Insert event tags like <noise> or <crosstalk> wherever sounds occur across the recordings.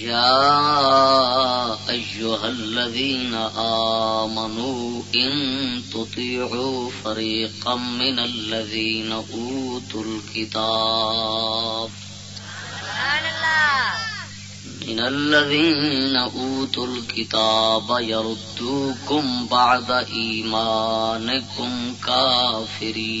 يا أيها الذين آمنوا إن تطيعوا فريقا من الذين أوتوا الكتاب من الذين أوتوا الكتاب يردوكم بعد إيمانكم كافرين.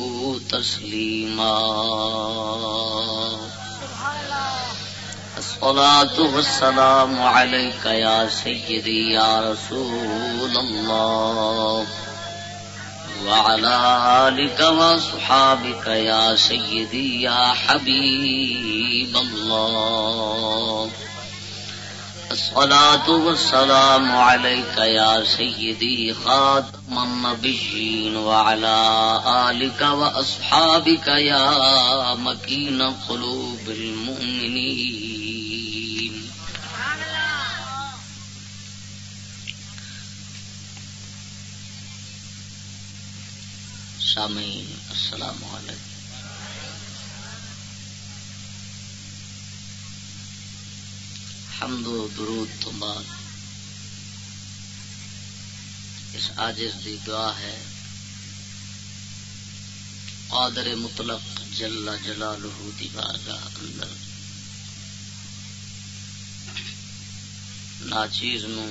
تسليما الصلاة والسلام عليك يا سيدي يا رسول الله. وعلى آلك وصحابك يا سيدي يا حبيب الله. الصلاة والسلام عليك يا سيدي خاتم النبيين وعلى آلك وأصحابك يا مكين قلوب المؤمنين. سامعین السلام علیکم حمد و درود تو بعد اس آجز دی دعا ہے، قادر مطلق جل جلالہ دی بارگاہ اندر۔ ناچیز نو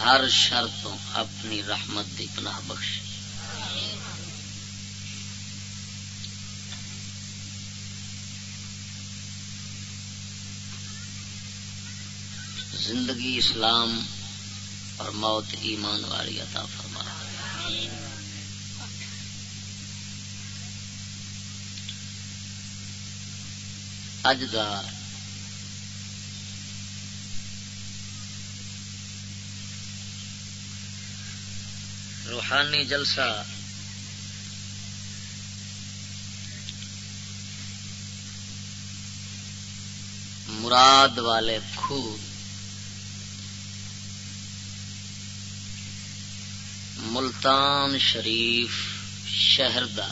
ہر شرط اپنی رحمت دی پناہ بخش زندگی اسلام اور موت ایمان والی عطا فرما۔ اج کا روحانی جلسہ مراد والے خو ملتان شریف شہر دا۔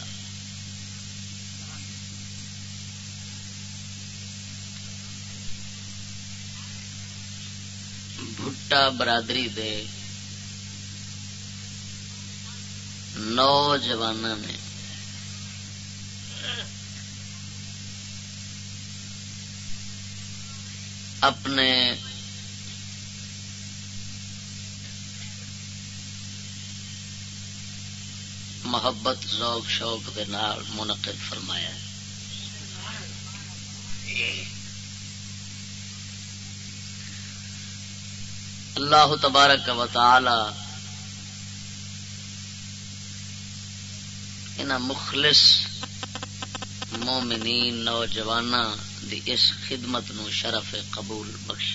بھٹا برادری دے نوجوان نے اپنے محبت، ذوق، شوق کے نال منعقد فرمایا اللہ تبارک و تعالی ان مخلص مومنین نوجوان دی اس خدمت نو شرف قبول بخش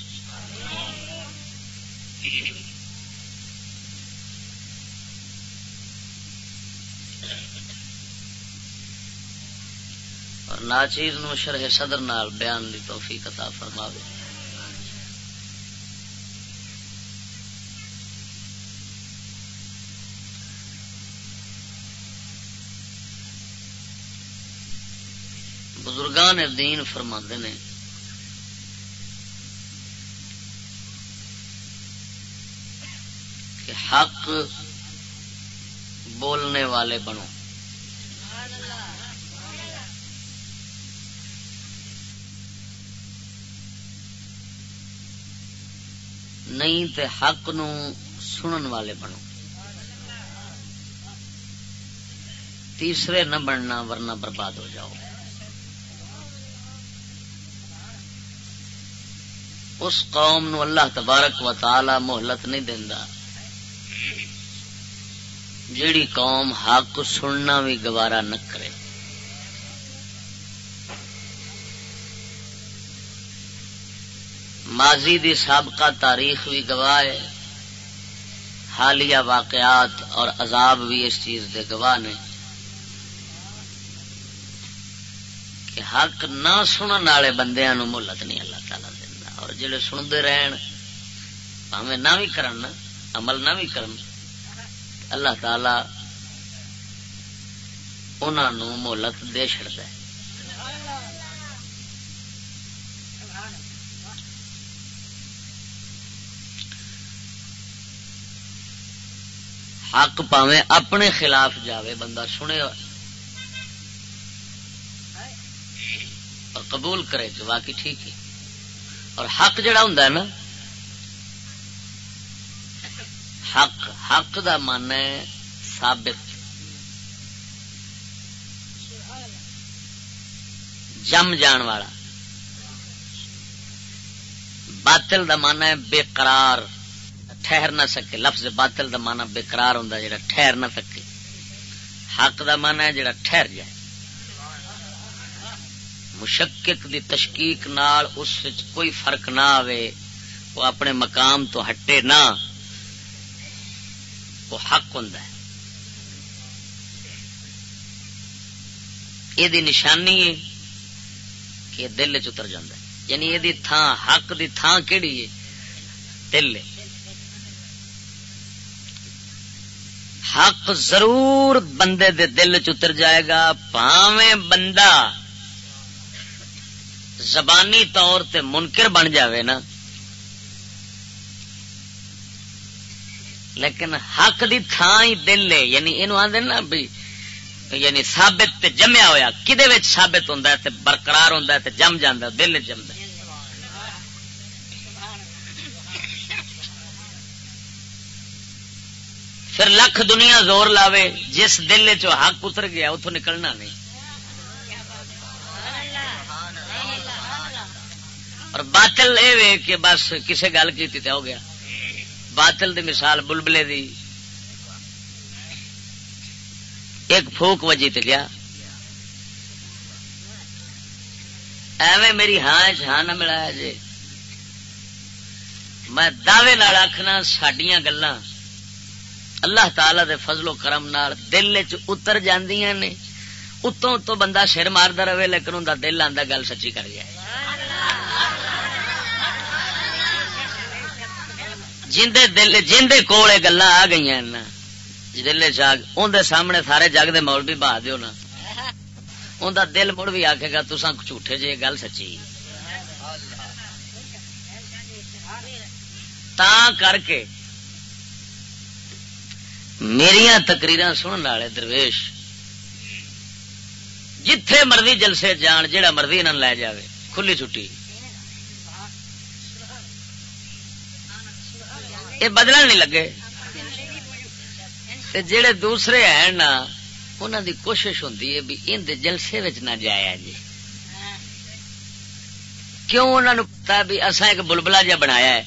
اور ناچیر نو شرح صدر نال بیان دی توفیق عطا فرماوے۔ بزرگان دین فرما نے، کہ حق بولنے والے بنو۔ نہیں تے حق نو سنن والے بنو۔ تیسرے نہ بننا ورنہ برباد ہو جاؤ۔ اس قوم نو اللہ تبارک و تعالی مہلت نہیں دینا جیڑی قوم حق سننا بھی گوارا نہ کرے۔ ماضی دی سابقہ تاریخ بھی گواہ ہے۔ حالیہ واقعات اور عذاب بھی اس چیز دے گواہ نے۔ کہ حق نہ سنن والے بندیاں نو مہلت نہیں اللہ تعالی دینا اور جڑے سنتے رہن پاویں نہ بھی کرن عمل نہ بھی کرن، اللہ تعالی انہاں نو مہلت دے چھڑدا ہے۔ حق پاوے اپنے خلاف جاوے، بندہ سنے اور قبول کرے کہ واقعی ٹھیک ہے۔ اور حق جڑا ہوں نا، حق حق دا من ہے ثابت۔ جم جان والا۔ باطل دا من ہے بے قرار۔ ٹھہر نہ سکے۔ لفظ باطل دا مانا بےقرار ہوں جڑا ٹھہر نہ سکے۔ حق دا مانا ہے جڑا ٹھہر جائے۔ مشکک دی تشکیق نال اس کوئی فرق نہ آوے، وہ اپنے مقام تو ہٹے نہ، وہ حق ہوں یہ نشانی ہے کہ دل چتر جا یعنی یہ تھان حق دی تھان کہڑی ہے؟ دل حق ضرور بندے دے دل چتر جائے گا، پاویں بندہ زبانی طور تے منکر بن جاوے نا۔ لیکن حق دی تھان ہی دل ہے یعنی یہ آدھے نا بھی یعنی ثابت تے جمیا ہوا کدے ثابت ہوں برقرار ہوں جم جانا دل جمد پھر لکھ دنیا زور لاوے، جس دل چ حق اتر گیا اتوں نکلنا نہیں۔ اور باطل یہ کہ بس کسے گل کی ہو گیا۔ باطل دی مثال بلبلے دی۔ ایک پھوک وجی تے گیا ایویں میری ہاں ہاں نہ ملایا جی میں دعوے آخنا سڈیا گلان اللہ تعالی دے فضل و کرم نال دل اتر جاندیاں نے، اتوں تو بندہ سر مارتا رہے لیکن ان دل آتا گل سچی کر جائے جندے دل، جندے کول گلا آ گئی نا دل چاگ اندر سامنے سارے جگ دے مول بھی بہا دیو نا۔ ان دل مڑ بھی آکھے گا تسا جھوٹے جی گل سچی۔ تا کر کے میری تقریر سننے والے درویش، جتھے مرضی جلسے جان جہا مرضی انہوں لے جائے کھلی چھٹی۔ یہ بدل نہیں لگے۔ جڑے دوسرے ہیں نا انہوں دی کوشش ہوتی ہے بھی ان جلسے نہ جایا جی کیوں انہوں نے پتا بھی اصا ایک بلبلا جا بنایا ہے؟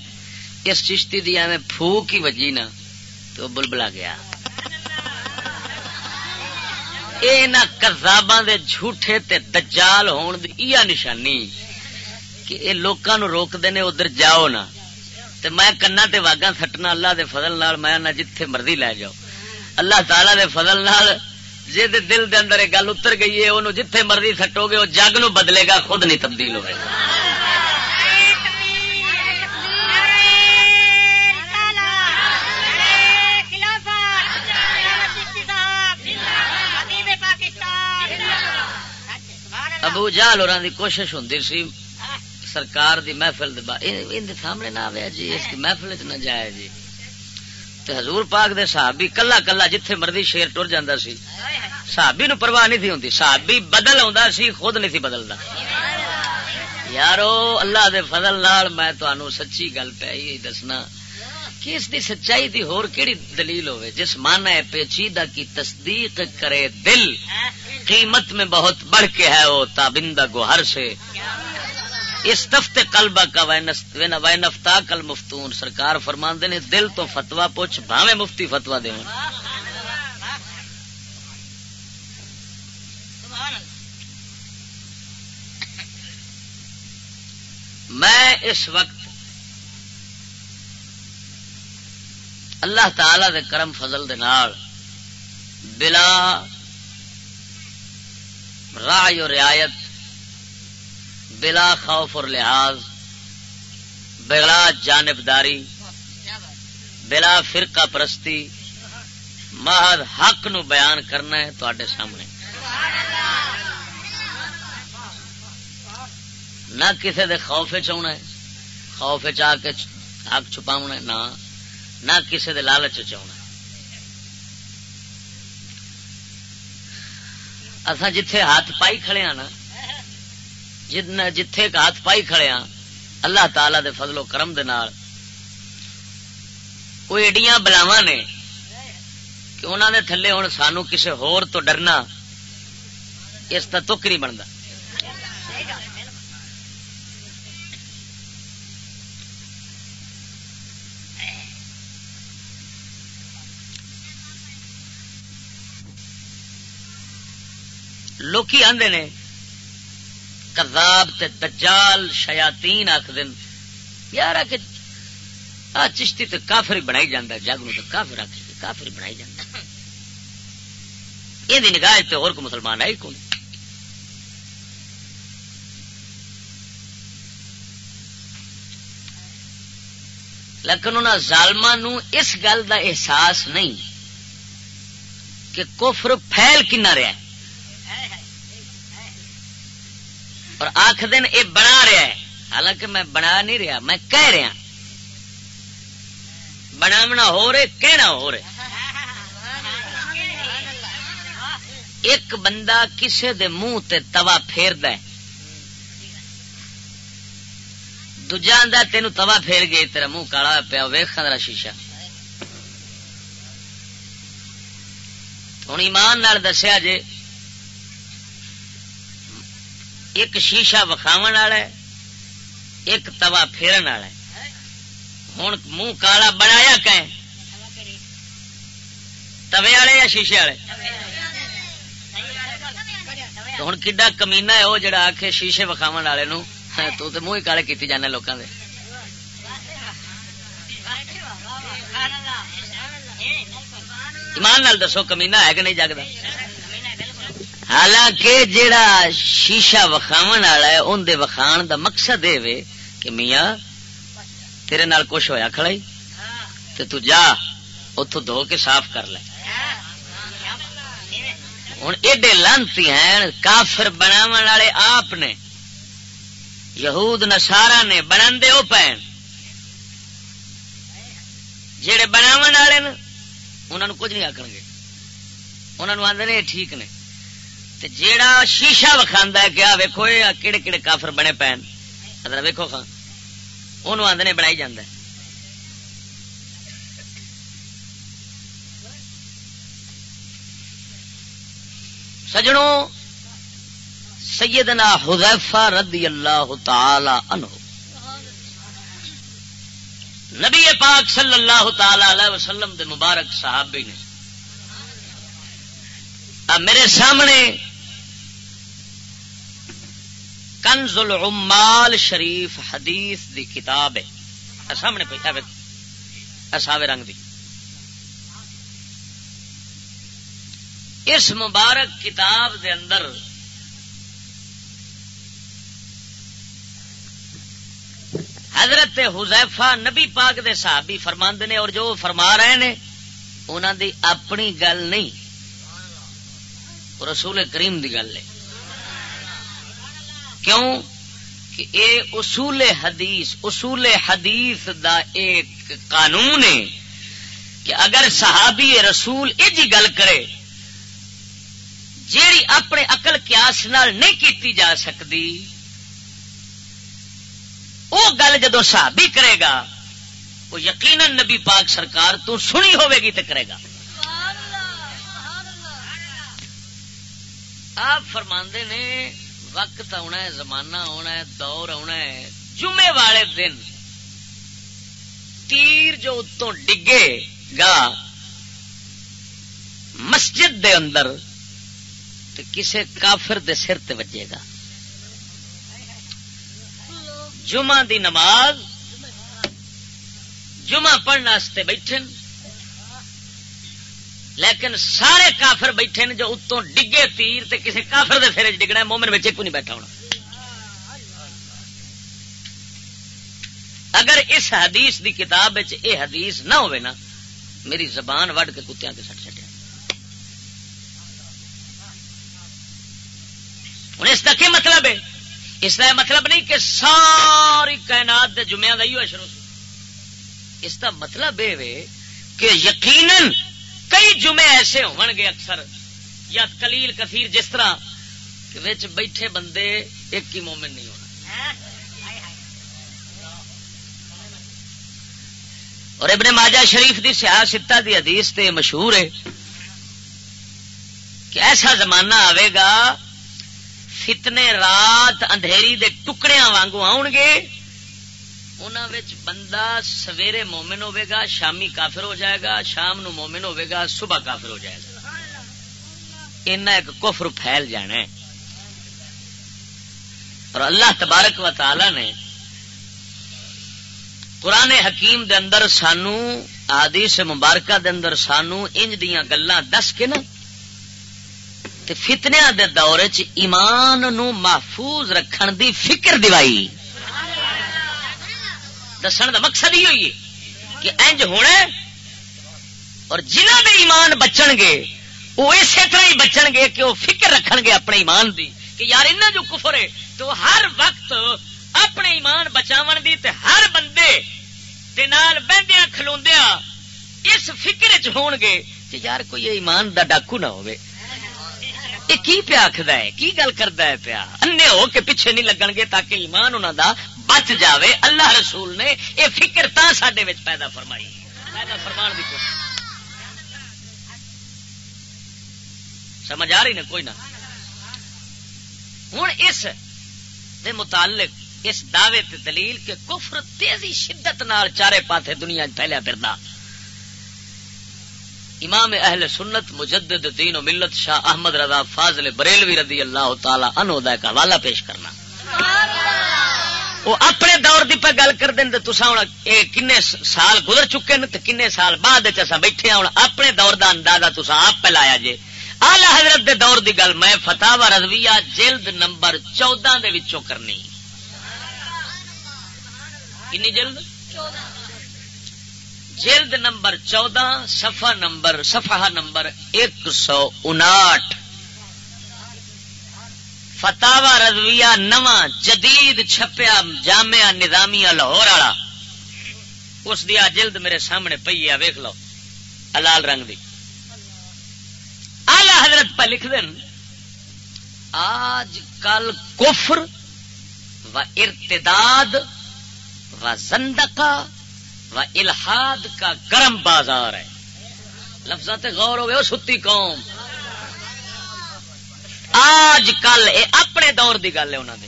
اس چشتی دیا میں پھوک ہی وجی نا۔ تو بلبلا گیا۔ کزاباں دے جھوٹے تے دجال ہون دی نشانی کہ یہ لوکاں نو روک ادھر جاؤ نا۔ تے میں کنا تے واگا سٹنا اللہ دے فضل نال، میں نہ جتھے مرضی لے جاؤ۔ اللہ تعالی دے فضل نال جے دے دل دے اندر گل اتر گئی ہے انہوں جتھے مرضی سٹو گے وہ جگ نو بدلے گا، خود نہیں تبدیل ہوئے ابو جال اور کوشش ہوں سی، سرکار دی محفل سامنے نہ آیا جی اس کی محفل چ نہ جائے جی۔ تے حضور پاک دے صحابی کلا کلا جتھے مرضی شیر ٹر جاندہ سی۔ صحابی نو پرواہ نہیں تھی ہوندی، صحابی بدل ہوندا سی، خود نہیں تھی بدلدا۔ یارو، اللہ دے فضل نال میں تانوں سچی گل پئی دسنا کہ اس دی سچائی دی ہور کیڑی دلیل ہوے جس معنی پیچیدہ کی تصدیق کرے دل۔ قیمت میں بہت بڑھ کے ہے وہ تابندہ گوہر سے۔ اس دفتے کلبا کا وینفتا کل مفتون۔ سرکار فرماندے نے دل تو فتوا پوچھ بھاوے مفتی فتوا دے میں اس وقت اللہ تعالی دے کرم فضل دے نال بلا رائے اور رعایت بلا خوف اور لحاظ بلا جانبداری، بلا فرقہ پرستی، محض حق نو بیان کرنا ہے تے سامنے۔ نہ کسی دے خوف چنا ہے، خوف چاہ کے حق چھپا نہ نہ کسی دے لالچ چاہنا اصا جتھے ہاتھ پائی کھڑے ہاں نا جتھے ہاتھ پائی کھڑے ہاں اللہ تعالی دے فضل و کرم دے نال کوئی ایڈیاں بلاوا نے کہ انہوں نے تھلے ہوں سانو کسے ہور تو ڈرنا اس کا تک نہیں بنتا لوکی آدھے نے، کذاب تے دجال شیاتین آخ دن یار کہ آ چشتی تے کافر ہی بنائی جانا جگ نو تو کافر آخ کافر ہی بنائی جانا یہ نگاہ تے اور کو مسلمان ہے کون؟ لیکن انہوں ظالم اس گل دا احساس نہیں کہ کفر پھیل کنا رہا ہے۔ اور آخ دن یہ بنا رہا ہے۔ حالانکہ میں بنا نہیں رہا، میں کہہ رہا۔ بناونا ہو رہے کہنا ہو رہے ایک بندہ کسے دے منہ تے توا پھیر دے دجا آدھا تین توا پھیر گئی، تیرا منہ کالا پیا ویخ میرا شیشہ۔ ہوں ایمان نال دسیا جے ایک شیشہ وکھاو والا ایک توا پھیرن والا ہوں منہ کالا بنایا کہ توے والے یا شیشے والے؟ ہوں کڈا کمینا ہے وہ جڑا آخ شیشے وکھاو والے تو منہ ہی کالے کی جانے لوگوں کے ایمان نال دسو کمینا ہے کہ نہیں جگتا حالانکہ جیڑا شیشہ وکھاو والا ہے ان دے وکھان دا مقصد یہ کہ میاں، تیرے نال کچھ ہویا کھڑائی؟ تے تو جا اتو دھو کے صاف کر لے۔ ہوں ایڈے لانتی ہیں، کافر بناو والے آپ نے، یہود نسارا نے بنا دے وہ پین جہے بناو والے انہوں کچھ نہیں آخر گے۔ انہوں آدھے ٹھیک نے۔ جیڑا شیشہ وکھا ہے کیا ویکو کہڑے کہڑے کافر بنے پین۔ ویکو خان وہ آدھے بنائی جانا سجڑوں سیدنا حذیفہ رضی اللہ تعالی عنہ۔ نبی پاک صلی اللہ تعالی علیہ وسلم دے مبارک صحابی نے میرے سامنے کنز العمال شریف حدیث دی کتاب ہے۔ سامنے پہ ساوے رنگ دی۔ اس مبارک کتاب دے اندر حضرت حزیفہ نبی پاک دے صحابی فرماند نے اور جو فرما رہے نے انہوں دی اپنی گل نہیں۔ رسول کریم دی گل ہے۔ کیوں؟ کہ اے اصول حدیث اصول حدیث دا ایک قانون ہے کہ اگر صحابی رسول یہ جی گل کرے، جیڑی اپنے اقل قیاس نال نہیں کیتی جا سکتی وہ گل جدو صحابی کرے گا وہ یقیناً نبی پاک سرکار تو سنی ہوے گی تو کرے گا۔ آپ فرماندے نے وقت آنا ہے، زمانہ آنا ہے، دور آنا ہے، جمعے والے دن۔ تیر جو اتوں ڈگے گا مسجد دے اندر تو کسے کافر دے سر تے وجے گا۔ جمعہ دی نماز، جمعہ پڑھنے بیٹھے لیکن سارے کافر بیٹھے نے جو اتوں ڈگے تیر تے کسی کافر دے سر ڈگنا مومن بچے کو نہیں بیٹھا ہونا۔ اگر اس حدیث دی کتاب یہ حدیث نہ ہوئے نا، میری زبان وڈ کے کتیا کے سٹ چٹیا۔ ہوں اس کا کیا مطلب ہے؟ اس کا مطلب نہیں کہ ساری کائنات دے جمعہ کا ہی شروع۔ اس کا مطلب یہ کہ یقیناً کئی جمعے ایسے ہون گے اکثر، یا کلیل کثیر جس طرح کہ بیٹھے بندے ایک ہی مومن نہیں ہونا۔ اور ابن ماجہ شریف دی سیاستہ دی حدیث تے مشہور ہے کہ ایسا زمانہ آئے گا، فتنے رات اندھیری دے ٹکڑیاں وانگو آن گے بندہ سویرے مومن ہوے گا شامی کافر ہو جائے گا، شام نو مومن ہوے گا صبح کافر ہو جائے گا۔ ایک کفر پھیل جانا ہے۔ اور اللہ تبارک و تعالی نے قرآن حکیم دے اندر سانو آدی سے مبارکہ دے اندر سانو انج دیاں گلاں دس کے نا فتنیا دے دور چ ایمان نو محفوظ رکھن دی فکر دیوائی دسن دا مقصد ہی ہوئی کہ انج ہونا اور جنہ دے ایمان بچن گے، وہ اسی طرح ہی بچن گے کہ وہ فکر رکھن گے اپنے ایمان دی کہ یار ان جو کفر ہے، تو ہر وقت اپنے ایمان بچاو دی تے ہر بندے بہدیا کھلوندیا اس فکر چ ہون گے کہ یار کوئی ایمان دا ڈاکو نہ ہوئے یہ کی پیا آخر ہے؟ کی گل کرتا ہے پیا؟ انے ہو کے پیچھے نہیں لگن گے تاکہ ایمان انہوں دا بچ جاوے، اللہ رسول نے یہ فکر تا سڈے پیدا فرمائی۔ پیدا فرمان دی کوشش۔ سمجھ آ رہی نا کوئی نہ؟ ہوں اس دے متعلق اس دعوے تے دلیل کے کفر تیزی شدت نال چارے پاسے دنیا پھیلیا پھردا۔ امام اہل سنت مجدد دین و ملت شاہ احمد رضا فاضل بریلوی رضی اللہ تعالی عنہ دا ایک حوالہ پیش کرنا۔ وہ اپنے دور کی پہ گل کر دیں تو کن سال گزر چکے ہیں کن سال بعد بیٹھے ہاں، ہوں اپنے دور کا اندازہ تسا آپ پہ لایا جے۔ آلہ حضرت دے دور دی گل میں فتح و رضویہ جلد نمبر چودہ دے وچوں کرنی۔ کنی جلد؟ جلد نمبر چودہ سفا نمبر سفا نمبر ایک سو انٹھ فتوا رضویہ نواں جدید چھپیا جامعہ نظامیہ لاہور والا۔ اس دیا جلد میرے سامنے پی ہے ویخ لو لال رنگ دی۔ آلہ حضرت پہ لکھ دین آج کل کفر و ارتداد و زندقہ و الحاد کا گرم بازار ہے۔ لفظات غور ہوئے ستی قوم۔ آج کل یہ اپنے دور کی گل ہے انہوں نے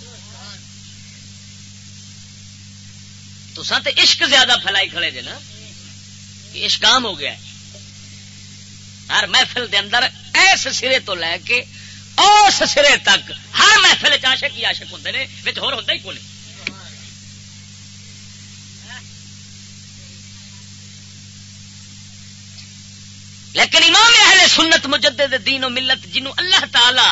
تو سات عشق زیادہ پھیلائی کھڑے جے نا عشق عام ہو گیا ہر محفل دے اندر ایس سرے تو لے کے اس سرے تک ہر محفل چاشک ہی آشک ہوں ہی کون لیکن امام اہل سنت مجدد دین و ملت جنہوں اللہ تعالی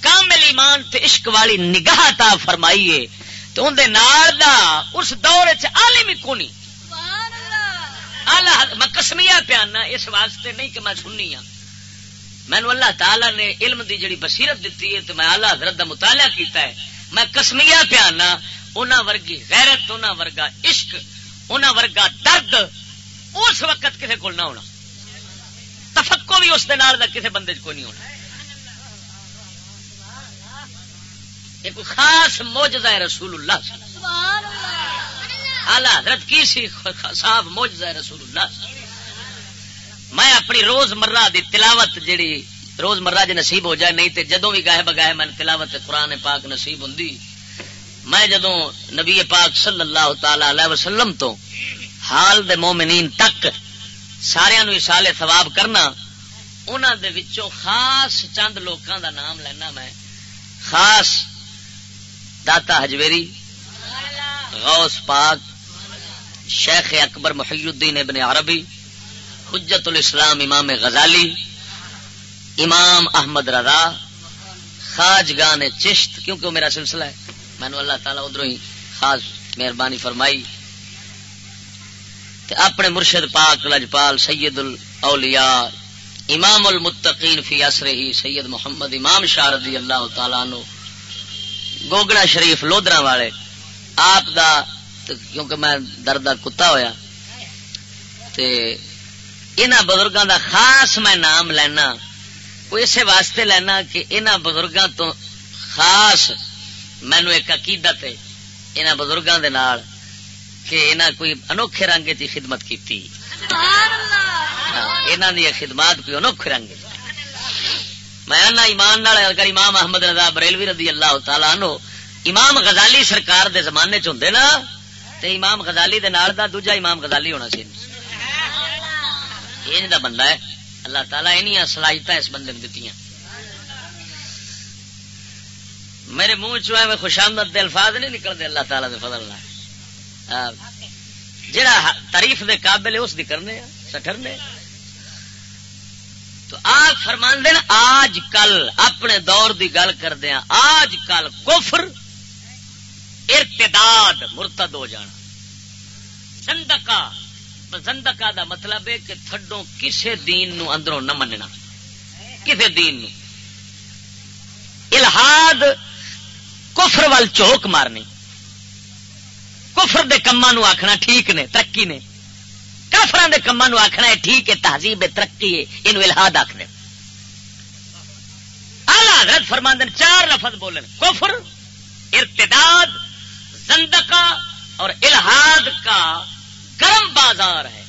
کامل ایمان تے عشق والی نگاہ تا فرمائیے تو اندر نال دا اس دور عالم ہی کونی میں کسمیا پیانا اس واسطے نہیں کہ میں سننی ہوں مینو اللہ تعالی نے علم دی جڑی بصیرت دیتی ہے تو میں آلہ حضرت دا مطالعہ کیتا ہے۔ میں کسمیا پیانا انہاں ورگی غیرت انہاں ورگا عشق انہاں ورگا درد اس وقت کسی کو نہ ہونا۔ تفکو بھی اس کسی بندے کو نہیں ہونا۔ ایک خاص موجزہ ہے رسول اللہ آلہ حضرت کی سی صاحب موجزہ ہے رسول اللہ میں اپنی روز مرہ دی تلاوت جیڑی روز مرہ جی نصیب ہو جائے، نہیں تے جدوں بھی گاہے بگاہے میں تلاوت قرآن پاک نصیب ہوں میں جدوں نبی پاک صلی اللہ تعالی علیہ وسلم تو حال دے مومنین تک سارا اسالے ثواب کرنا انہوں دے وچوں خاص چند لوکاں دا نام لینا میں، خاص داتا ہجویری غوث پاک، شیخ اکبر محی الدین ابن عربی، حجت الاسلام امام غزالی، امام احمد رضا، خاج گان چشت، کیونکہ وہ میرا سلسلہ ہے، میں نے اللہ تعالیٰ ادھر ہی خاص مہربانی فرمائی۔ اپنے مرشد پاک لجپال سید الاولیاء، امام المتقین فی اثر ہی سید محمد امام شاہ رضی اللہ تعالیٰ نو گوگڑا شریف لودرا والے، آپ دا کیونکہ میں درد کتا ہویا، تے انہاں بزرگاں دا خاص میں نام لینا، وہ اسے واسطے لینا کہ انہاں بزرگاں تو خاص مینو ایک عقیدت ہے انہاں بزرگاں دے نال کہ انہاں کوئی انوکھے رنگ کی خدمت کی انہاں دی خدمات کوئی انوکھے رنگ میں ایمان نال اگر امام احمد رضا بریلوی رضی اللہ تعالی عنہ امام غزالی سرکار دے زمانے چ ہوندے نا تے امام غزالی دے نال دا دوجا امام غزالی ہونا سی۔ یہ دا بندہ ہے اللہ تعالیٰ ان سلاحیت اس بندے نے دیتی میرے منہ چوائے میں خوش آمد کے الفاظ نہیں نکلتے اللہ تعالیٰ دے فضل اللہ جڑا تعریف دے قابل ہے، اس دی کرنے سٹرنے تو آج فرمان دین آج کل اپنے دور دی گل کر دیا آج کل کفر ارتداد مرتد ہو جانا۔ زندقہ زندکا دا مطلب ہے کہ تھڈو کسے دین نو اندروں نہ مننا۔ کسے دین نو۔ الہاد کفر وال چوک مارنی۔ کفر دے کما نو آخنا ٹھیک نے، ترقی نے۔ کافر دے کما نو آخنا ہے ٹھیک ہے، تہذیب ہے، ترقی ہے یہ الہاد آخر آلہ حضرت فرماندن، چار لفظ بولن۔ کفر، ارتداد، زندقہ اور الہاد کا گرم بازار ہے۔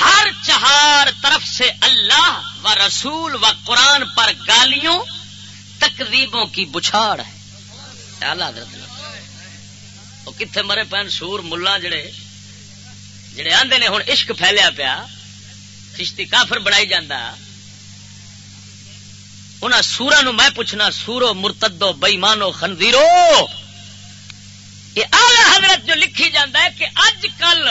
ہر چہار طرف سے اللہ و رسول و قرآن پر گالیوں تقریبوں کی بچھاڑ ہے۔ وہ کتنے مرے پہن سور ملا جڑے جڑے آندے نے ہوں عشق پھیلیا پیا، چشتی کافر بڑائی جانا انہوں سورا نو میں پوچھنا، سورو مرتدو بئیمانو خنزیرو آلہ حضرت جو لکھی جاتا ہے کہ اج کل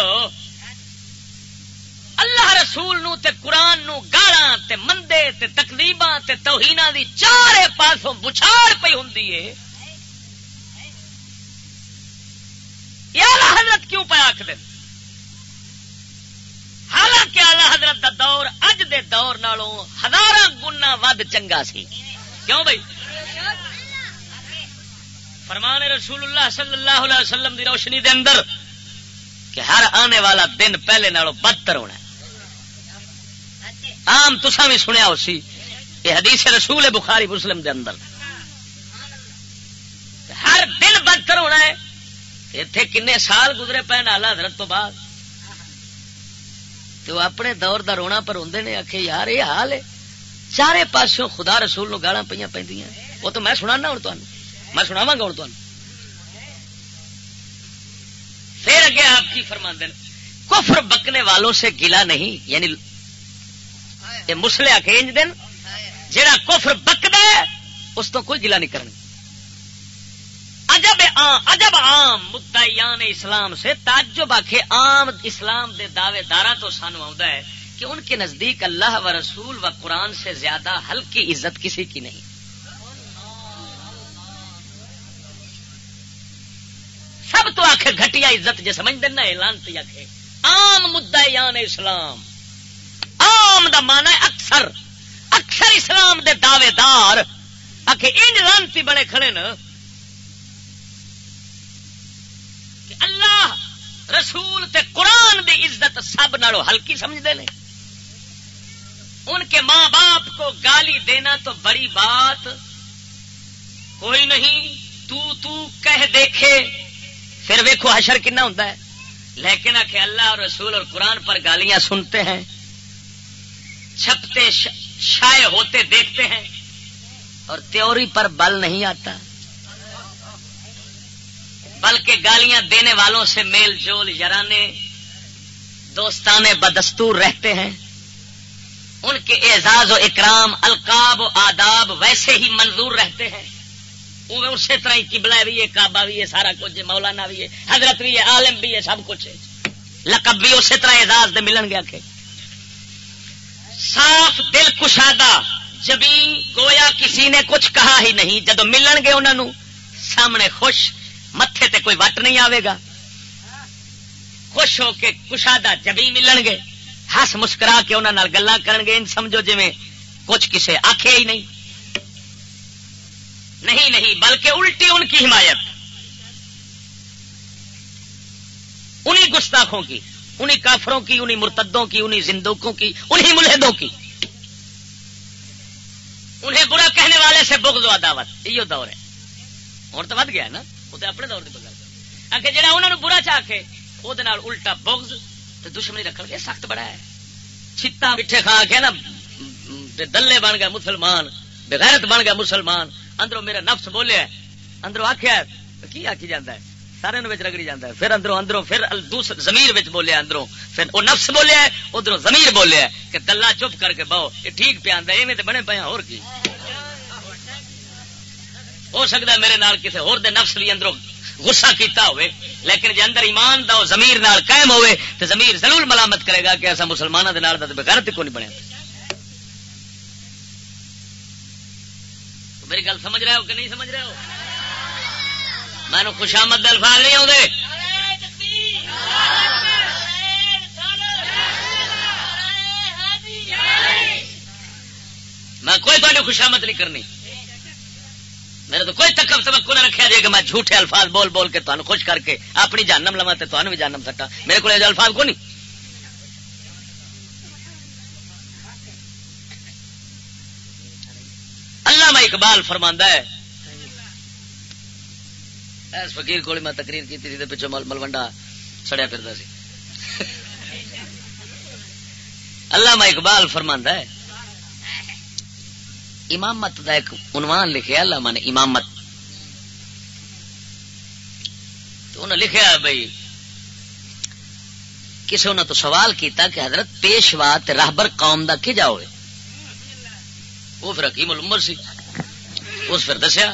اللہ رسول نو تے قرآن نو گالا تے مندے تے تکلیباں تے توہینا دی چارے پاسوں بچھاڑ پی ہوں آلہ حضرت کیوں پہ آخ دیں حالانکہ آلہ حضرت دا دور اج دے دور نالوں ہزار گنا ود چنگا سی۔ کیوں بھائی فرمان رسول اللہ صلی اللہ علیہ وسلم دی روشنی دے اندر کہ ہر آنے والا دن پہلے نالوں بدتر ہونا عام تسا بھی سنیا اسی یہ حدیث رسول بخاری مسلم دے اندر۔ ہر دن بدتر ہونا ہے۔ اتے کنے سال گزرے پے نالا حضرت تو بعد؟ تو اپنے دور دا رونا پر ہوں نے آخے یار یہ حال ہے۔ چارے پاسوں خدا رسول نو گالا پہ پہ وہ تو میں سنا ہوں تمہیں میں سناوا گا ہوں پھر اگے آپ کی فرما دین کفر بکنے والوں سے گلا نہیں یعنی مسلے اکینج دن جہاں کفر بکد ہے، اس تو کوئی گلا نہیں کرنا۔ عجب عجب عام مدعیان اسلام سے تعجب آخے عام اسلام دے دعوے دارا تو سانو آ کہ ان کے نزدیک اللہ و رسول و قرآن سے زیادہ ہلکی عزت کسی کی نہیں۔ سب تو آخر گھٹیا عزت جی سمجھ دینا لانتی آخ عام مدعیان اسلام۔ عام دا مانا ہے اکثر۔ اکثر اسلام دے دعوے دار آخر ان لانتی بڑے کھڑے نا۔ کہ اللہ رسول تے قرآن دی عزت سب نالوں ہلکی سمجھتے ہیں ان کے ماں باپ کو گالی دینا تو بڑی بات۔ کوئی نہیں، تو تو کہہ دیکھے، پھر ویکو حشر کنا ہوں لیکن آ اللہ اور رسول اور قرآن پر گالیاں سنتے ہیں، چھپتے شائع ہوتے دیکھتے ہیں۔ اور تیوری پر بل نہیں آتا۔ بلکہ گالیاں دینے والوں سے میل جول یارانے دوستانے بدستور رہتے ہیں۔ ان کے اعزاز و اکرام، القاب و آداب ویسے ہی منظور رہتے ہیں۔ اسی طرح ہی کبلا بھی ہے، کعبہ بھی ہے، سارا کچھ مولانا بھی ہے، حضرت بھی ہے، عالم بھی ہے، سب کچھ ہے۔ لقب بھی اسی طرح اعزاز دے ملن گیا کہ صاف دل کشادہ جبھی گویا کسی نے کچھ کہا ہی نہیں۔ جدو ملن گے انہوں سامنے خوش متے تے کوئی وٹ نہیں آئے گا۔ خوش ہو کے کشادہ جبھی ملن گے۔ ہس مسکرا کے انہوں گلا کر سمجھو جی کچھ کسے آخے ہی نہیں۔ نہیں نہیں، بلکہ الٹی ان کی حمایت۔ انہی گستاخوں کی، انہی کافروں کی، انہی مرتدوں کی، انہی زندوقوں کی، انہی ملحدوں کی۔ انہیں برا کہنے والے سے بغض و عداوت۔ یہ دور ہے۔ ہوں تو ود گیا نا۔ وہ تو اپنے دور کی بغیر آ کے جہاں انہوں نے برا چاہ کے وہ الٹا بغض تو دشمنی رکھ گیا سخت بڑا ہے۔ چھتا میٹھے کھا کے نا دلے بن گیا مسلمان بغیرت بن گیا مسلمان۔ اندروں میرا نفس بولیا اندروں آخیا کی آخی جانا ہے؟ سارے رگڑی جانا ہے۔ پھر اندروں اندروں، پھر زمیر بولیا اندروں۔ پھر وہ نفس بولیا ادھر زمیر بولیا کہ گلا چپ کر کے بہو، یہ ٹھیک پہ آدھا ایویں تو بنے پے ہو ہو سکتا ہے میرے نال کسی ہور دے نفس بھی اندروں غصہ کیتا ہوئے، لیکن جے اندر ایمان دا زمیر نال قائم ہوئے تو زمیر ضرور ملامت کرے گا کہ ایسا مسلمانوں کے نال بغیرت کو نہیں بنیا؟ میری گل سمجھ رہے ہو کہ نہیں سمجھ رہے ہو؟ میں خوشامد الفاظ نہیں آتے میں کوئی تمہیں خوشامد نہیں کرنی۔ میرے تو کوئی تکم سبق نہ رکھا جائے کہ میں جھوٹے الفاظ بول بول کے تمہیں خوش کر کے اپنی جانم لوا تو تمہیں بھی جانم سکا میرے کو الفاظ کو نہیں اللہ میں اقبال فرماندہ ہے، اس فقیر کو میں تقریر کی تھی پچھو ملوڈا سڑیا پھر سی۔ اللہ میں اقبال فرماندہ ہے امامت کا ایک عنوان لکھا اللہ نے امامت۔ تو انہیں لکھا بھائی کسی نے تو سوال کیتا کہ حضرت پیشوا راہبر قوم دا کی جاؤ وہ پھر حکیم العمر سی۔ اس پھر دسیا،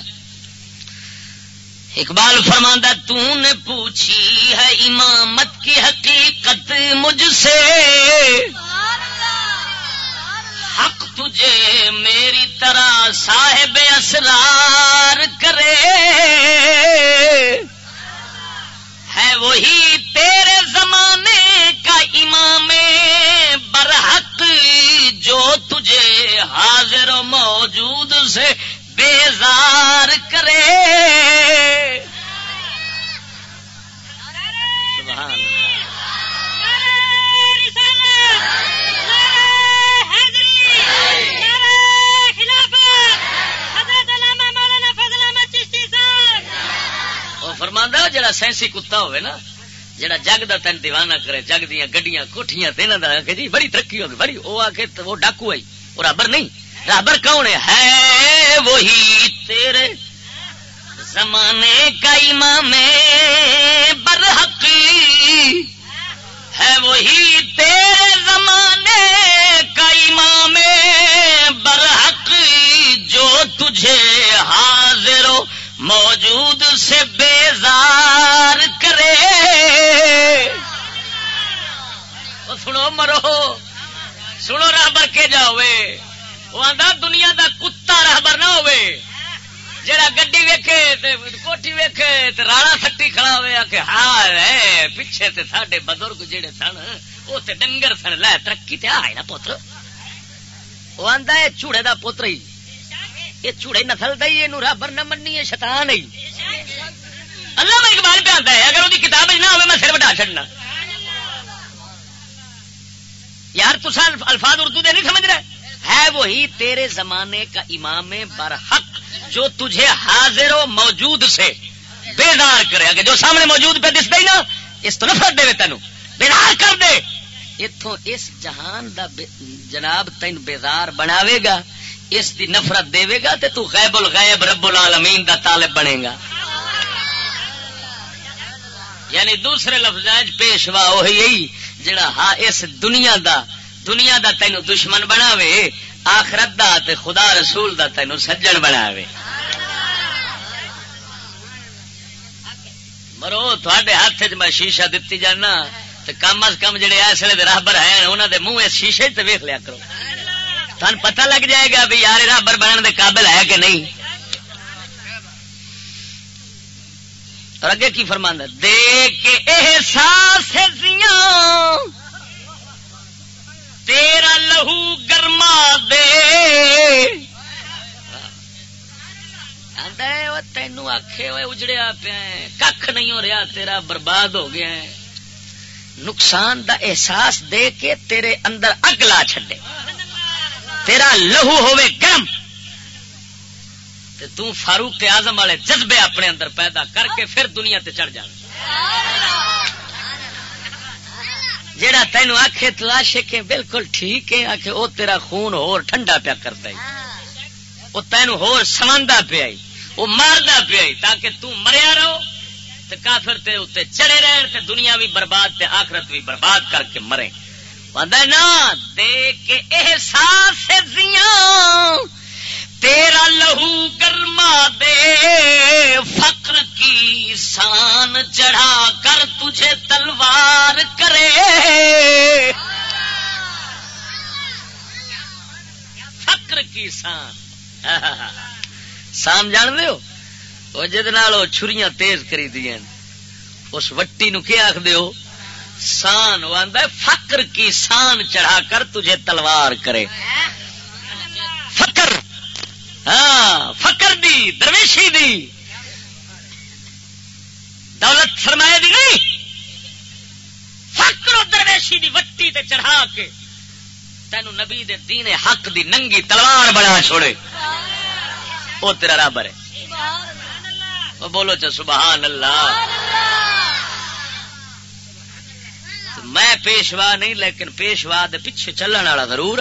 اقبال فرماندہ تو نے پوچھی ہے امامت کی حقیقت مجھ سے۔ حق تجھے میری طرح صاحب اسرار کرے۔ ہے وہی تیرے زمانے کا امام برحق جو تجھے حاضر و موجود سے بیزار کرے۔ فرماندہ جڑا سائنسی کتا ہوئے نا، جڑا جگ دا تین دیوانہ کرے، جگ دیا گڈیاں کوٹیاں تین دا کہ جی بڑی ترقی ہوگی بڑی وہ آ کے وہ ڈاکو آئی، وہ رابر نہیں۔ رابر کون ہے؟ ہے وہی تیرے زمانے کا امام برحقی۔ ہے وہی تیرے زمانے کا امام برحق جو تجھے حاضر ہو۔ موجود سے بیزار کرے۔ سنو مرو، سنو راہبر کے جا وہ آدھا دنیا دا کتا راہبر نہ ہوئے۔ جڑا گڈی ویکھے تے کوٹھی ویکھے راڑا سٹی کھڑا ہوئے کہ حال پیچھے تے ساڈے بزرگ جڑے سن وہ ڈنگر سن، لے ترقی تے آئے نا پوتر۔ وہ آندا ہے چوڑے دا پوتر ہی۔ یہ چوڑے نسل دئی یہ رابر نہ منی ہے شیطان ہی اللہ میں اقبال پہ آتا ہے، اگر وہ کتاب نہ ہوئے میں سر بٹا چڑنا یار تصا الفاظ اردو دے نہیں سمجھ رہے؟ ہے وہی تیرے زمانے کا امام برحق جو تجھے حاضر و موجود سے بیدار کرے۔ اگر جو سامنے موجود پہ دس دے نا، اس تو نفرت دے تینوں بیدار کر دے۔ اتوں اس جہان دا جناب تین بیدار بناوے گا۔ اس دی نفرت دے گا تے تو غیب الغیب رب العالمین دا طالب بنے گا۔ یعنی دوسرے لفظ پیشوا وہی جڑا ہاں اس دنیا دا دنیا دا تینو دشمن بناوے، آخرت دا تے خدا رسول دا تینو سجن بناوے۔ مرو تھوڑے ہاتھ چ میں شیشہ دتی جانا، تے کم از کم جڑے اس ویلے راہبر ہیں انہوں دے منہ اس شیشے تے ویکھ لیا کرو۔ تھن پتہ لگ جائے گا بھی یار راہبر بننے دے قابل ہے کہ نہیں۔ اور اگے کی فرمان دے کے احساس تیرا لہو گرما دے۔ تینو آخے ہوئے اجڑیا پیا کھ نہیں ہو رہا، تیرا برباد ہو گیا نقصان دا احساس دے کے تیرے اندر اگ لا چڈے تیرا لہو ہوئے گرم تو فاروق آزم والے جذبے اپنے اندر پیدا کر کے پھر دنیا تے چڑھ جان جیڑا تینوں آخے تلاش کے بالکل ٹھیک ہے آخ وہ تیرا خون ہور ٹھنڈا پیا کرتا ہے۔ وہ تینوں ہور سماندا پیا وہ ماردا پیا تاکہ تو مریا رہو تو کافر تے اتنے چڑے رہن تے دنیا بھی برباد تے آخرت بھی برباد کر کے مرے۔ نا؟ دے کے احساس تیرا لہو کرما دے، فقر کی سان چڑھا کر تجھے تلوار کرے۔ فقر کی سان سان جان دو وہ جہد چھریاں تیز کری دیا اس وٹی نو کیا آخ دیو سان، وہ آدھا فقر کی سان چڑھا کر تجھے تلوار کرے۔ فقر ہاں فقر دی، درویشی دی۔ دولت سرمایہ دی نہیں۔ فقر درویشی دی وٹی تے چڑھا کے تینو نبی دے دین حق دی ننگی تلوار بنا چھوڑے۔ وہ تیرا رابر ہے۔ بولو چا سبحان اللہ۔ میں پیشوا نہیں، لیکن پیشوا دے پیچھے چلن والا ضرور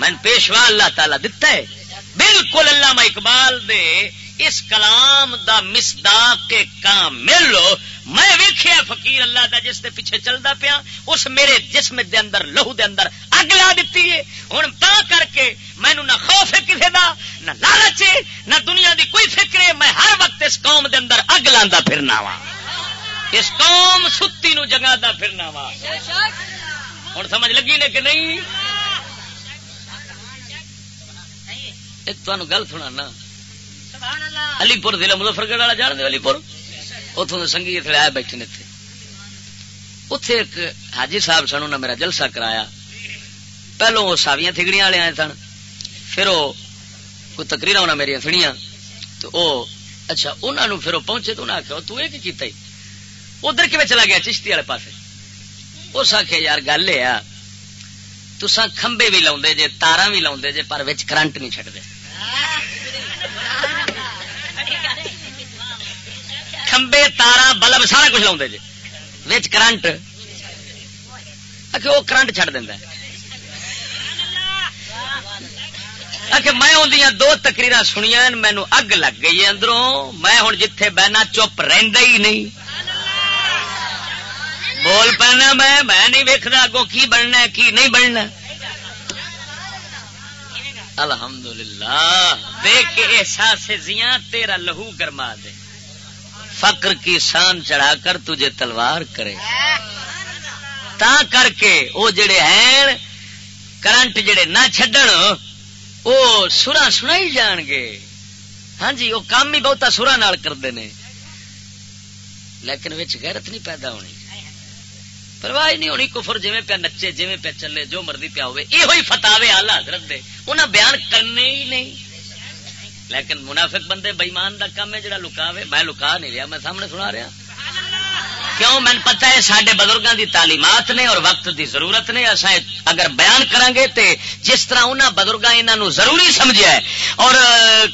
میں پیشوا اللہ تعالی دتا ہے۔ بالکل اللہ اقبال دے اس کلام دا مسداق کے کام مل لو میں ویخیا فقیر اللہ دا جس دے پیچھے چلتا پیا، اس میرے جسم دے اندر، لہو دے اندر اگ لا دیتی ہے۔ ہوں تا کر کے مینو نہ خوف ہے کسی دا، نہ لالچ ہے، نہ دنیا دی کوئی فکر ہے۔ میں ہر وقت اس قوم دے اندر اگ لا پھرنا وا اس قوم ستی نو جگا دا پھرنا وا۔ ہوں سمجھ لگی نے کہ نہیں؟ ایک تمہیں گل سنا علی پور ضلع مظفر گڑھ والا جان دے علی پور اتوں سنگی اتنے آئے بیٹھے اتنے اتے ایک حاجی صاحب سن انہیں میرا جلسہ کرایا۔ پہلو وہ ساویاں تھگڑیاں والے آئے سن۔ پھر وہ کوئی تقریر ہونا میری تھڑیاں تو وہ اچھا انہوں پھر وہ پہنچے تو انہیں آخیا تو یہ کیتا ہی؟ ادھر کیون چلا گیا چشتی والے پاس اس آخیا یار گل یہ تسا کھمبے بھی لاؤ جے تارا بھی لاؤ جے، پر کرنٹ نہیں چڈتے کھمبے تارا بلب سارا کچھ لاؤ جی کرنٹ۔ وہ کرنٹ چڑ دینا میں اندیاں دو تکریر سنیا مینو اگ لگ گئی اندروں۔ میں ہوں جتھے بہنا چپ رہا ہی نہیں۔ بول پہنا میں میں نہیں ویکنا اگوں کی بننا کی نہیں بننا۔ الحمدللہ۔ دیکھ کے احساس زیاں، تیرا لہو گرما دے۔ فقر کی شان چڑھا کر تجھے تلوار کرے۔ تا کر کے وہ جڑے ہیں، کرنٹ جڑے نہ چڈن وہ سرا سنائی جان گے۔ ہاں جی وہ کام ہی بہتا سرا نال کرتے ہیں لیکن غیرت نہیں پیدا ہونی۔ پرواہ نہیں ہونی، کفر جی پیا نچے جی پیا چلے، جو مرضی پیا ہوئے یہ ہوئی فتاوے آلہ حضرت دے۔ انہیں بیان کرنے ہی نہیں۔ لیکن منافق بندے بےمان دا کام ہے، جڑا لکاوے، میں لکا نہیں رہا، میں سامنے سنا رہا۔ کیوں؟ میں پتا ہے سارے بزرگوں دی تعلیمات نے اور وقت دی ضرورت نے۔ اصا اگر بیان کریں گے تے جس طرح انہوں بزرگ انہوں ضروری سمجھا ہے اور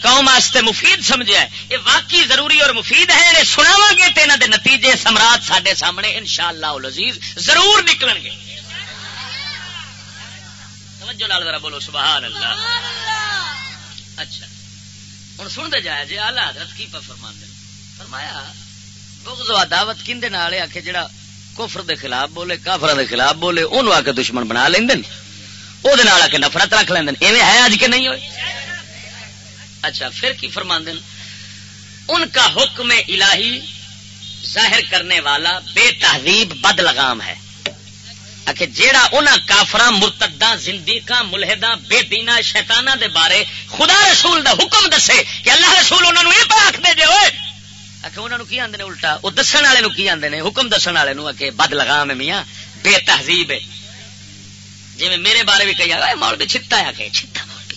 قوم واسطے مفید سمجھا ہے یہ واقعی ضروری اور مفید ہے۔ سناوا گے تو انہوں دے نتیجے سمراٹ سڈے سامنے ان شاء اللہ عزیز ضرور نکل گے ذرا بولو سبحان اللہ اچھا۔ ہوں سنتے جایا جی آلہ حضرت کی فرمان فرمایا بغض و عداوت کھندے نالے آکے جڑا کفر دے خلاف بولے کافر دے خلاف بولے انہوں آ کے دشمن بنا لیندن۔ او دے نال آ کے نفرت رکھ لیندن۔ ایویں ہے اج کے نہیں ہوئے؟ اچھا پھر کی فرماندن؟ ان کا حکم الہی ظاہر کرنے والا بے تہذیب بد لگام ہے۔ کہ جیڑا انہاں کافراں، مرتداں، زندیقاں، ملحداں، بے دینا شیطاناں دے بارے خدا رسول دا حکم دسے کہ اللہ رسول انہاں نو یہ پاک دے جے ہوئے۔ انہوں کی آدھے الٹا؟ وہ دسن والے کی آدھے نے؟ حکم دسن والے کہ بد لگام ہے میاں، بے تہذیب ہے۔ جی میرے بارے بھی کہی آ مول بھی چھتا ہے کہ چھتا مول بھی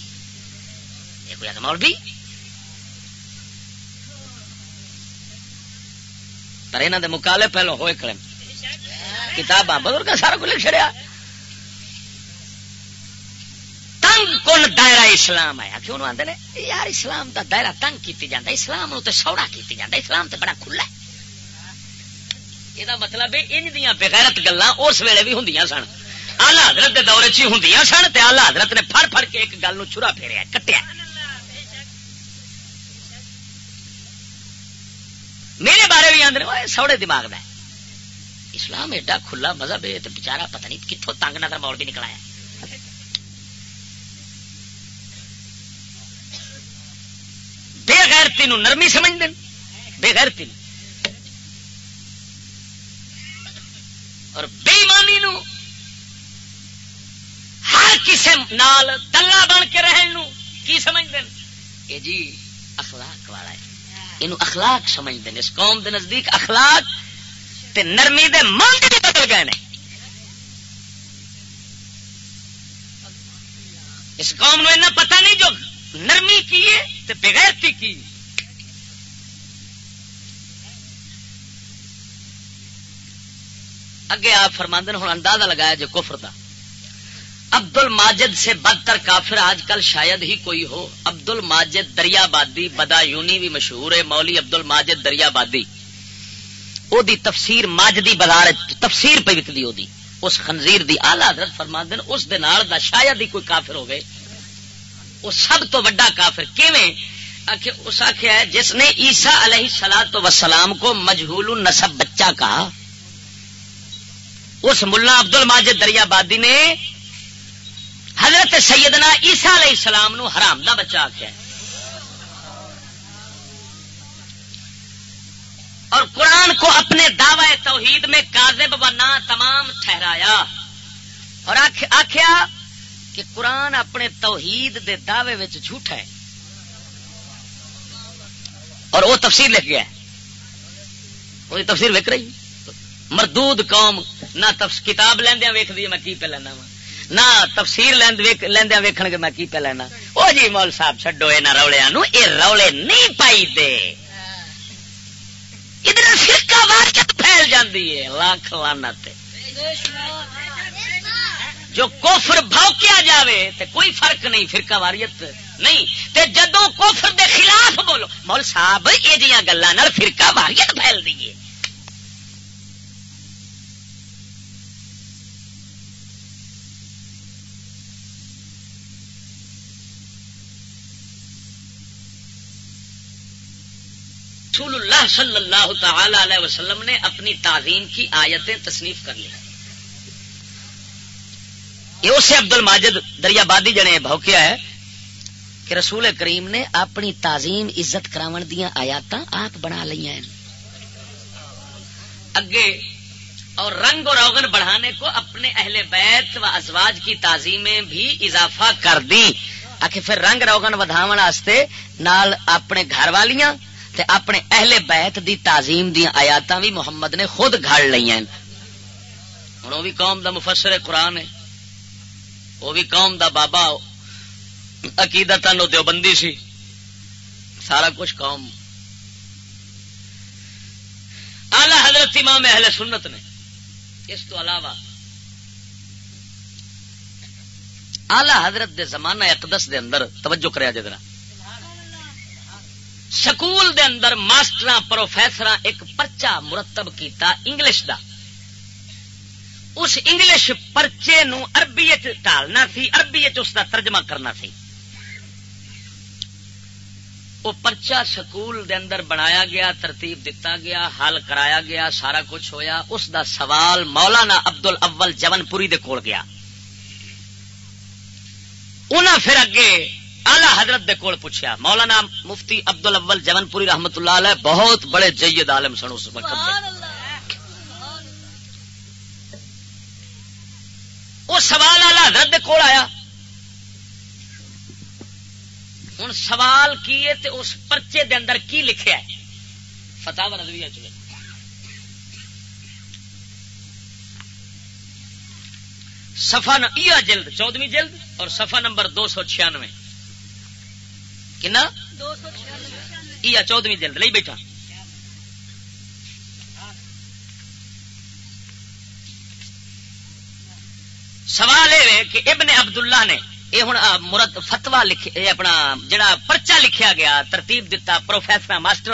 یہ کوئی مول بھی پر یہاں دے مکالے پہلو ہوئے کھڑے۔ کتاباں بزرگ سارا کچھ لکھ چڑیا تنگ کن دائرہ اسلام آیا کیوں آتے ہیں یار اسلام دا دائرہ تنگ کیتی جاتا اسلام نو تے سوڑا کیتی جاتا اسلام تے بڑا کھلا ہے۔ یہ مطلب ہے ان دیا بغیرت گلا اس ویلے بھی ہوں سن۔ آلہ حضرت دے دورے چ ہوں سن تے آلہ حضرت نے پھڑ پھڑ کے ایک گل چورا پھیریا کٹیا میرے بارے بھی آدھے سوڑے دماغ دا اسلام ایڈا کھلا مذہب ہے تو بچارا پتہ نہیں کتوں تنگ نظر مول بھی نکلا بے غیرتی نو نرمی سمجھ دین بے غیرتی اور بے ایمانی نو ہر کسی نال دلہ بن کے رہن نو کی سمجھ دین یہ جی اخلاق والا ہے۔ یہ اخلاق سمجھ دین اس قوم دے نزدیک اخلاق تے نرمی دے من بھی بدل گئے ہیں اس قوم نو ایسا پتہ نہیں جو نرمی کی بغیرتی کی اگے آپ فرماندن ہوں اندازہ لگایا جو کفر تھا عبد الماجد سے بدتر کافر آج کل شاید ہی کوئی ہو۔ عبد الماجد دریا بادی بدا یونی بھی مشہور ہے، مولی عبد الماجد دریا بادی او دی تفسیر ماجدی بازار، تفسیر پہ وکدی ہو دی۔ اس خنزیر دی آلہ حضرت فرما فرماندن اس دے نال دا شاید ہی کوئی کافر ہوگئے۔ وہ سب تو وڈا کافر کیویں؟ اس آخیا ہے، جس نے عیسا علیہ سلا تو وسلام کو مجہول نصب بچہ کہا۔ اس ملا عبد الماجد دریا بادی نے حضرت سیدنا عیسا علیہ السلام نو حرام دا بچہ آخیا اور قرآن کو اپنے دعوی توحید میں کاذب و نا تمام ٹھہرایا۔ اور آخیا کہ قرآن اپنے توحید دے دعوے میں جھوٹا ہے۔ اور وہ تفسیر لکھ گیا وہ تفسیر وک رہی مردود قوم نہ کتاب لیندیا ویک دی میں کی پہ لینا وا نہ تفسیر لیندیا ویکھن کے میں کی پہ لینا وہ جی مول صاحب چڈو یہ رولیا نو یہ رولے نہیں پائی دے۔ ادھر فرقہ واریت پھیل جاندی ہے، لاکھ لانا تے جو کوفر بھوکیا جاوے تے کوئی فرق نہیں، فرقہ واریت نہیں۔ تے جدو کوفر دے خلاف بولو، مول صاحب یہ جی گلا فرقہ واریت پھیل دیے رسول اللہ صلی اللہ تعالی علیہ وسلم نے اپنی تعظیم کی آیتیں تصنیف کر لی یہ اسے ابد الماجد دریا بادی جنے بھوکیا ہے کہ رسول کریم نے اپنی تعظیم عزت کراون دیا آیات آپ بنا لی اگے اور رنگ اور روغن بڑھانے کو اپنے اہل بیت و ازواج کی تعظیمیں بھی اضافہ کر دی آخر پھر رنگ روغن روگن وداو نال اپنے گھر والیاں تے اپنے اہل بیت دی تعظیم دیا آیات بھی محمد نے خود گھڑ لی ہوں وہ بھی قوم دا مفسر قرآن ہے۔ وہ بھی قوم دا بابا عقیدت دیوبندی سی۔ سارا کچھ قوم۔ آلہ حضرت امام اہل سنت نے اس تو علاوہ آلہ حضرت دے زمانہ اقدس دے اندر توجہ کریا جدرا سکول دے اندر ماسٹر پروفیسر ایک پرچا مرتب کیتا انگلش دا۔ اس انگلش پرچے نو عربی ٹالنا سی عربی اس دا ترجمہ کرنا سی۔ وہ پرچا سکول دے اندر بنایا گیا، ترتیب دتا گیا، حل کرایا گیا، سارا کچھ ہویا۔ اس دا سوال مولانا ابدل اول جون پوری دے کول گیا۔ انہاں پھر اگے آلہ حضرت دے کول پوچھا مولانا مفتی ابدل اول جون پوری رحمت اللہ علیہ بہت بڑے جید عالم سن، اس وقت وہ سوال آلہ حضرت کول آیا۔ ہوں سوال کی تے اس پرچے دے اندر کی لکھیا ہے؟ فتح رضویہ چلے۔ سفا جلد چودویں جلد اور سفا نمبر دو سو چھیانوے۔ کنا؟ چودویں جلد لئی بیٹھا۔ سوال یہ کہ ابن عبداللہ نے یہ ہوں مرد فتوا لکھے اپنا جڑا پرچا لکھیا گیا، ترتیب دتا پروفیسر ماسٹر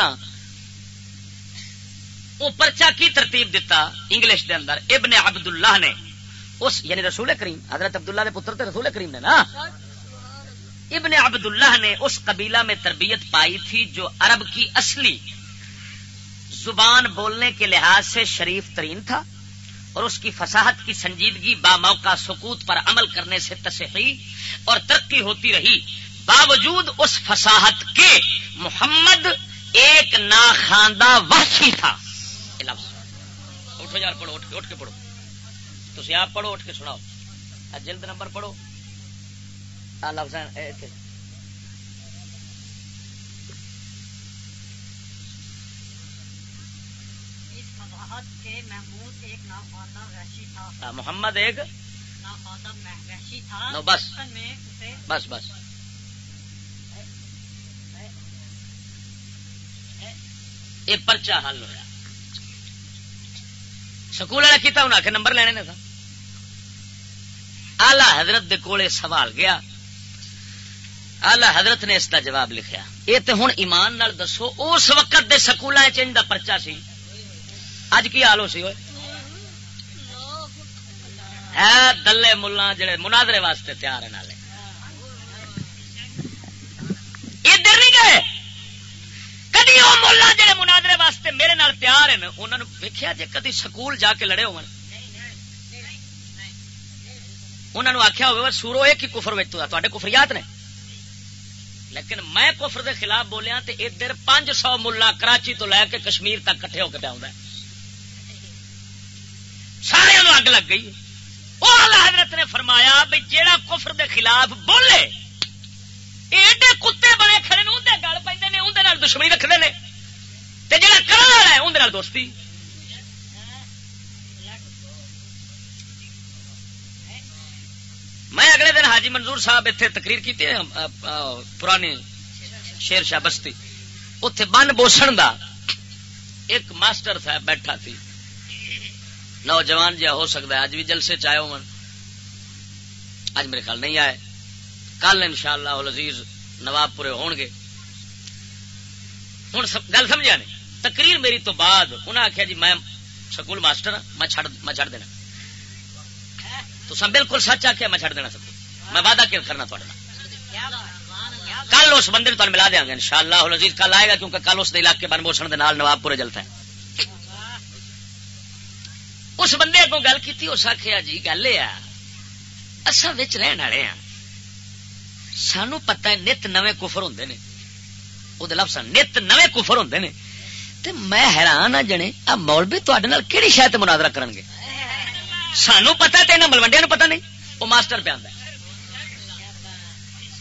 وہ پرچا کی ترتیب دتا انگلش دے اندر؟ ابن عبداللہ نے۔ اس یعنی رسول کریم، حضرت عبداللہ کے پتر رسول کریم نے نا؟ ابن عبداللہ نے اس قبیلہ میں تربیت پائی تھی جو عرب کی اصلی زبان بولنے کے لحاظ سے شریف ترین تھا۔ اور اس کی فساحت کی سنجیدگی با موقع سکوت پر عمل کرنے سے تصحیح اور ترقی ہوتی رہی۔ باوجود اس فساحت کے محمد ایک ناخاندہ وحشی تھا۔ اٹھو یار، پڑھو، اٹھ کے اٹھ کے پڑھو۔ تھی آپ پڑھو، اٹھ کے سناؤ۔ جلد نمبر پڑھو۔ لفظ محمد ایک بس بس بس یہ پرچا حل ہوا سکول والا کیا انہیں آ کے نمبر لینے نے تھا آلہ حضرت دے کولے سوال گیا آلہ حضرت نے اس کا جواب لکھیا یہ تو ہوں ایمان نال دسو اس وقت دے سکول پرچا سی اج کی حال ہو سی ہوئے ہے، دلے ملا جڑے مناظرے واسطے تیار ہیں نالے۔ ادھر نہیں گئے؟ کدی وہ ملا جڑے مناظرے واسطے میرے نال تیار ہیں انہوں نے ویکیا جی کدی سکول جا کے لڑے ہو انہوں نے آخیا ہوگا سورو ایک ہی کفر تے کفریات نے؟ لیکن میں کفر دے خلاف بولیا تو ادھر پانچ سو ملا کراچی تو لے کے کشمیر تک کٹھے ہو کے پیا سارے اگ لگ گئی۔ وہ حضرت نے فرمایا بھائی جیڑا کفر دے خلاف بولے، ایڈے کتے بڑے کھڑے اندر گل پہ اندر دشمنی رکھتے ہیں جا کر اندر دوستی۔ میں اگلے دن حاجی منظور صاحب اتنے تقریر کی پرانی شیر شاہ بستی اتے بن بوسن دا ایک ماسٹر تھا بیٹھا تھی نوجوان جہا ہو سکتا ہے اج بھی جلسے چاہے ہو اج میرے خیال نہیں آئے۔ کل ان شاء اللہ لذیذ نواب پورے ہون گے۔ ہوں گل سمجھا نہیں تقریر میری تو بعد انہیں آخیا جی میں سکول ماسٹر ہاں میں چڑھ دینا۔ تو سب بالکل سچ آخیا میں چڑھ دینا سب میں وعدہ کرنا تھوڑا کل اس بندے تمہیں ملا دیا گا ان شاء اللہ کل آئے گا کیونکہ کل اس علاقے بن بوسن کے نواب پورے جلتا ہے۔ اس بندے کو گل کی اس آخیا جی گل یہ اصل رہن والے ہاں۔ سانو پتا ہے نت نویں کفر ہوں نے۔ وہ لفظ نت نویں کفر ہوں نے۔ تے میں حیران ہاں جنے، آ مولوی تے کہڑی شاید مناظرہ کرن گے؟ سانو پتا تو ملوڈیا پتا نہیں؟ وہ ماسٹر پہ آدھا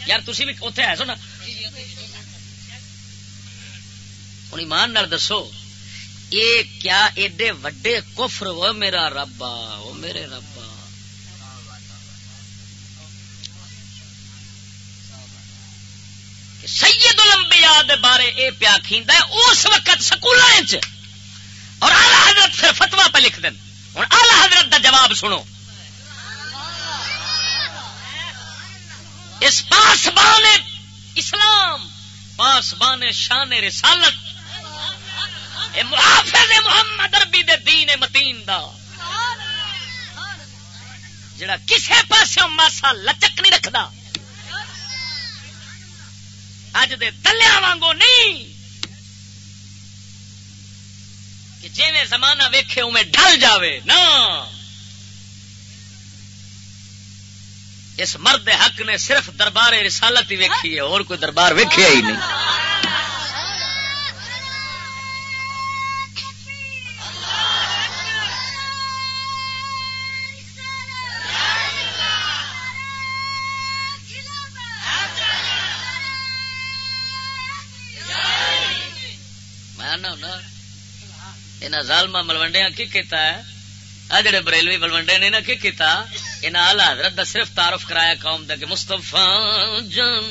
یار تھی بھی اتنے ہے سو نا ہوں ایمان دسو۔ یہ کیا ایڈے وڈے کفر، وہ میرا ربا وہ میرے ربا سید الانبیاء دے بارے اے پیا کھیندا ہے، اس وقت سکولوں اور آلہ حضرت پھر فتوا پہ لکھ دیں ہوں آلہ حضرت دا جواب سنو۔ اس پاسبان اسلام، پاسبان شان رسالت اے محافظ محمد اربی دے دین متین دا۔ جڑا کسے پاسوں ماسا لچک نہیں رکھتا اج دے دلیا وانگو نہیں۔ کہ جی زمانہ ویکھے او میں ڈل جاوے نا اس مرد حق نے صرف دربار رسالت ہی ویکھی ہے، اور کوئی دربار ویکھیا ہی نہیں۔ میں ظالما ملوڈیا کی کیتا ہے؟ آ جڑے بریلوی ملوڈے نے نا کی کیتا؟ انہیں آلہ حضرت دا صرف تعارف کرایا قوم دا کہ مستفا جان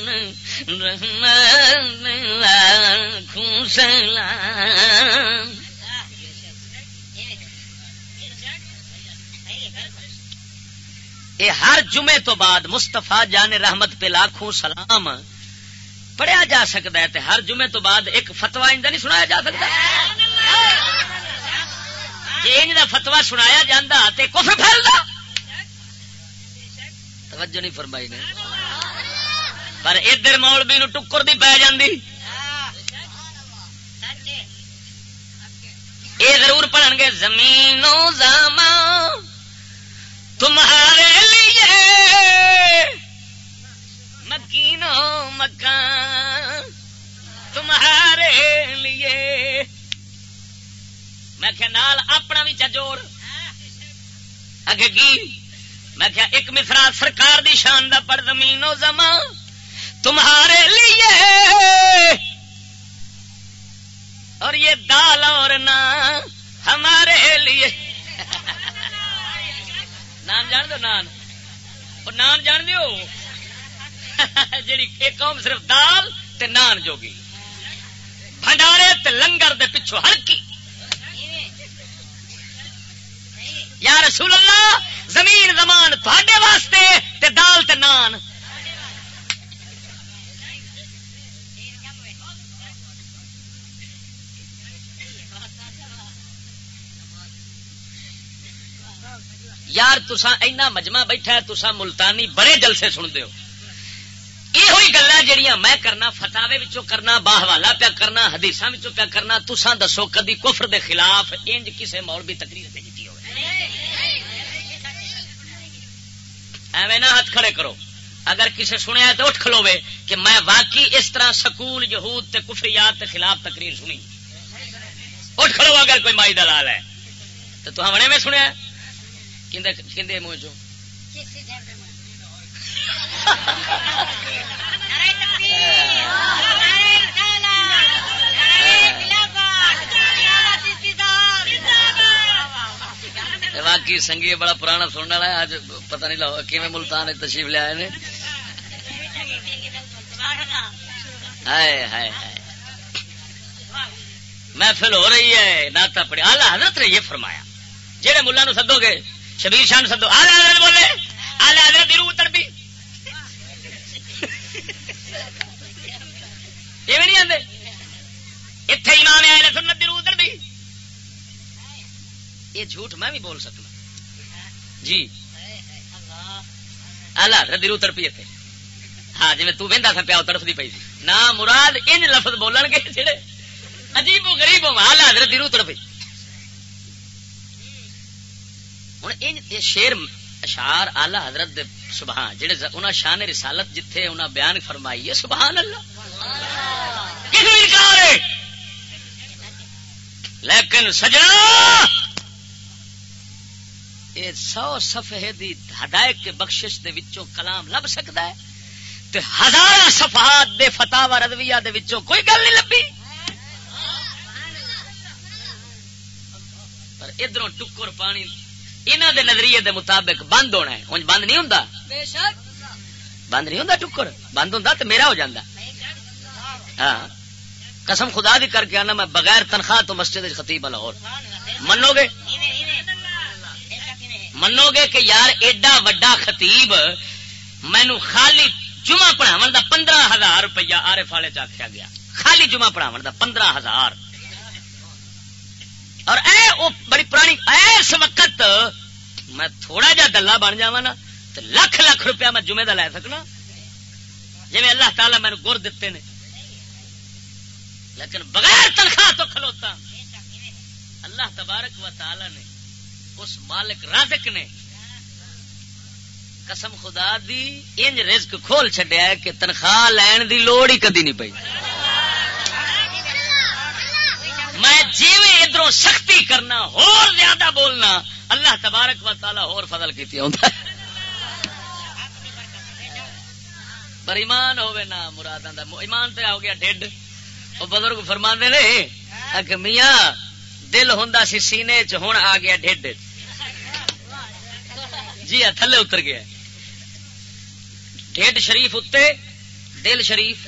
یہ ہر جمعے تو بعد مستفا جان رحمت پہ لاکھوں سلام پڑھیا جا سکتا ہے ہر جمعے تو بعد ایک فتوا ان نہیں سنایا جا سکتا؟ جی ان فتوا سنایا جا تو کفر پھیلتا توجہ نہیں فرمائی نے۔ پر ادھر مولوی نو ٹکر دی پی جاندی۔ یہ ضرور پڑھن گے، زمینوں زاما تمہارے لیے، مکینوں مکان تمہارے لیے۔ میں کہ نال اپنا بھی چجوڑ اگے کی؟ میں کیا ایک مصرا سرکار دی شان دا پر زمین و زما تمہارے لیے اور یہ دال اور نان ہمارے لیے۔ نان جان دو نان۔ اور نان جان دیو؟ جی ایک قوم صرف دال تے نان جوگی۔ بھنڈارے تے لنگر دے پچھو ہلکی۔ یا رسول اللہ، زمین، زمان تھوڑے واسطے تے دال تے نان۔ یار تسا اینا مجمع بیٹھا ہے تسا ملتانی بڑے جلسے سن دیو یہ گلا جہیا میں کرنا، فتاوے کرنا، باہوالا پیا کرنا حدیث پیا کرنا تسا دسو کدی کفر دے خلاف، انج کسے مول بھی تقریر دے دیتی ہو ایویں نہ ہاتھ کھڑے کرو۔ اگر کسے سنیا تو اٹھ کھلوے کہ میں واقعی اس طرح سکول، یہود تے کفریات تے خلاف تقریر سنی۔ اٹھ کھڑو اگر کوئی مائی دلال ہے۔ تو تو ہاں ہم میں سنیا کھندے منہ چو باقی سنگی بڑا پرانا سننے والا ہے اج پتہ نہیں لو کہ ملتان تشریف لے آئے لیا محفل ہو رہی ہے ناتا پڑی آلہ حضرت نے یہ فرمایا۔ جہے ملا نو سدو گے، شبیر شاہ سدو۔ آلہ حضرت بولے آلہ حضرت روح تڑپی۔ یہ بھی نہیں آتے اتنے ایمان آئے سنت روح تڑپی۔ یہ جھوٹ میں بھی بول سکتا جی۔ اللہ۔ روح تڑپی اتنے ہاں جی تہ تھا پیا تڑفتی پی نہ مراد ان لفظ بولن گے جڑے عجیب و غریب ہو آلہ حضرت روح تڑپی۔ ہوں شیر اشار آلہ حضرت دے سبحان جڑے انہاں شان رسالت جتھے انہاں بیان فرمائی ہے سبحان اللہ۔ کس انکار ہے؟ لیکن سجنا یہ سو صفحے دی ہدایت کے بخشش دے وچوں کلام لب سکتا ہے تے ہزار صفحات دے فتح رضویہ دے وچوں کوئی گل نہیں لبی پر ادھر ٹکر پانی انہوں دے نظریے دے مطابق بند ہونا ہے۔ انج بند نہیں ہوں بند نہیں ہوں ٹکر؟ بند ہوں تو میرا ہو جاندہ ہاں۔ قسم خدا دی کر کے آنا میں بغیر تنخواہ تو مسجد خطیب لاہور۔ منو گے؟ منو گے کہ یار ایڈا وڈا خطیب مینو خالی جمعہ پڑھاو دا پندرہ ہزار روپیہ آرے فالے چکھیا گیا۔ خالی جمعہ پڑھاو دا پندرہ ہزار۔ اور اے او بڑی پرانی ایس وقت میں تھوڑا جا دلہ بن جا نا تو لکھ لکھ روپیہ میں جمعے دا لے سکنا۔ جی اللہ تعالی مینو گر دیتے نے۔ لیکن بغیر تنخواہ تو کھلوتا۔ اللہ تبارک و تعالی نے اس مالک رازق نے قسم خدا دی انج رزق کھول چڈیا ہے کہ تنخواہ لین دی لوڑ ہی کدی نہیں پی میں جی ادھر سختی کرنا اور زیادہ بولنا، اللہ تبارک و تعالی اور فضل کی پر ایمان ہوئے نا مراد ایمان تے ہو گیا ڈیڈ۔ وہ بزرگ فرما نے کہ میاں، دل ہوں سی سینے چ ہوں آ گیا ڈیڈ۔ جی ہاں، تھلے اتر گیا ڈیڈ شریف اتنے دل شریف۔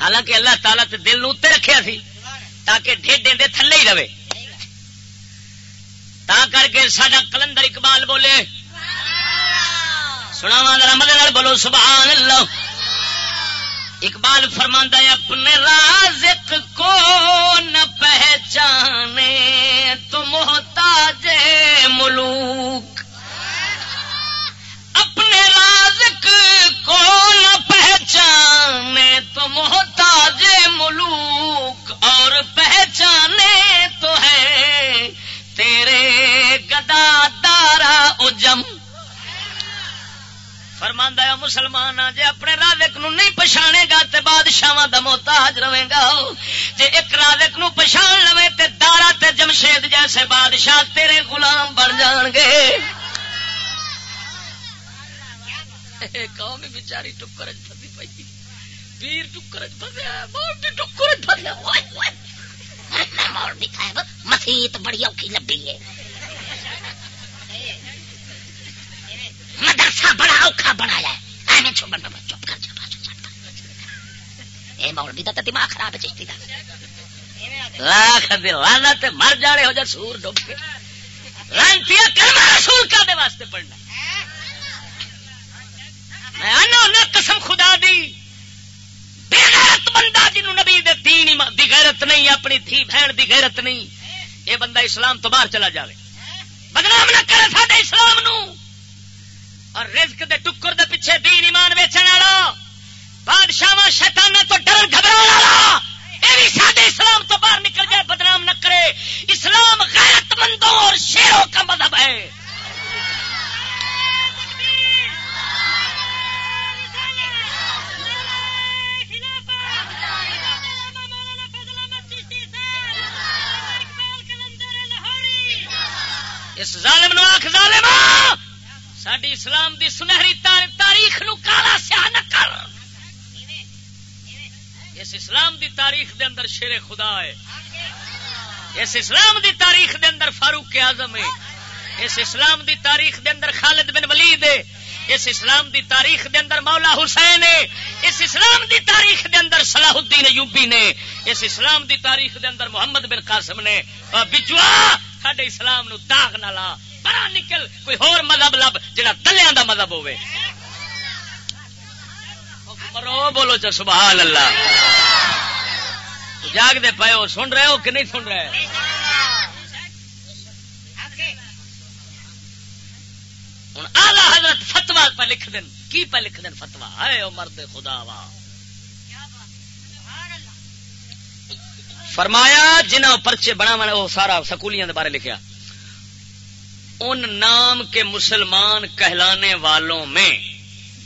حالانکہ اللہ تعالیٰ تے دل نو اتنے رکھیا سی، تاکہ ڈیڈ دے تھلے ہی رہے۔ تا کر کے سڈا کلندر اقبال بولے سنا مدد بولو، سبحان اللہ۔ اقبال فرماندہ اپنے رازق کو نہ پہچانے، تو محتاج ملوک۔ اپنے رازق کو نہ پہچانے، تو محتاج ملوک۔ اور پہچانے تو ہے تیرے گدا دارا اجم۔ فرماندہ ہے مسلمان جے اپنے رازق نو نہیں پچھانے گا تے بادشاہ دا محتاج رہے گا جے ایک رازق نو پچھان لوے تے دارا تے جمشید جیسے بادشاہ تیرے غلام بن جان گے۔ قوم بیچاری ٹکر پتی پی پیر ٹکر ٹکر مسیت بڑی اوکھی لبی ہے مدرسہ بڑا اوکھا بنایا ایویں چپ کر اے مولوی دا دماغ خراب ہے چشتی دا۔ لاکھ دلانا تے مر جانے ہو جا، سور ڈب کے۔ لانتی کلمہ رسول کا دے واسطے پڑھنا۔ میں آنا ہونا قسم خدا دی۔ بے غیرت بندہ جنہوں نبی دے دین دی غیرت نہیں، اپنی تھی بہن دی غیرت نہیں، اے بندہ اسلام تو باہر چلا جاوے۔ بدنام نہ کرے ساڈے اسلام نو اور رزق دے ٹکر دے پیچھے دین ایمان ویچن والا بادشاہ شیطان تو ڈر گھبرا والا۔ یہ سارے اسلام تو باہر نکل جائے، بدنام نہ کرے۔ اسلام غیرت مندوں اور شیروں کا مذہب ہے۔ اس ظالم نو آخ ظالم ساری اسلام دی سنہری تاریخ نو کالا سیاہ نہ کر۔ اس اسلام دی تاریخ دے اندر شیر خدا ہے۔ اس اسلام دی تاریخ دے اندر فاروق اعظم ہے۔ اس اسلام دی تاریخ دے اندر خالد بن ولید ہے۔ اس اسلام دی تاریخ دے اندر مولا حسین ہے۔ اس اسلام دی تاریخ دے اندر صلاح الدین یوبی نے۔ اس اسلام دی تاریخ دے اندر محمد بن قاسم نے۔ بچوا سڈے اسلام نو داغ نہ لا۔ پرا نکل، کوئی ہور مذہب لب جا تلیا دا مذہب ہوے مرو، بولو چا سبحان اللہ۔ جاگ دے پے ہو، سن رہے ہو کہ نہیں سن رہے؟ ہوں آلہ حضرت فتوا پہ لکھ دین۔ کی پہ لکھ دین فتوا ہے مرد خدا وا۔ فرمایا جنہ پرچے بنا وہ سارا سکولیاں دے بارے لکھیا۔ ان نام کے مسلمان کہلانے والوں میں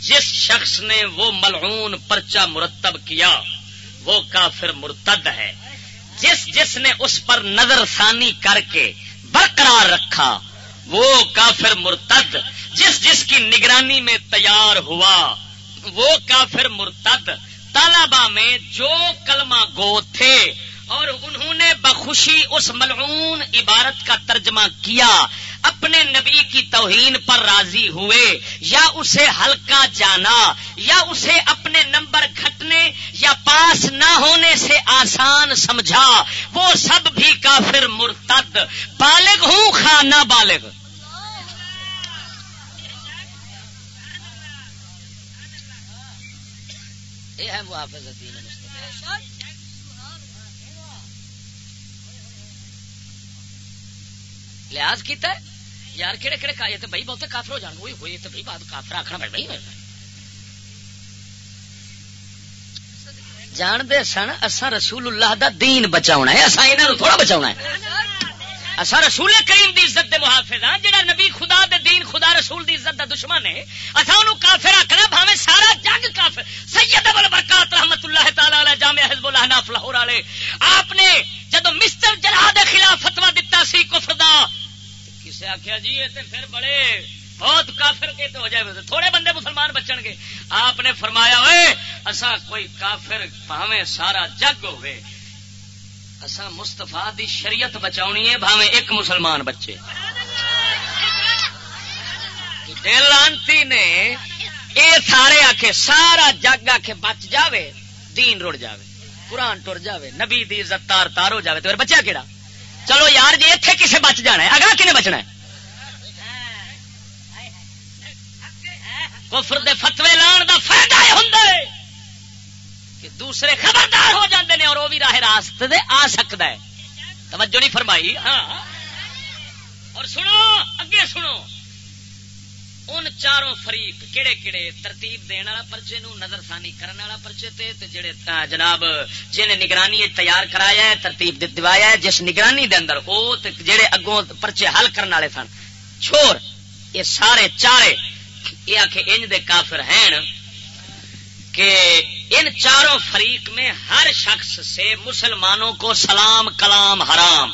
جس شخص نے وہ ملعون پرچہ مرتب کیا، وہ کافر مرتد ہے۔ جس جس نے اس پر نظر ثانی کر کے برقرار رکھا، وہ کافر مرتد۔ جس جس کی نگرانی میں تیار ہوا، وہ کافر مرتد۔ طالبہ میں جو کلمہ گو تھے اور انہوں نے بخوشی اس ملعون عبارت کا ترجمہ کیا اپنے نبی کی توہین پر راضی ہوئے، یا اسے ہلکا جانا، یا اسے اپنے نمبر گھٹنے یا پاس نہ ہونے سے آسان سمجھا، وہ سب بھی کافر مرتد، بالغ ہوں خانہ بالغ۔ یہ ہے محافظ لحاظ کیتا ہے؟ یار کہڑے کہڑے کا تو بھائی بہت کافر ہو جان، وہی ہوئی تو بھائی بات کافر آخنا بھائی بھائی جان دے سن اصا رسول اللہ دا دین بچاؤنا ہے اصا یہاں تھوڑا بچاؤنا ہے۔ اصا رسول کریم دی عزت دے محافظ ہاں جہاں نبی خدا دے دین، خدا رسول دی عزت دا دشمن ہے اصا انہوں کافر آخنا بھاوے سارا جنگ کافر۔ سید ابل برکات رحمت اللہ تعالی علیہ جامع حزب اللہ ناف لاہور والے، آپ نے جدو مسٹر جلا دے خلاف فتوا دتا سی، کفر دا کسے آخیا جی یہ پھر بڑے بہت کافر کے تو ہو جائے تھوڑے بندے مسلمان بچن گے۔ آپ نے فرمایا ہوئے اسا کوئی کافر پاوے سارا جگ ہوئے۔ اسا مستفا دی شریعت بچاونی ہے بھاوے ایک مسلمان بچے۔ لانتی نے اے سارے آخ سارا جگ آ بچ جاوے، دین رڑ جاوے، قرآن ٹر جاوے، نبی دی عزت تار تار ہو جاوے۔ تو بچہ کہڑا چلو یار جی اتنے کسے بچ جانا ہے، اگلا کنے بچنا ہے؟ کفر دے فتوے لان دا فائدہ یہ ہوں کہ دوسرے خبردار ہو جاندے نے اور وہ بھی راہ راست دے آ سکتا ہے۔ توجہ نہیں فرمائی؟ ہاں۔ اور سنو، اگے سنو۔ ان چاروں فریق کہڑے کہڑے ترتیب دین والا پرچے نو نظر ثانی کرن والا پرچے تے تے جڑے جناب جن نگرانی تیار کرایا ہے، ترتیب دوایا ہے، جس نگرانی دے اندر او تے جڑے اگوں پرچے حل کرن والے سن۔ چھوڑ، یہ سارے چارے یہ آخ انج دے کافر ہیں کہ ان چاروں فریق میں ہر شخص سے مسلمانوں کو سلام، کلام حرام،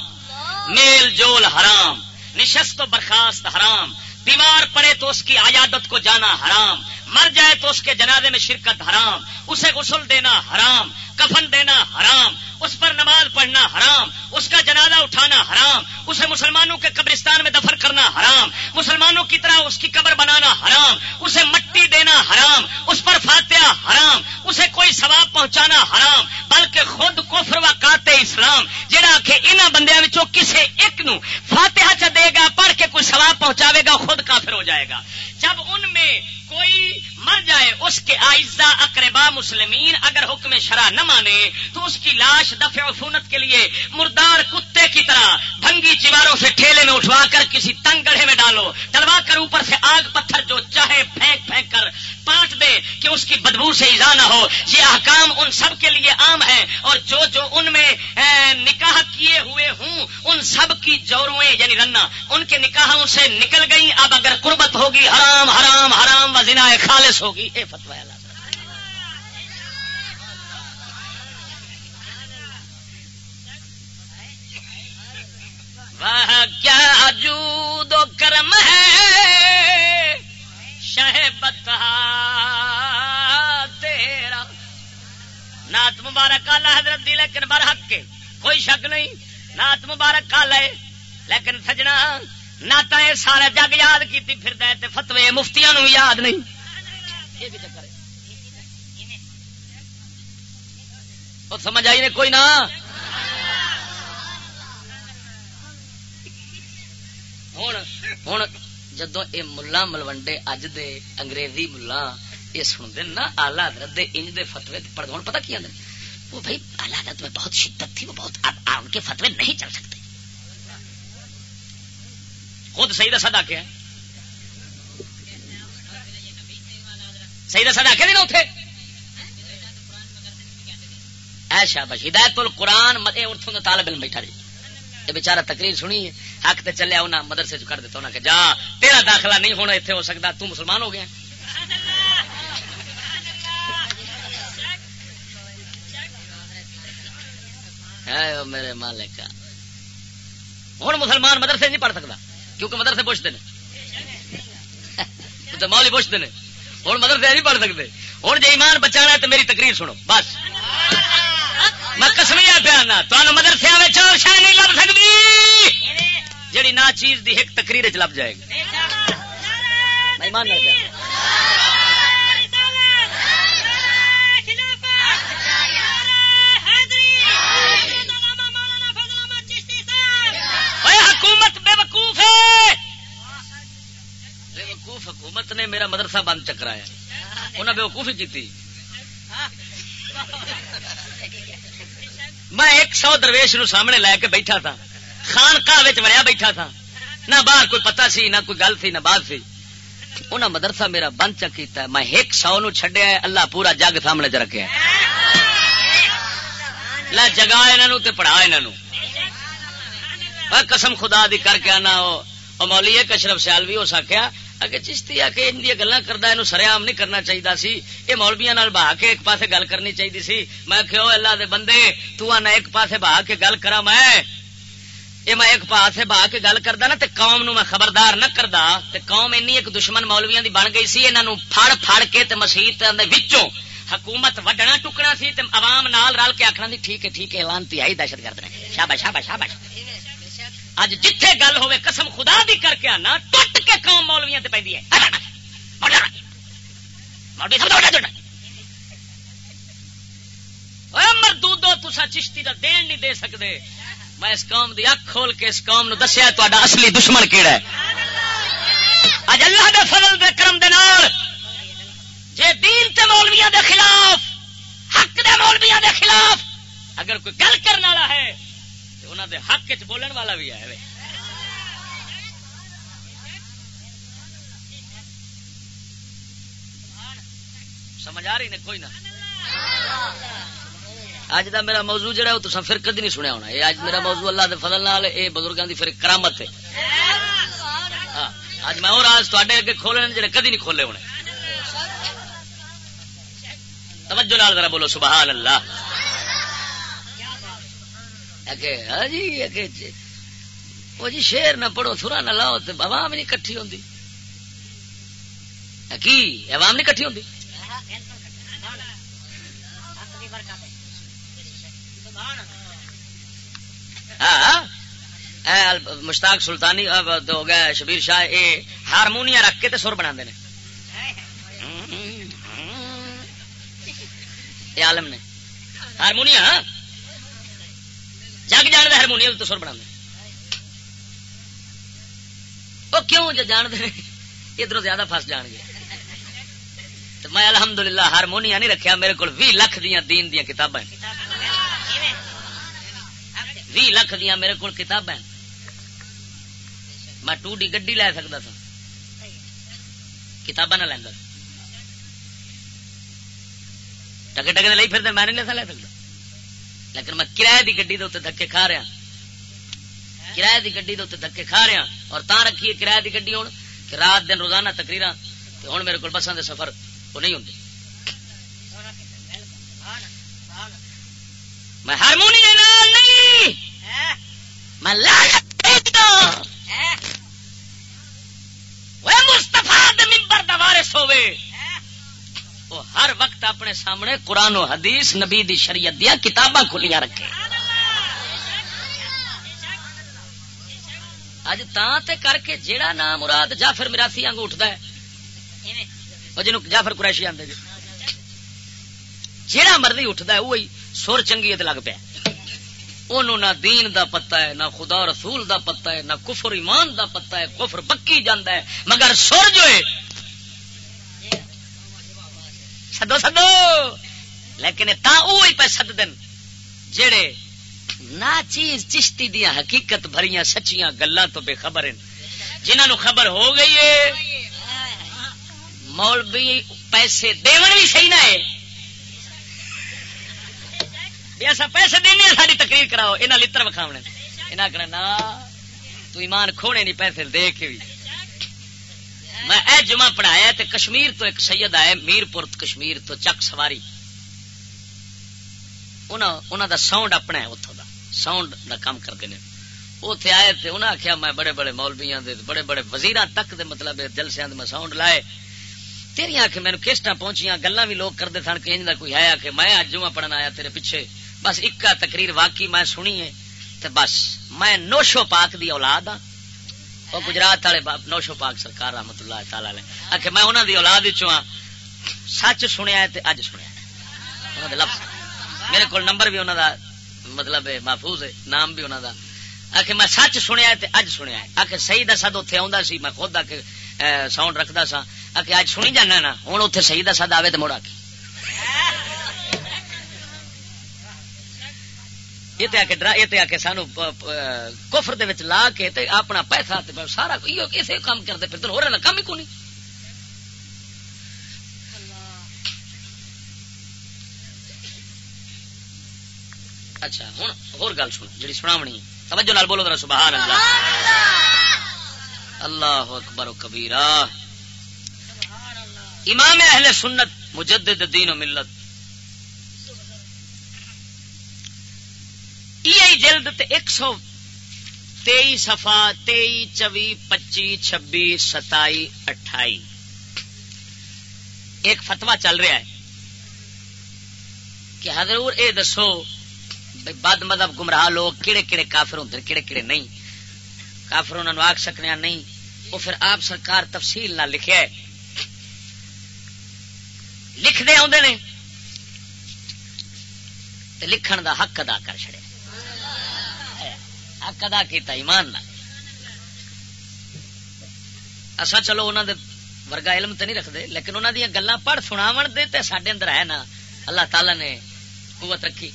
میل جول حرام، نشست و برخاست حرام بیمار پڑے تو اس کی عیادت کو جانا حرام، مر جائے تو اس کے جنازے میں شرکت حرام، اسے غسل دینا حرام، کفن دینا حرام اس پر نماز پڑھنا حرام، اس کا جنازہ اٹھانا حرام، اسے مسلمانوں کے قبرستان میں دفن کرنا حرام، مسلمانوں کی طرح اس کی قبر بنانا حرام، اسے مٹی دینا حرام، اس پر فاتحہ حرام، اسے کوئی ثواب پہنچانا حرام، بلکہ خود کفر و کاتے اسلام جہاں کہ انہوں بندیاں کسے ایک نو فاتحہ چ دے گا، پڑھ کے کوئی ثواب پہنچاوے گا، خود کافر ہو جائے گا۔ جب ان میں کوئی مر جائے، اس کے آئزہ اقربا مسلمین اگر حکم شرح نہ مانے، تو اس کی لاش دفع عفونت کے لیے مردار کتے کی طرح بھنگی چیواروں سے ٹھیلے میں اٹھوا کر کسی تنگ گڑھے میں ڈالو، ڈلوا کر اوپر سے آگ پتھر جو چاہے پھینک پھینک کر پاٹ دے کہ اس کی بدبو سے ایزا نہ ہو۔ یہ احکام ان سب کے لیے عام ہے اور جو جو ان میں نکاح کیے ہوئے ہوں، ان سب کی جورویں یعنی رنا، ان کے نکاح ان سے نکل گئی اب اگر قربت ہوگی، حرام حرام حرام و زنا خالص ہوگی۔ اے فتوا وہ کیا جود و کرم ہے؟ شہ بتا تیرا۔ نات مبارک کالا حضرت دی، لیکن برحق کے کوئی شک نہیں نات مبارک کالا ہے لیکن سجنا نعت سارا جگ یاد کی پھر فتوے مفتیاں نو یاد نہیں۔ سمجھ آئی نے کوئی نہ؟ ہوں ہوں جدو یہ ملا ملوڈے اج دے انگریزی ملا یہ سنتے نا آلہ حضرت دے انج دے فتوی پڑھ ہوں پتا کی آدھے وہ بھائی آلہ حضرت میں بہت شدت تھی وہ بہت اب ان کے فتوے نہیں چل سکتے خود صحیح دسا ڈاک صحیح دسا ڈاکے نا اتنے ایشا بس ہدایت القرآن اتوں کا طالب علم بیٹھا رہی یہ بےچارا تقریر سنی ہے، حق تے چلیا انہیں مدرسے چ کر دیتا انہیں کہ جا، تیرا داخلہ نہیں ہونا اتنے ہو سکتا تو مسلمان ہو گیا۔ میرے مالک۔ ہوں مسلمان مدرسے نہیں پڑھ سکتا کیونکہ مدرسے پوچھتے ہیں مولی پوچھتے ہیں ہوں مدرسے نہیں پڑھ سکتے ہوں جی ایمان بچانا ہے تو میری تقریر سنو، بس۔ میں کسمیا پیا تمہیں مدرسے شاید نہیں لب سکتی جیڑی نہ چیز دی ایک تقریر چ لب جائے گی۔ ایمان حکومت بے وقوف ہے۔ بے وقوف حکومت نے میرا مدرسہ بند چکرایا۔ انہیں بے وقوفی کی میں ایک سو درویش نو سامنے لے کے بیٹھا تھا۔ خان کا بیٹھا تھا۔ نہ باہر کوئی پتا سی، نہ کوئی گل سی، نہ بات سی۔ انہیں مدرسہ میرا بند چکیتا ہے۔ میں ایک سو نو چڈیا اللہ پورا جگ سامنے چ رکھا جگا انہوں پڑھا انہوں قسم خدا دی کر کے آنا مولی کشرف سیال بھی ہو سکیا اگر چشتی آ کے ان گلا کرتا یہ سریام نہیں کرنا چاہیے سی۔ یہ مولبیا بہا کے ایک پاسے گل کرنی چاہیے سی۔ میں کہ اللہ دے بندے، تو آنا ایک پاسے بہا کے گل کرا میں۔ یہ میں ایک پاسے بہا کے گل کردا نا، تے قوم نو میں خبردار نہ کردا۔ تے قوم اینی ایک دشمن مولویاں دی بن گئی سی، انہاں پھڑ پھڑ کے تے مسیت دے وچوں حکومت وڈنا ٹکنا سی، تے عوام نال رل کے آکھنا دی ٹھیک ہے ٹھیک ہے، اعلان تی آئی دہشت گرد نے۔ شاباش شاباش شاباش۔ اج جتھے گل ہوے قسم خدا دی کر کے آنا ٹٹ کے قوم مولویاں تے پیندی ہے۔ مردودو تسا چشتی دا دین نہیں دے سکتے میں اس قوم دی اکھ کھول کے اس قوم نو دسیا تا اصلی دشمن کیڑا ہے؟ اج اللہ دے فضل دے کرم دے نال، جے دین تے مولویاں دے خلاف، حق دے مولویاں دے خلاف اگر کوئی گل کرنے والا ہے تو انہاں دے حق وچ بولن والا بھی ہے سمجھ آ رہی نے؟ کوئی نہ۔ اج دا میرا موضوع جڑا وہ تو پھر کدی نہیں سنیا ہونا۔ یہ اج میرا موضوع اللہ دے فضل نال اے بزرگاں دی پھر کرامت ہے۔ ہاں، اج میں اور آج تے اگے کھولنے جڑے کدی نہیں کھولے ہونے۔ توجہ نال ذرا بولو، سبحان اللہ۔ ہاں جی،, جی وہ جی شیر نہ پڑھو تھرا نہ لاؤ تو عوام نہیں کٹھی ہوتی کی؟ عوام نہیں کٹھی ہوتی ہاں مشتاق سلطانی ہو گیا شبیر شاہ یہ ہارمونیا رکھ کے سر بنا ہاں، ہاں۔ عالم نے۔ ہارمونیا ہاں؟ جگ جان ہارمونیم تو سر بنا وہ کیوں جو ادھر زیادہ فس جان گے۔ میں الحمدللہ ہارمونیا نہیں رکھیا، میرے کو لکھ دیا دین دیا کتابیں بھی لکھ دیا میرے کو کتاب میں ٹو ڈی گڈی لے سکتا تھا کتاباں نہ لینا ٹکے ٹکے لے پھر میں نہیں لے سکتا لیکن میں کرایہ کی گڈی دکے کھا رہا کرایہ کی گڈی دکے کھا رہا اور تا رکھیے کرایہ کی گڈی ہوں کہ رات دن روزانہ تقریر ہوں میرے کو بسان کے سفر وہ نہیں ہوں میں ہارمونی نہیں۔ میں مستفا ممبر دوارس ہوے وہ ہر وقت اپنے سامنے قرآن و حدیث، نبی دی شریعت دیا کتاباں کھلیاں رکھے۔ اج تے کر کے جیڑا نام مراد جعفر میراسی آنگ اٹھتا ہے وہ جنوب جعفر قریشی آدھے جی۔ جیڑا مرضی اٹھتا ہے وہی سر چنگی لگ پیا۔ انہوں نہ دین دا پتا ہے، نہ خدا رسول دا پتا ہے، نہ کفر ایمان دا پتا ہے، کفر پکی جانا ہے، مگر سر جو ہے سدو سدو لیکن تا پہ سد دن جڑے نہ چیز چشتی دیا حقیقت بھریاں سچیاں گلوں تو بے خبر ہیں۔ جنہوں خبر ہو گئی ہے، مولوی پیسے دون بھی صحیح نہ ہے۔ ایسا پیسے دینے ساری تقریر کراؤ یہاں لڑ وکھاونے۔ یہاں کہنا نا، تو ایمان کھونے نہیں، پیسے دے کے بھی۔ میں اے جمعہ پڑھایا تے کشمیر تو ایک سید آئے میر پور کشمیر تو چک سواری۔ انہوں دا ساؤنڈ اپنا ہے اتوں دا۔ ساؤنڈ دا کام کرتے ہیں اتنے آئے تھے انہیں آخیا میں بڑے بڑے مولبیاں دے، بڑے بڑے وزیر تک دے مطلب جلسے میں ساؤنڈ لائے۔ تیری آ کے مینو کیسٹا پہنچیاں گلا بھی لوگ کرتے سن کہ کوئی ہے کہ میں اج جمعہ پڑھن آیا تیرے پیچھے۔ بس اکا تقریر واقعی میں سنی ہے۔ تے بس، میں نوشو پاک دی اولاد ہاں۔ وہ گجرات والے نوشو پاک سرکار رحمت اللہ تعالی نے آخر میں انہوں دی اولاد چاہ سچ سنیا تے اج سنیا لفظ۔ میرے کو نمبر بھی انہوں دا مطلب محفوظ ہے، نام بھی انہوں دا۔ آخر میں سچ سنیا تے اج سنیا آخر صحیح دسا تو اتنے آ سی، میں خود آ کے ساؤنڈ رکھتا سا آخر اج سنی جانا نا ہوں اتنے صحیح دسا دے تو مڑ آ کے یہ آ کے ڈرا یہ آ کے سانو کفر لا کے اپنا پیسہ سارا کسی کام کرتے پھر ہو رہا کام ہی کو نہیں اچھا ہوں ہو گل سن جی سناونی توجہ نال بولو ذرا، سبحان اللہ۔ اللہ اکبر و کبیرہ۔ امام اہل سنت مجدد دین و ملت۔ جلد تے ایک سو تئی سفا تئی چوی، پچی، چھبی، ستائی، اٹھائی۔ ایک فتوا چل رہا ہے کہ حضرور اے دسو بد مذہب گمراہ لوگ کہڑے کہڑے کافر ہوں کہڑے کہڑے نہیں۔ کافر انہوں آخ سکنے نہیں۔ وہ پھر آپ سرکار تفصیل نہ لکھے لکھتے آدھے نے لکھن دا حق ادا کر چڑیا حق ادا کیتا، ایمان نہ اصا چلو انہوں دے ورگا علم تو نہیں رکھتے لیکن انہوں دیا گلا پڑھ سناو دے تے سڈے اندر ہے نا۔ اللہ تعالی نے قوت رکھی،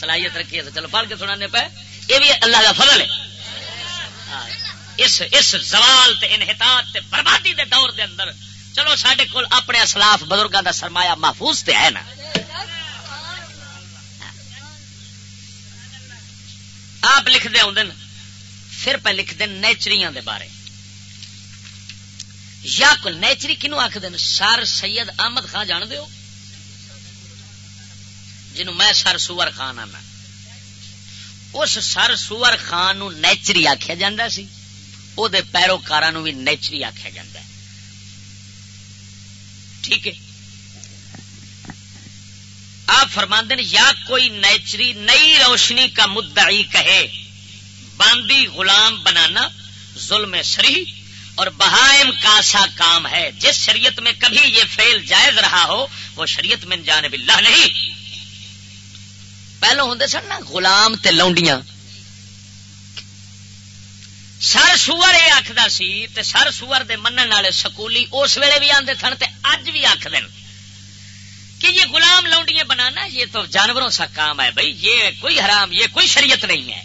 صلاحیت رکھی ہے چلو پڑھ کے سنانے پہ یہ بھی اللہ کا فضل ہے۔ ہاں، اس اس زوال تے انحطاط تے بربادی دے دور دے اندر۔ چلو سڈے کول اپنے اسلاف بزرگوں دا سرمایہ محفوظ تے ہے نا۔ آپ لکھتے آدھے پھر پہ لکھ دیں نیچریاں دے بارے۔ یا کوئی نیچری کنو آخ دین سر سید احمد خان جان دیو؟ جنوں میں سر سور خان ہاں آنا اس سر سور خان نو نیچری آخیا جا سی۔ وہ پیروکار بھی نیچری آخیا جا ٹھیک ہے؟ آپ فرماندن یا کوئی نیچری، نئی روشنی کا مدعی کہے، باندی غلام بنانا ظلم سری اور بہائم کا سا کام ہے۔ جس شریعت میں کبھی یہ فیل جائز رہا ہو، وہ شریعت میں جانب اللہ نہیں۔ پہلو ہوں سن نا گلام تونڈیاں سر سور یہ آخر سی سر سور دے منن والے سکولی اس ویلے بھی آتے سن اج بھی آخ دین۔ کہ یہ غلام لونڈیاں بنانا یہ تو جانوروں سا کام ہے بھائی، یہ کوئی حرام، یہ کوئی شریعت نہیں ہے۔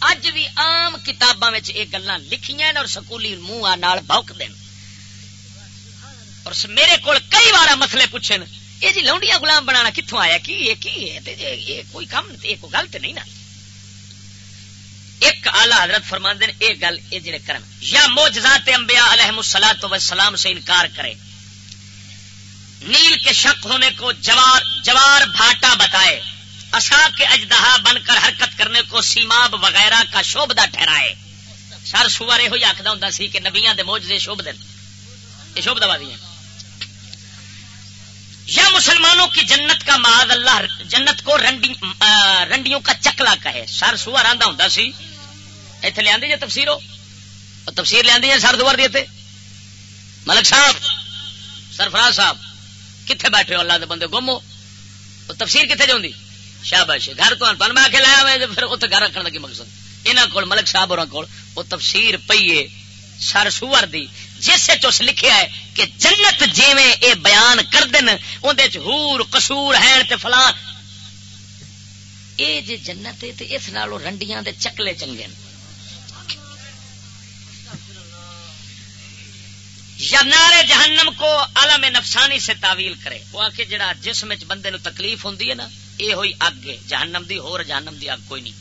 اج بھی آم کتاباں یہ گلا لکھیاں اور سکولی منہ بوک دین۔ اور میرے کو کئی بار مسئلے پوچھے یہ جی لونڈیاں غلام بنانا کتوں آیا؟ کی یہ کی ہے؟ یہ کوئی کام یہ کوئی گل تو نہیں نا۔ ایک آلہ حضرت فرمان دین ایک گل یہ جڑے کرن، یا موجزات انبیاء علیہ السلام سے انکار کرے۔ نیل کے شک ہونے کو جوار جوار بھاٹا بتائے اصا کے اجدہا بن کر حرکت کرنے کو سیماب وغیرہ کا شوبدہ ٹھہرائے۔ سر سوارے ہوئی آخر ہوں سی کہ نبیاں دے موجے شوب دن۔ یہ شوب دبا دی یا مسلمانوں کی جنت کا معاذ اللہ جنت کو رنڈی رنڈیوں کا چکلا کہے۔ سر سوار آدھا ہوں سی۔ اتنے لیا جی تفسیر ہو تفسیر لیا سر دوار دیتے ملک صاحب، سرفراز صاحب کتنے بیٹھے ہو اللہ دے بندے؟ گمو تفسیر کتنے جی شاباش، گھر تو بن میں کے لایا میں پھر اتنے گھر رکھنے کا کی مقصد۔ یہاں کو ملک صاحب اور وہ تفسیر پیے سر سور دی، جس چس لکھیا ہے کہ جنت جیویں اے بیان کر دن اندر ہور قصور ہیں تے فلان اے جے جنت ہے تے اس نالوں رنڈیاں دے چکلے چنگے ہیں۔ یا نارے جہنم کو عالم نفسانی سے تعویل کرے۔ وہ آ کے جڑا جسم بندے نو تکلیف ہوں نا یہ ہوئی اگ ہے۔ جہنم دی ہو جہنم دی اگ کوئی نہیں۔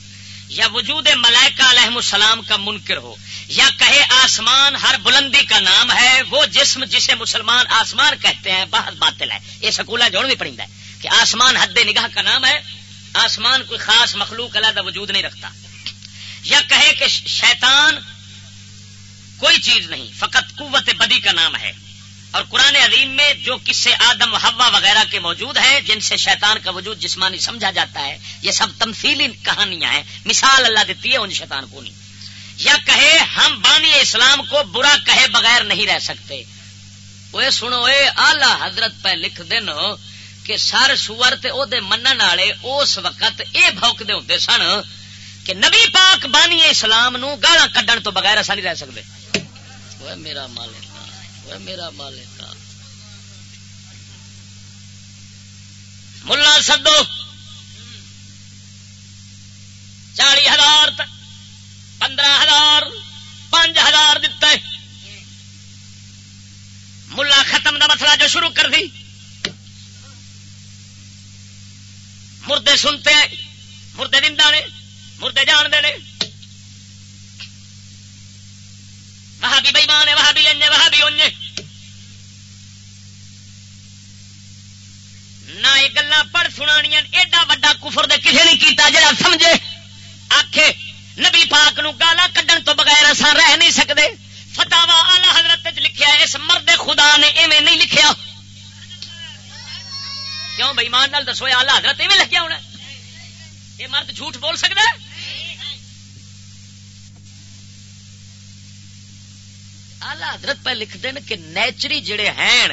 یا وجود ملائکہ علیہ السلام کا منکر ہو، یا کہے آسمان ہر بلندی کا نام ہے، وہ جسم جسے مسلمان آسمان کہتے ہیں، بہت باطل ہے۔ یہ سکولا جوڑ بھی پڑھتا ہے کہ آسمان حد نگاہ کا نام ہے، آسمان کوئی خاص مخلوق علیحدہ وجود نہیں رکھتا۔ یا کہے کہ شیطان کوئی چیز نہیں، فقط قوت بدی کا نام ہے۔ اور قرآن عظیم میں جو قصے آدم ہوا وغیرہ کے موجود ہیں، جن سے شیطان کا وجود جسمانی سمجھا جاتا ہے، یہ سب تمثیلی کہانیاں ہیں۔ مثال اللہ دیتی ہے، ان شیطان کو نہیں۔ یا کہے، ہم بانی اسلام کو برا کہے بغیر نہیں رہ سکتے۔ وہ سنو اے آلہ حضرت پہ لکھ دین کہ سر سور تے منن والے اس وقت اے بھوکتے ہوتے سن کہ نبی پاک بانی اسلام نو گالا کڈن تو بغیر اصا نہیں رہ سکتے میرا مالک۔ میرا مالک۔ ملا سدو۔ چالی ہزار پندرہ ہزار، پانچ ہزار دتا ملا ختم کا مسئلہ جو شروع کر دی۔ مردے سنتے مردے دن نے، مردے جان دے وہاں بھی بےمان ہے وہاں بھی انجے وہاں بھی انجے نہ یہ گلا پڑھ سنا ایڈا وا کفر دے کسی نہیں کیتا جا سمجھے۔ آخ نبی پاک نو گالا کڈن تو بغیر اصا رہ نہیں سکتے فتح آلہ حضرت لکھیا اس مرد خدا نے ایویں نہیں لکھیا۔ کیوں بےمان دسو آلہ حضرت ایویں لکھیا ہونا یہ مرد جھوٹ بول سکتا ہے آلہ حضرت پہ لکھ دین کہ نیچری جڑے ہیں،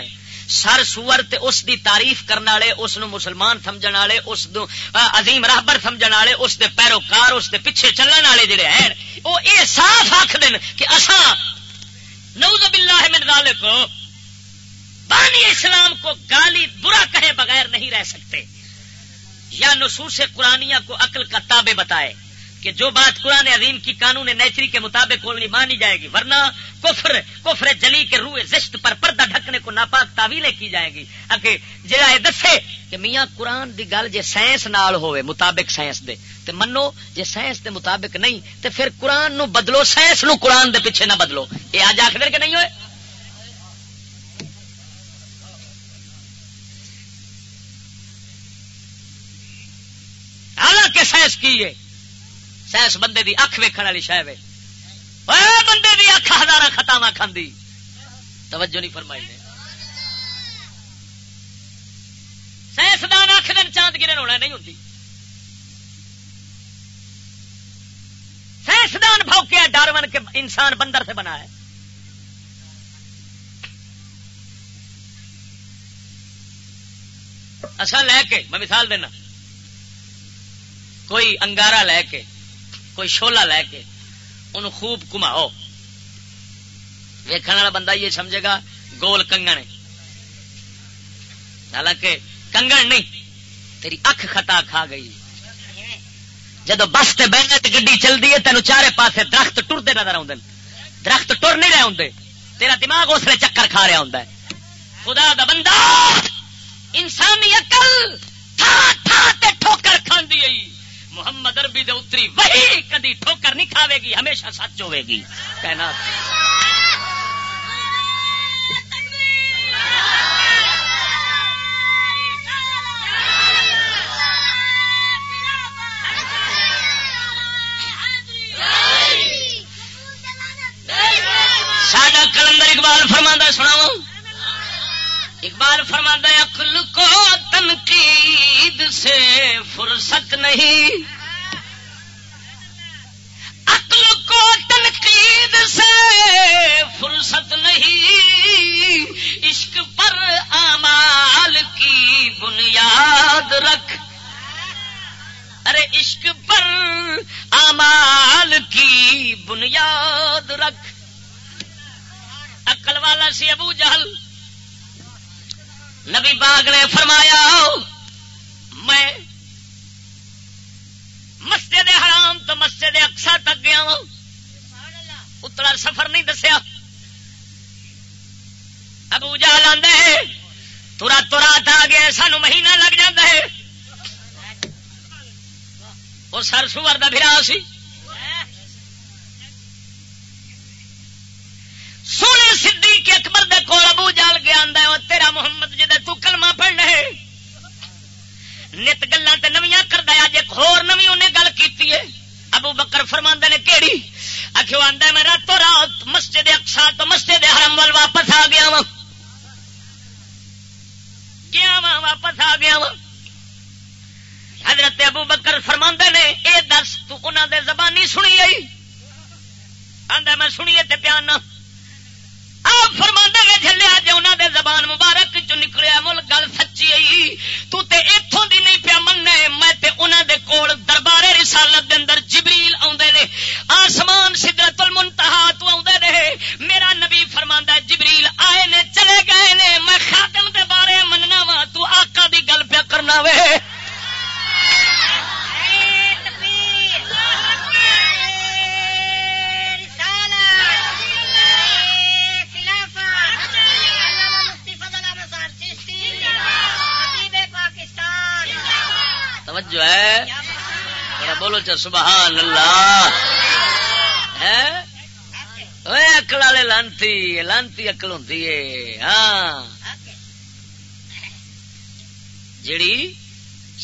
سر سور تے اس دی تعریف کرنے والے، اس نو مسلمان سمجھ والے، اس دو عظیم راہبر سمجھ والے، اس دے پیروکار، اس دے پیچھے چلن والے جڑے ہیں، وہ اے صاف آخ دین کہ اسا نعوذ باللہ من ذالک، بانی اسلام کو گالی برا کہے بغیر نہیں رہ سکتے، یا نصوص قرآنیہ کو عقل کا تابع بتائے۔ کہ جو بات قرآن عظیم کی قانون نیچری کے مطابق مانی جائے گی، ورنہ کفر کفر جلی کے روئے زشت پر پردہ ڈھکنے کو ناپاک تعویلیں کی جائیں گی۔ جا دسے کہ میاں قرآن دی گل جے سائنس نال ہوئے مطابق سائنس دے، تے منو جے سائنس دے مطابق نہیں، تے پھر قرآن نو بدلو، سائنس نو قرآن دے پیچھے نہ بدلو۔ یہ آج آخر کے نہیں ہوئے؟ حالانکہ سائنس کی ہے۔ سائنس بندے دی اکھ ویکھن والی شہ بندے دی اکھ ہزار ختم کھاندی۔ توجہ نہیں فرمائی نے۔ سائنسدان اکھ دن چاند گرن ہونا نہیں ہوتی سائنسدان بھوکیا ڈارون کے انسان بندر سے بنا ہے۔ اصا لے کے، میں مثال دینا۔ کوئی انگارا لے کے کوئی شولا لے کے ان خوب کماؤ ویکن والا بندہ یہ سمجھے گا گول کنگن حالانکہ کنگن نہیں، تیری اکھ خطا کھا گئی۔ جب بس سے بہن گی چلتی ہے، تینوں چارے پاسے درخت ٹرتے نظر آتے درخت ٹر نہیں رہے ہوں تیرا دماغ اس لیے چکر کھا رہا ہوں خدا دا بندہ، انسانی اکل ٹھوکر کھاندی محمد اربی دے اتری وہی کدی ٹھوکر نہیں کھاوے گی، ہمیشہ سچ ہوے گی۔ کہنا ساڈا کلندر اقبال فرما سناو اقبال فرماندہ عقل کو تنقید سے فرصت نہیں۔ عقل کو تنقید سے فرصت نہیں۔ عشق پر امال کی بنیاد رکھ۔ ارے، عشق پر امال کی بنیاد رکھ۔ عقل والا سی ابو جہل نبی باغ نے فرمایا، میں مسجد حرام تو مسجد اکسا تک گیا اتنا سفر نہیں دسیا۔ ابو جال آدھے ترا ترا آ گیا سانو مہینہ لگ جا ہے۔ وہ سر سور کا برا سی۔ سونے سدھی اکبر دے کول ابو جال گیا ہے، او تیرا محمد جی تو کلمہ پڑھنا ہے۔ نت گلا نویاں کر دیا جی ہور نوی انہیں گل کی ابو بکر فرما نے کہڑی آخو آدھا میں راتوں رات مسجد اکسا تو مسجد حرم وال واپس آ گیا وا گیا وا واپس آ گیا وا حضرت ابو بکر فرما نے، اے دس، تو انہوں دے زبانی سنی آئی۔ آدھا میں سنیے تے پیان آپ فرما میں جلیا جی انہوں دے زبان مبارک چ نکلیا مل گل سچی آئی جی۔ تو تے اتوں دی نہیں پیا من میں تے انہوں دے کول دربارے رسالت دے اندر جبریل آدھے نے۔ آسمان سدرت المنتہا تو آدھے رہے میرا نبی فرما جبریل آئے نے، چلے گئے نے۔ میں خاتم دے بارے مننا وا، تو آقا دی گل پیا کرنا وے۔ توجہ ہے؟ بولو چا سبحان اللہ۔ اکل والے لانتی لانتی اکل ہوں ہاں۔ جڑی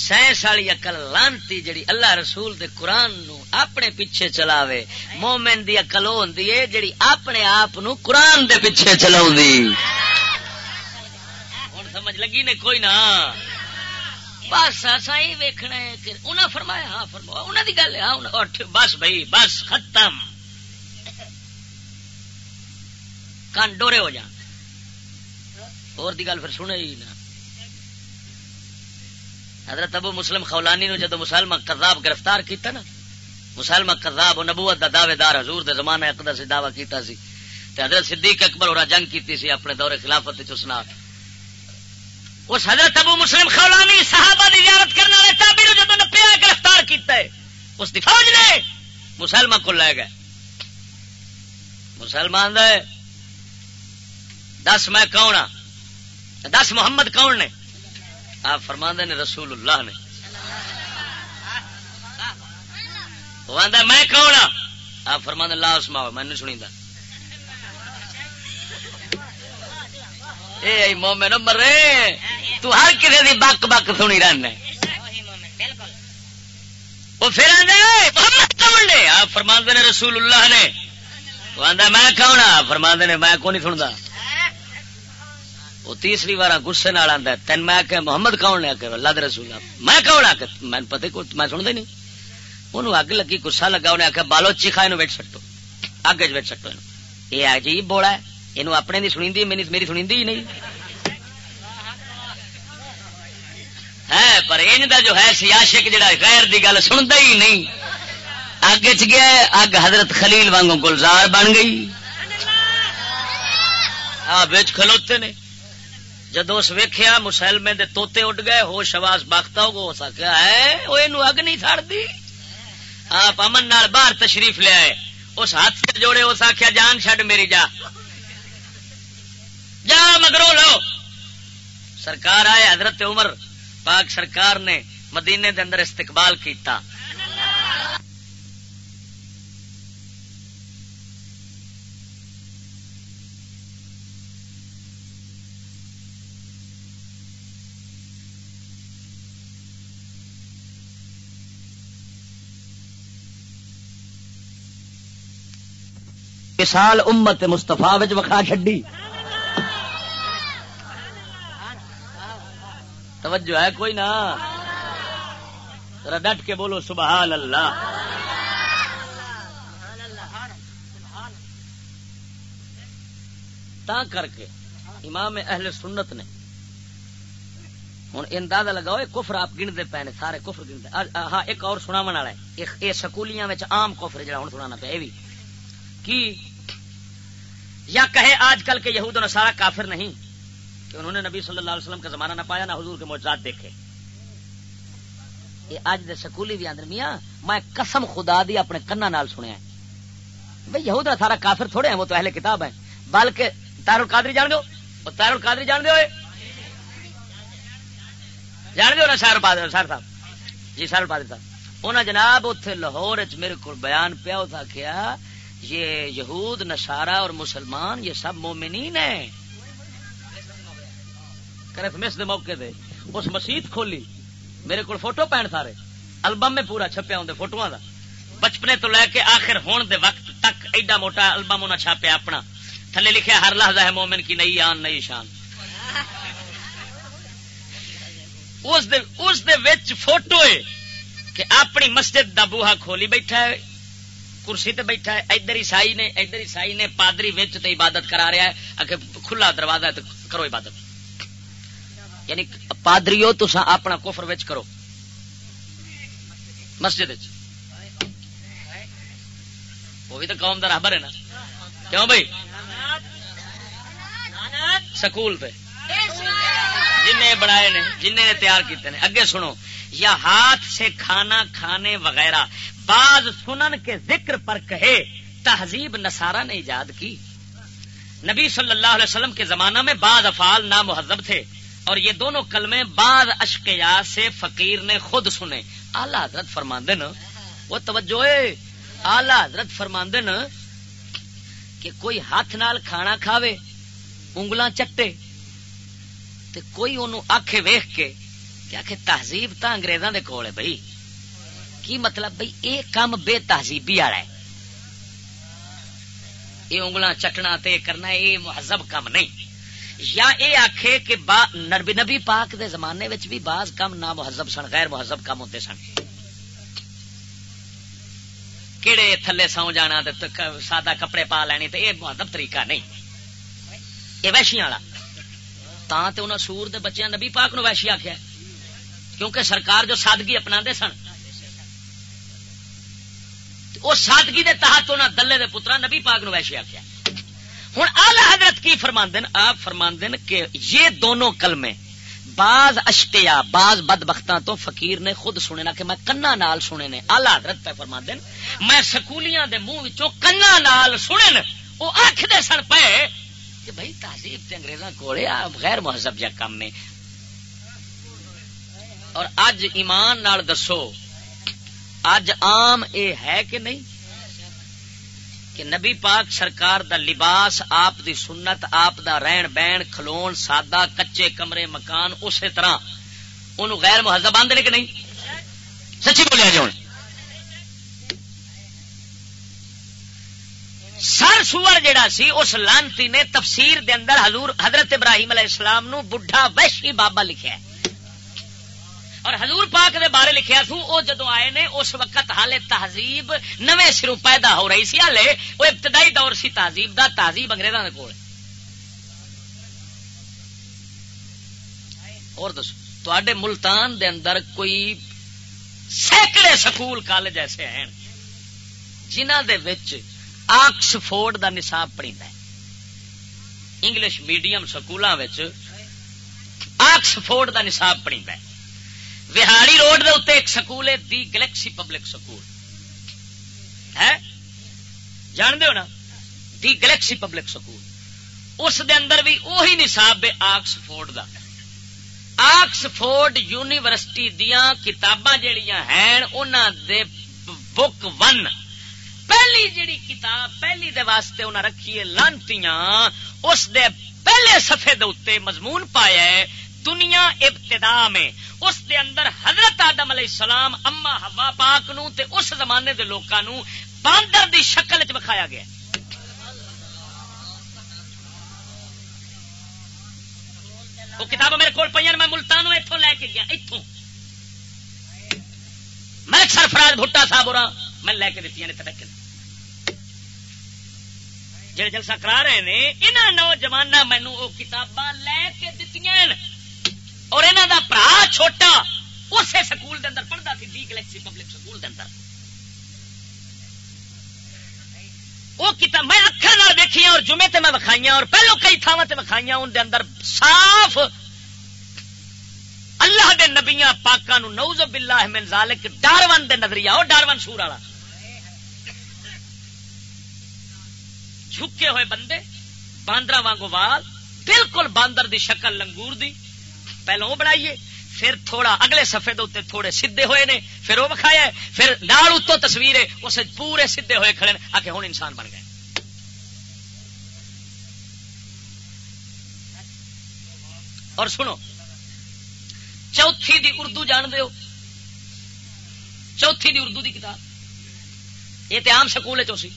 سائنس والی اقل لانتی جڑی اللہ رسول دے قرآن نو اپنے پیچھے چلاوے، مومن دی اقل وہ ہوں جڑی اپنے آپ نو قرآن دے پیچھے چلا ہوں سمجھ لگی نے کوئی نہ؟ بس ایسا ہی ویکنا ہے کہ انہیں فرمایا ہاں فرمایا انہوں کی گل ہے ہاں، بس بھائی، بس ختم۔ کان ڈورے ہو جان۔ اور دی گل پھر سنے ہی نا حضرت ابو مسلم خولانی نو جدو مسلمہ کذاب گرفتار کیتا نا، مسلمہ کذاب و نبوت دا دعوے دار حضور دے زمانہ اقدر سے دعویٰ کیتا سی۔ تے حضرت صدیق اکبر اور جنگ کیتی سی اپنے دور خلافت چسنا اس اس حضرت ابو مسلم خولانی صحابہ دی زیارت کرنے والے تابی نو جدو نپیا گرفتار کیتا ہے۔ اس دی فوج نے مسلمہ کو لے گئے۔ مسلمان دے دس میں کون ہاں دس محمد کون نے؟ آپ فرما نے رسول اللہ نے۔ وہ میں کون ہاں آپ فرما لا اسما میں نہیں سنی اے مومن مرے تو ہر کسی دی بک بک سنی رہنا وہ پھر محمد کون نے آپ فرما نے رسول اللہ نے۔ وہ آدھا میں کون ہاں؟ فرما نے، میں کون نہیں سنتا وہ تیسری بار گسے نال آتا تین میں کہ محمد کون نے؟ آ اللہ دے رسول میں کون آ میں پتہ کو، میں سنتا نہیں۔ انہوں اگ لگی گسا لگا، انہیں آخیا بالو چیخا یہ ویٹ سٹو۔ اگ چ ویٹ سٹو۔ یہ عجیب بولا ہے۔ یہ اپنے دی سنی میری سنی ہی نہیں ہے پر ان دا جو ہے سیاشک جڑا غیر دی گل سنتا ہی نہیں اگ چ گیا اگ حضرت خلیل وانگوں گلزار بن گئی ہاں بچ کھلوتے نے جدو اس ویخیا مسلمے دے توتے اڈ گئے ہو شواس باختا ہو سکیا ہے وہ اگ نہیں سڑتی آپ امن نال باہر تشریف لیا ہے اس ہاتھ سے جوڑے اس آخیا جان چڈ میری جا جا مگرو لو سرکار آئے، حضرت عمر پاک سرکار نے مدینے دے اندر استقبال کیتا۔ مثال امت مستفا وکھا چڈی توجہ ہے کوئی نہ ڈٹ کے بولو سبحان اللہ۔ تا کر کے امام اہل سنت نے ہوں اندازہ لگاؤ کفر آپ گنتے پے نے، سارے کفر گنتے۔ ہاں ایک اور سنا والا ہے۔ یہ سکولیاں آم کفر جڑا ہوں سنا پیا یہ بھی کی؟ یا کہے آج کل کے یہود و نصارہ کافر نہیں۔ کہ انہوں نے نبی صلی اللہ علیہ وسلم کا زمانہ نہ پایا، نہ حضور کے موجات دیکھے۔ یہ آج دے سکولی بھی آدر میاں، میں قسم خدا دی اپنے کنا نال سنیا بھائی یہود سارا کافر تھوڑے ہیں، وہ تو اہل کتاب ہیں۔ بلکہ تار القادری جان دو تار القادری جان دو جان دو نا سار پادر سر صاحب؟ جی سر پادر صاحب۔ انہیں جناب اتنے لاہور چ میرے کو بیان پیا تھا کیا یہ یہود نشارا اور مسلمان، یہ سب مومنین ہیں۔ کرسمس دے موقع دے۔ اس مسیت کھولی۔ میرے کو فوٹو پہن سارے۔ البم میں پورا چھپیا ہوں فوٹو کا بچپنے تو لے کے آخر ہون دے وقت تک ایڈا موٹا البم انہیں چھاپیا اپنا۔ تھلے لکھے ہر لحظہ ہے مومن کی نئی آن، نئی شان۔ اس دے اس دے وچ فوٹو ہے کہ اپنی مسجد دا بوہا کھولی بیٹھا ہے۔ کرسی تے بیٹھا ہے۔ ادھر عیسائی نے، ادھر عیسائی نے پادری وچ تے عبادت کرا رہا ہے۔ اگر کھلا دروازہ ہے تو کرو عبادت۔ یعنی پادریو تو اپنا کفر وچ کرو۔ مسجد وہ بھی تو قوم کا رابر ہے نا۔ کیوں بھائی؟ سکول پہ جن بنائے نے جن نے تیار کیتے ہیں اگے سنو۔ یا ہاتھ سے کھانا کھانے وغیرہ۔ بعض سنن کے ذکر پر کہے، تہذیب نسارا نے ایجاد کی۔ نبی صلی اللہ علیہ وسلم کے زمانہ میں بعض افعال نامہذب تھے۔ اور یہ دونوں کلمے بعض اشکیا سے فقیر نے خود سنے۔ آلہ حضرت فرماندے نا، وہ توجہ آلہ حضرت فرماندے نا کہ کوئی ہاتھ نال کھانا کھاوے، انگلاں چٹے، تے کوئی انہوں آکھے ویخ کے کیا کہ تہذیب تا انگریزاں دے کول ہے بھائی کی مطلب بھائی اے کام بے تہذیبی والا ہے۔ یہ انگلاں چٹنا تے کرنا اے مہذب کام نہیں۔ یا اے آکھے کہ نبی نبی پاک دے زمانے وچ بھی بعض کام نا مہذب سن، غیر مہذب کام ہوتے سن۔ کیڑے تھلے سو جانا سادہ کپڑے پا لینی تے اے مہذب طریقہ نہیں۔ یہ ویشیاں والا۔ تا تے انہاں سور دے بچیاں نبی پاک نو ویشی آکھیا کیونکہ سرکار جو سادگی اپنا دے سن وہ سادگی دے تحت انہاں دلے دے پترا نبی پاک نو ویشی آکھیا ہوں آلہ حضرت کی فرماندن، آپ فرماندن کہ یہ دونوں کلمے بعض اشتیا بعض بد تو فقیر نے خود سنے نا کہ میں کنا نال سنے نے۔ آلہ حضرت پہ فرماندن، میں سکولیاں دے منہ کنا نال سنے وہ آخ دے سن پے کہ بھائی تہذیب تے انگریزاں کوڑے غیر مہذب جا کام نے۔ اور اج ایمان نال دسو اج عام اے ہے کہ نہیں؟ کہ نبی پاک سرکار دا لباس، آپ دی سنت، آپ دا رہن بہن، کھلون، سادہ، کچے کمرے، مکان، اسی طرح۔ ان غیر مہذب آدھے کہ نہیں؟ سچی بولیا جی ہوں سر سور جڑا سی، اس لانتی نے تفسیر دے اندر حضور، حضرت ابراہیم علیہ السلام نو بڈھا ویشی بابا لکھا ہے۔ اور حضور پاک دے بارے لکھیا سو، او جدو آئے نے، اس وقت حالے تہذیب نویں سروں پیدا ہو رہی سی، حالے وہ ابتدائی دور سی تہذیب دا، تہذیب انگریزاں دے کول۔ اور دسو تے ملتان دے اندر کوئی سینکڑے سکول، کالج ایسے ہیں جنہ دے وچ آکسفورڈ دا نصاب پڑھی ہے۔ انگلش میڈیم سکولوں آکسفورڈ دا نصاب پڑھی ہے۔ وہاڑی روڈ دے اتنے ایک سکول ہے، دی گلیکسی پبلک سکول۔ ہے؟ جان ہو نا؟ The Galaxy Public School. اس دے اندر بھی وہی نصاب ہے آکسفورڈ دا۔ آکسفورڈ یونیورسٹی دیا کتاباں جہیا ہیں دے بک ون۔ پہلی جڑی کتاب پہلی دے واسطے انہیں رکھی ہے لانتیاں، اس دے پہلے سفے دے مضمون پایا ہے دنیا ابتدا میں، اس دے اندر حضرت آدم علیہ السلام اما ہوا پاک نو تے اس زمانے دے لوکاں نو باندر دی شکل چ بکھایا گیا۔ وہ کتاب میرے کو پہ میں ملتان اتوں لے کے گیا اتوں میں سرفراز بھٹا صاحب ہو رہا، میں لے کے دیتی تک جڑے جلسہ کرا رہے ہیں انہوں نوجوان مینو وہ کتاباں لے کے دیتی اور انہوں دا برا چھوٹا اسی سکول دے اندر پڑھتا سی ڈی گلیکسی پبلک سکول دے اندر۔ وہ کتاب میں اکھر دیکھی اور جمعے تے میں وکھائی اور پہلو کئی تھاواں تے وکھائی ان دے اندر صاف۔ اللہ دے نبیاں، پاکاں نو نوز باللہ من ذالک ڈارون دے نظریہ، او ڈارون سور والا۔ جھکے ہوئے بندے باندرا وانگو وال، بالکل باندر دی شکل لنگور دی۔ پہلو وہ بنائیے، پھر تھوڑا اگلے سفے دے تھوڑے سیدے ہوئے نے، پھر وہ بکھایا پھر نال اتو تصویر ہے اس پورے سیدے ہوئے کھڑے آ کے ہوں انسان بن گئے۔ اور سنو، چوتھی دی اردو جان دیو چوتھی دی اردو دی کتاب۔ یہ تو آم سکول چی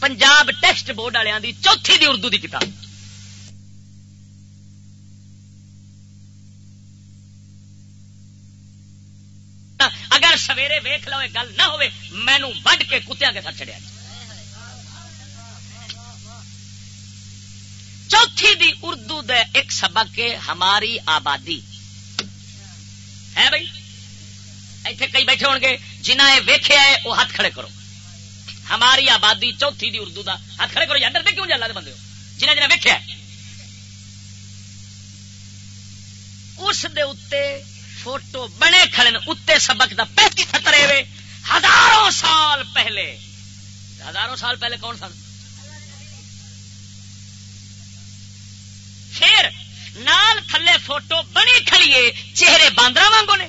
پنجاب ٹیکسٹ بورڈ والوں کی چوتھی دی اردو دی کتاب۔ اگر سویرے ویخ لو گل نہ ہوئے مینو وڈ کے کتیا کے ساتھ چڑیا جی۔ چوتھی دی اردو دے ایک سبق کے ہماری آبادی۔ ہے بھائی؟ ایتھے کئی بیٹھے ہو گے جنہیں یہ ویخیا ہے، وہ ہاتھ کھڑے کرو۔ ہماری آبادی چوتھی دی اردو دا۔ ہاتھ کھڑے کرو یار کیوں جلا بندے ہو؟ جنہیں جنہیں ویخیا اس دے اتے فوٹو بنے کھڑے اتنے سبق دا پہلی خطرے وے، ہزاروں سال پہلے۔ ہزاروں سال پہلے کون سن؟ پھر نال تھلے فوٹو بنی کھڑیے چہرے باندر وانگو نے۔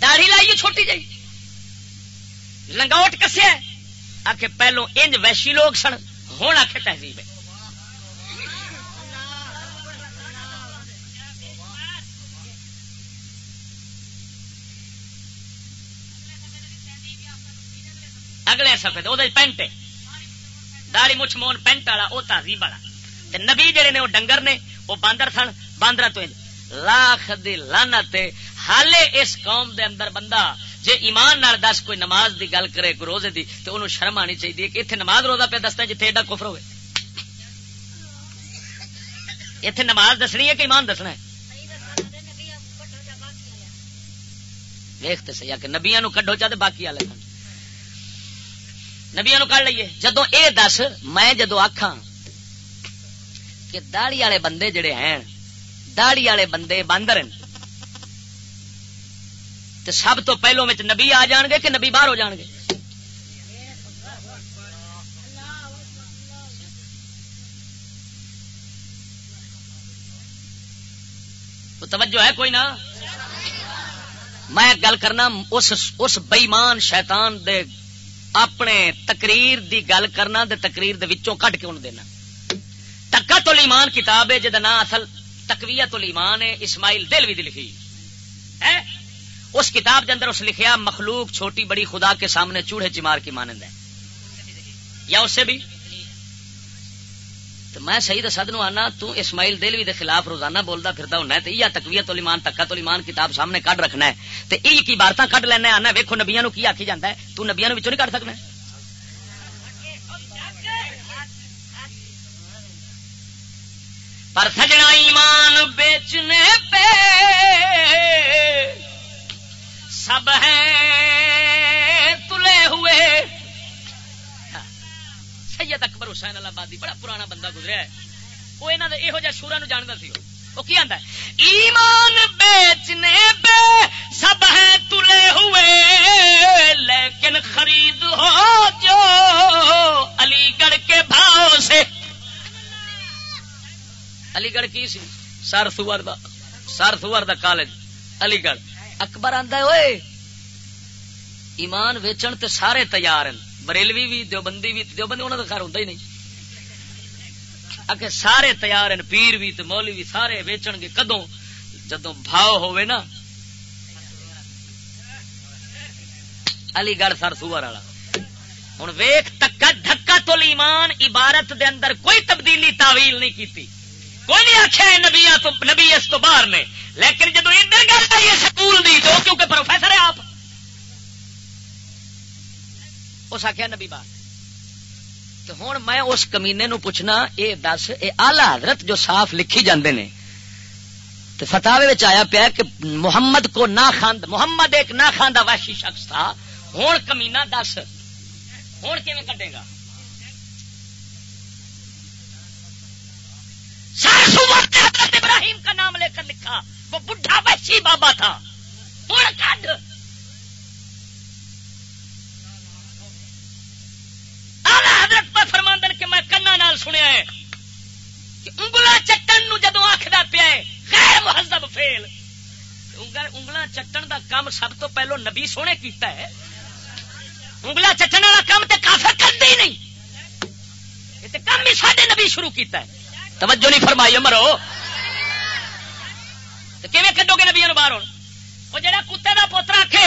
داڑھی لائیے چھوٹی جی لنگوٹ کسیا آ کے پہلو انج ویشی لوگ سن ہوں آ کے تہذیب ہے۔ اگلے سفید وہ پینٹ داڑی مچھ مون پینٹ والا وہ تازیب والا۔ نبی جڑے نے وہ ڈنگر نے وہ باندر سن باندر تو لاکھ دی لانا حالے اس قوم دے اندر بندہ، جے ایمان نال دس کوئی نماز دی گل کرے، کوئی روزے دی تو انہوں شرم آنی چاہیے کہ اتنے نماز روزہ پہ دستا جیتے ایڈا کفر ہوئے۔ اتنے نماز دسنی ہے کہ ایمان دسنا ہے؟ دیکھتے سی کہ نبیا نو کڈو چاہتے باقی آ والے نبیا نو کھ لیے جدو اے دس، میں جدو آخا کہ داڑی والے بندے جڑے ہیں داڑی والے بندے باندر سب تو پہلو میں نبی آ جان گے کہ نبی باہر ہو جان گے؟ تو توجہ ہے کوئی نہ؟ میں گل کرنا، اس اس بئیمان شیطان دے اپنے تقریر دی گل کرنا دے تقریر دے وچوں کٹ کے ان دینا۔ تکا تو ایمان کتاب ہے جہاں نام اصل تقویت الایمان ہے، اسماعیل دل بھی لکھی۔ ہے؟ اس کتاب دے اندر اس لکھیا، مخلوق چھوٹی بڑی خدا کے سامنے چوڑے چمار کی مانند ہے۔ یا اس سے بھی؟ تو میں صحیح دسد نو آنا، تو اسماعیل دلوی دے خلاف روزانہ بولتا پھرتا ہونا ہے یا تکویت الایمان تکا تو ایمان کتاب سامنے کڈ رکھنا ہے۔ تو یہ کی بارتا کڈ لینا آنا ویکو نبیا نو کی آخی جاتا ہے؟ تو نبیا نو نہیں کٹ سکنا پر سجنا ایمان بیچنے پہ سب ہیں تلے ہوئے۔ سید اکبر حسین اللہ آبادی بڑا پرانا بندہ گزرا ہے۔ وہ یہاں کا یہو جہ شورا نو جانتا سی۔ وہ کی آتا ہے؟ ایمان بیچنے پہ سب ہیں تلے ہوئے، لیکن خرید ہو جو علی گڑھ کے بھاؤ سے۔ علی گڑھ کی سی؟ سر سور دا، سر سور دا کالج، علی گڑھ۔ اکبر آندا ہوئے ایمان ویچن تے سارے تیار ہیں۔ بریلوی بھی دیوبندی بھی دیوبندی انہوں کا خیر ہوں ہی نہیں۔ اکے سارے تیار ہیں پیر بھی تے مولی بھی سارے ویچن گے کدوں، جدوں بھاؤ ہوئے نا۔ علی گڑھ سر سور والا۔ ہوں ویخ تکا دھکا تو ایمان، عبارت دے اندر کوئی تبدیلی تعویل نہیں کیتی۔ کوئی نہیں آخیا نبیا تو، نبی اس تو باہر نے۔ لیکن جب ادھر گل آئی ہے سکول دی تو کیونکہ پروفیسر ہے آپ اس آخیا نبی باہر تو ہوں میں اس کمینے نو پوچھنا، اے دس، اے آلہ حضرت جو صاف لکھی جاندے نے. تو فتح آیا پیا کہ محمد کو نہ خاند محمد ایک نہ خاندہ وحشی شخص تھا. ہوں کمینا دس. ہوں کیون کٹے گا؟ ابراہیم کا نام لے کر لکھا، وہ بڈھا بچی بابا تھا. حضرت میں سنیا ہے کہ انگلا چٹن نو جدو آخر پیا غیر مہذب فیل انگلا چٹن دا کام سب تو پہلو نبی سونے کیتا ہے۔ انگلا چٹن والا کام تے کافر کرتے ہی نہیں۔ یہ کام ہی سارے نبی شروع کیتا ہے۔ توجہ نہیں فرمائی مرو کھو گے نبیا باہر وہ جہاں کتے کا پوتر آخے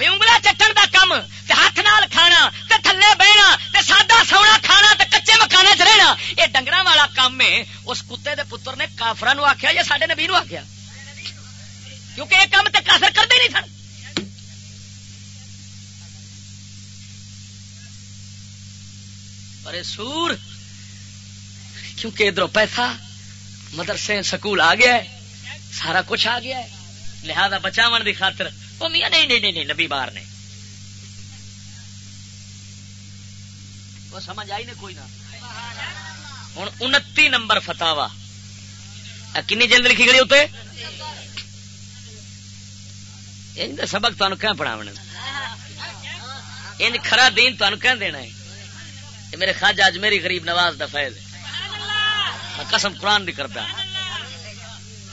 انگلا چٹن دا کم تے ہاتھ نال کھانا تے تھلے بہنا تے سادہ سونا کھانا تے کچے مکانے چ رہنا، یہ ڈنگر والا کام ہے۔ اس کتے دے پتر نے کافرا نو آخیا یا سڈے نبی نو آخیا کیونکہ یہ کام تے کافر کرتے نہیں سن۔ سور، کیونکہ ادھر پیسہ، مدرسے، سکول آ گیا ہے، سارا کچھ آ گیا ہے، لہذا بچاو دی خاطر۔ وہ میاں، نہیں نہیں نہیں نبی بار نے۔ سمجھ آئی نہیں کوئی نہ؟ ہوں انتی نمبر فتوا کنی جلد لکھی گئی اتنے سبق تمہیں کیا پڑھاو ان خرا دین تمہیں کیا دینا ہے؟ میرے خاجہ اج میری غریب نواز دا فیض ہے۔ قسم قرآن نہیں کرتا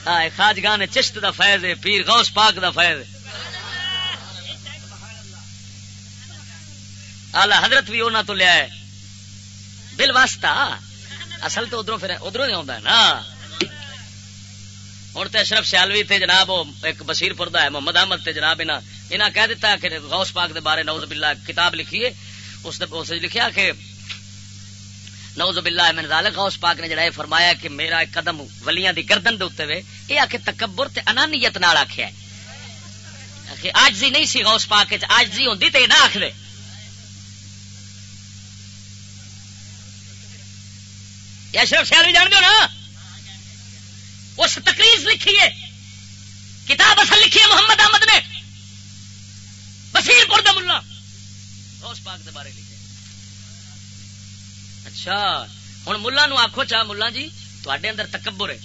ہاں خاج گاہ چشت دا فیض ہے، پیر غوث پاک دا فیض ہے۔ آلہ حضرت بھی انہوں تو لیا ہے۔ بل واسطہ اصل تو ادھر ادھر ہی آتا ہے نا. ہوں تو اشرف سیالوی تھے جناب ایک بشیر پور ہے، محمد احمد تے جناب انہیں کہہ دیتا کہ غوث پاک دے بارے نوز باللہ کتاب لکھی ہے اس لکھیا کہ نوز باللہ من ذالک، غوث پاک نے جڑا یہ فرمایا کہ میرا ایک قدم ولیاں دی گردن دے اوتے وے، یہ آکھے تکبر تے انانیت نال آکھیا ہے۔ کہ آجزی نہیں سی غوث پاک وچ، آجزی ہوندی تے نہ آکھ دے اشرف سیال بھی جان دو نا؟ اس تقریر لکھی ہے، کتاب اصل لکھی ہے محمد احمد نے۔ بصیر پور ملا غوث پاک دے بارے لکھے۔ اچھا ہوں ملا نو آخو چاہ ملا جی تے اندر تکبر ہے۔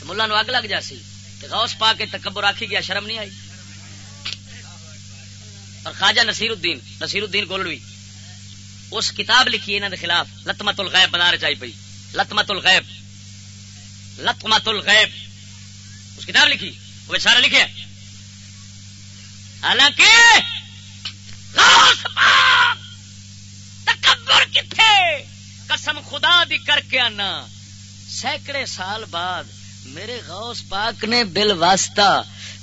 تو ملا نو اگ لگ جاسی غوث پا کے تکبر آخی گیا، شرم نہیں آئی۔ اور خواجہ نصیر الدین نصیر الدین گولڈوی اس کتاب لکھی انہوں کے خلاف لتمت الغیب بنا رہے چاہیے پی لتمت الغیب. لتمت الغیب. اس کتاب لکھی. وہ سارا لکھے. حالانکہ تکبر کتنے قسم خدا دی کر کے آنا. سینکڑے سال بعد میرے غوث پاک نے بل واسطہ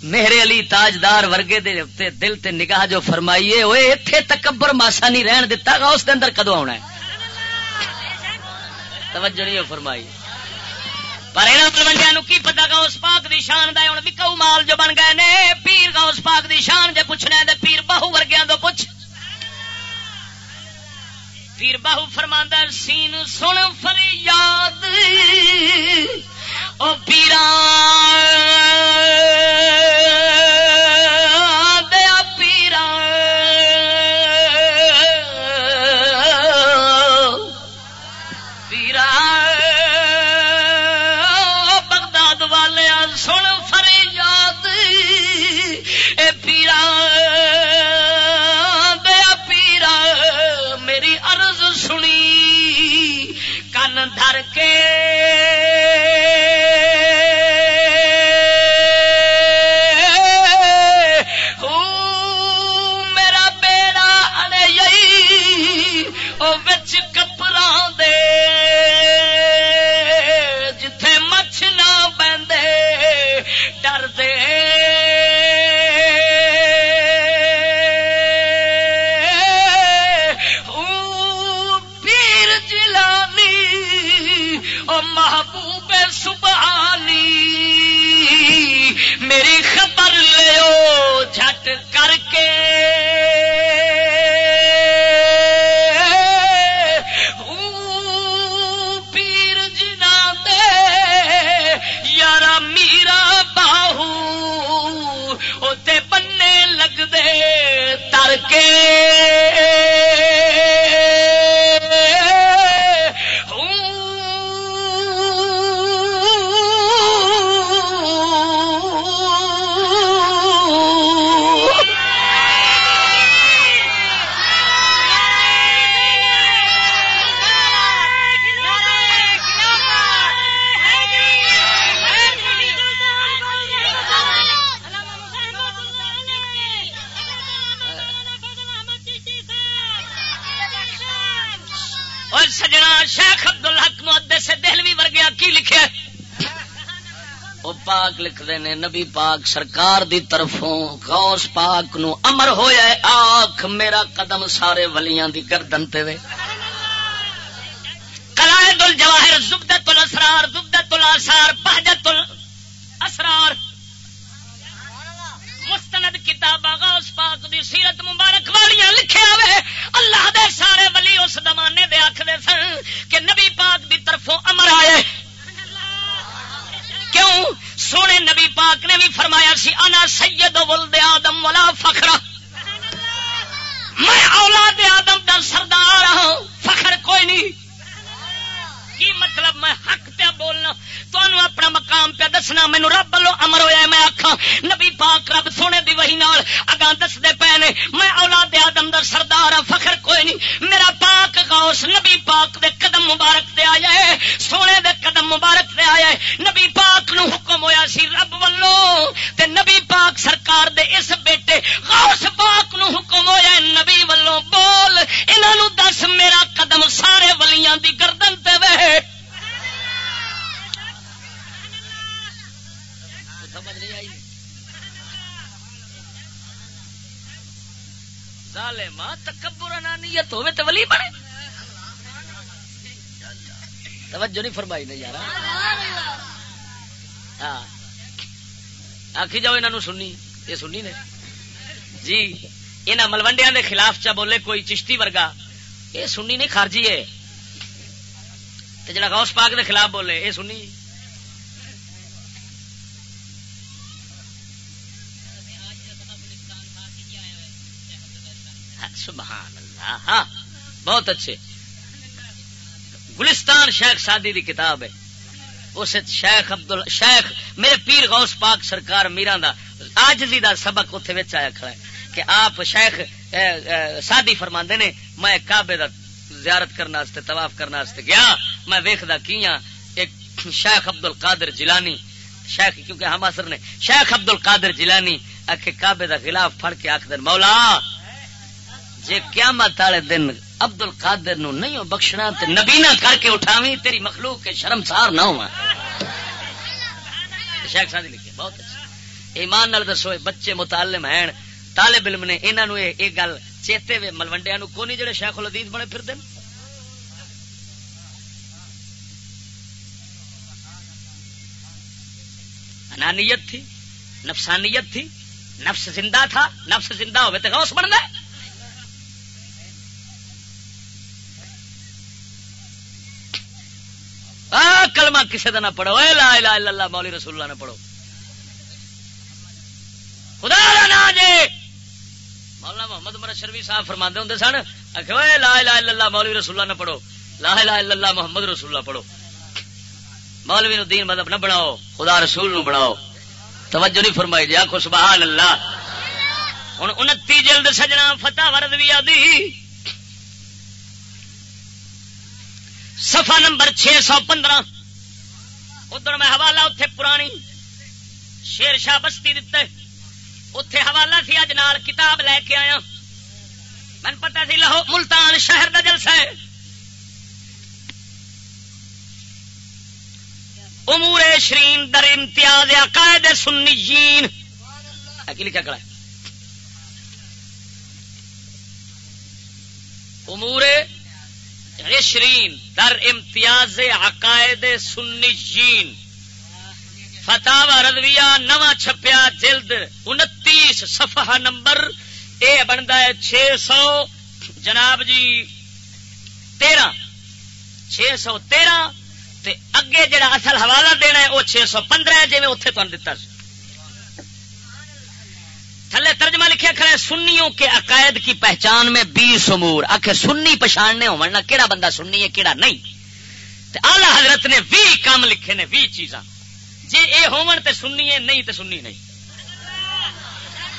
میرے علی تاجدار ورگے دے دل تے نگاہ جو فرمائیے وہ اتنے تکبر ماسا نہیں رہن دتا غوث دے اندر کدو آنا ہے؟ توجہ نہیں فرمائی۔ پر یہاں نو کی پتا گا پاک دی شان دا ہوں وکاؤ مال جو بن گئے نے، پیر گا پاک دی شان جے پوچھنا ہے پیر باہو ورگیا تو پوچھ۔ پیر باہو فرماندہ سین سن فریاد، او پیران۔ پاک لکھتے نے نبی پاک سرکار دی طرفوں غوث پاک نو امر ہویا ہے آخ میرا قدم سارے ولیاں دی گردن تے وے۔ قلائد الجواہر زبدت الاسرار زبدت الاسار بہجت الاسرار مستند کتاب غوث پاک دی سیرت مبارک والیاں لکھے ہوئے اللہ دے سارے ولی اس زمانے دے آکھدے سن کہ نبی پاک دی طرفوں امر آئے کیوں؟ سونے نبی پاک نے بھی فرمایا سی، انا سید ولد آدم ولا فخر میں اولاد آدم دا سردار ہوں فخر کوئی نہیں۔ کی مطلب میں حق پہ بولنا؟ تمہوں اپنا مقام پہ دسنا مینو رب لو امر ہوا میں آخا نبی پاک رب سونے دی وہی نال اگاں دستے پے نے، میں اولاد آدم در سردار ہاں فخر کوئی نہیں، میرا پاک غوث نبی پاک دے قدم مبارک دے آیا ہے، سونے دے قدم مبارک دے آیا ہے، نبی پاک نو حکم ہویا سی رب ولو تے نبی پاک سرکار دے اس بیٹے غوث پاک نو حکم ہویا ہے، نبی ولو بول، انہاں نو دس میرا قدم سارے ولیاں دی گردن تے وے ظالما تکبر انانیت ہوے تے ولی بنے۔ توجہ نہیں فرمائی نے یار۔ ہاں۔ آخی جاؤ انہوں سنی یہ سنی نے۔ جی یہاں ملوڈیا دے خلاف چا بولے کوئی چشتی ورگا۔ یہ سنی نہیں، خارجی ہے۔ جڑا غوث پاک دے خلاف بولے، یہ سنی سبحان اللہ ہاں بہت اچھے۔ گلستان شیخ سادی دی کتاب ہے۔ اس شیخ عبد شیخ، میرے پیر غوث پاک سرکار میران دا آجزی دا سبق اتنے بچ آیا کھڑا ہے کہ آپ شیخ سادی فرما نے، میں کعبے دا زیارت کرنا کرنے طواف کرنا گیا۔ میں ویخدا کیا ہاں، ایک شیخ عبد القادر جیلانی۔ شیخ، کیونکہ ہم اثر نے، شیخ عبد القادر جیلانی آخ کعبے دا خلاف پھڑ کے آخ مولا جے قیامت والے دن ابد ال قادر نو نہیں بخشنا تے نبی نہ کر کے اٹھاوی تیری مخلوق کے شرمسار نہ ہوا شیخ سادی لکھے بہت اچھا۔ ایمان نال دسو بچے متعلم ہیں، طالب علم نے انہوں نے یہ گل چیتے وے ملوڈیا نو، کونی جڑے شیخ العدیز بنے پھر دن انانیت تھی، نفسانیت تھی، نفس زندہ تھا، نفس زندہ ہوئے تو غوث بن گئے کلمہ کسی کا نہ پڑھو۔ اے لا الہ الا اللہ، مولی رسول اللہ نہ پڑھو۔ خدا نا جے۔ مولانا محمد مرد شروی صاحب فرما ہوں سن۔ آخو لا الہ الا اللہ مولوی رسول اللہ نہ پڑھو۔ لا الہ الا اللہ، محمد رسول اللہ پڑھو۔ مولوی نو دین مذہب نہ بناؤ، خدا رسول نو بناؤ۔ توجہ نہیں فرمائی جی آخو، سبحان اللہ۔ ہوں انتی جلد سجنا، فتح ورد بھی آدھی سفا نمبر چھ سو پندرہ۔ ادھر میں حوالہ اتے پرانی شیر شاہ بستی دتے۔ اتے حوالہ سی اج نال کتاب لے کے آیا۔ من پتا سی لہو ملتان شہر کا جلسہ ہے۔ امور شرین در امتیاز عقائد سنیین۔ کی لکھا کڑا امور عشرین، در امتیاز عقائد سنی جین۔ فتح رضویہ نواں چھپیا جلد انتیس، صفحہ نمبر، اے بنتا ہے چھ سو، جناب جی تیرہ۔ چھ سو تیرہ، تے اگے جڑا اصل حوالہ دینا ہے، وہ چھ سو پندرہ جی میں اتنے تمہیں دتا سی۔ تھلے ترجمہ لکھے کھڑے سنیوں کے عقائد کی پہچان میں بیس امور آخر سنی پچھاڑنے ہو کہڑا بندہ سننی ہے کہڑا نہیں۔ آلہ حضرت نے بھی کام لکھے نے بھی چیزاں۔ جی اے ہومن تے سننی ہے، نہیں تے سننی نہیں۔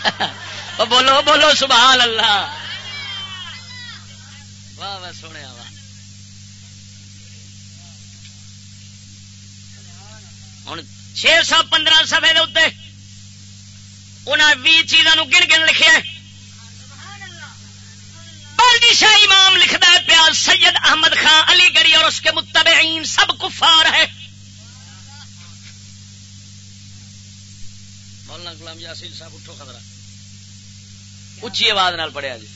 <laughs> بولو بولو، سبحان اللہ۔ واہ واہ، سونے واہ۔ ہوں چھ سو پندرہ سفے اتنے انہیں بھی چیزوں گن گن لکھے شاہ امام لکھتا ہے، پیار سید احمد خان علی گڑھی اور اس کے متبعین سب کفار ہے مولانا غلام یاسین صاحب، اٹھو خطرہ اچھی آواز نال پڑھیا جی۔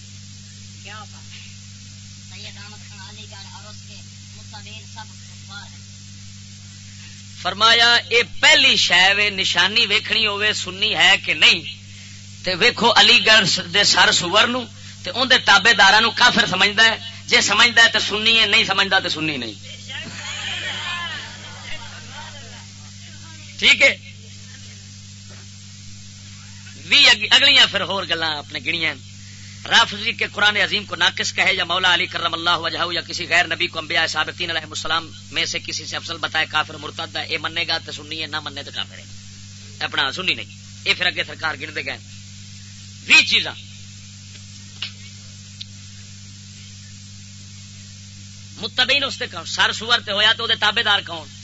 کیا فرمایا، اے پہلی شہ نشانی ویکھنی ہوے سننی ہے کہ نہیں؟ تے ویکھو علی گڑھ دے سر سور نو، تے اون دے تابے نو کافر سمجھدا ہے۔ جے سمجھدا ہے تے سننی ہے، نہیں سمجھدا تے سننی نہیں۔ ٹھیک ہے؟ بھی اگلیاں پھر ہور گلاں اپنے گنیاں۔ رافضی کے قرآن عظیم کو ناقص کہے یا مولا علی کرم اللہ وجہ یا کسی غیر نبی کو انبیاء سابقین علیہ السلام میں سے کسی سے افضل بتائے کافر مرتد ہے اے مننے گا تو سننی ہے، نہ مننے تو کافر ہے۔ اپنا سننی نہیں۔ اے پھر اگے سرکار گن دے گئے۔ بھی چیزاں۔ متبین اس کون؟ سر سور تے ہویا تو تابے دار کون؟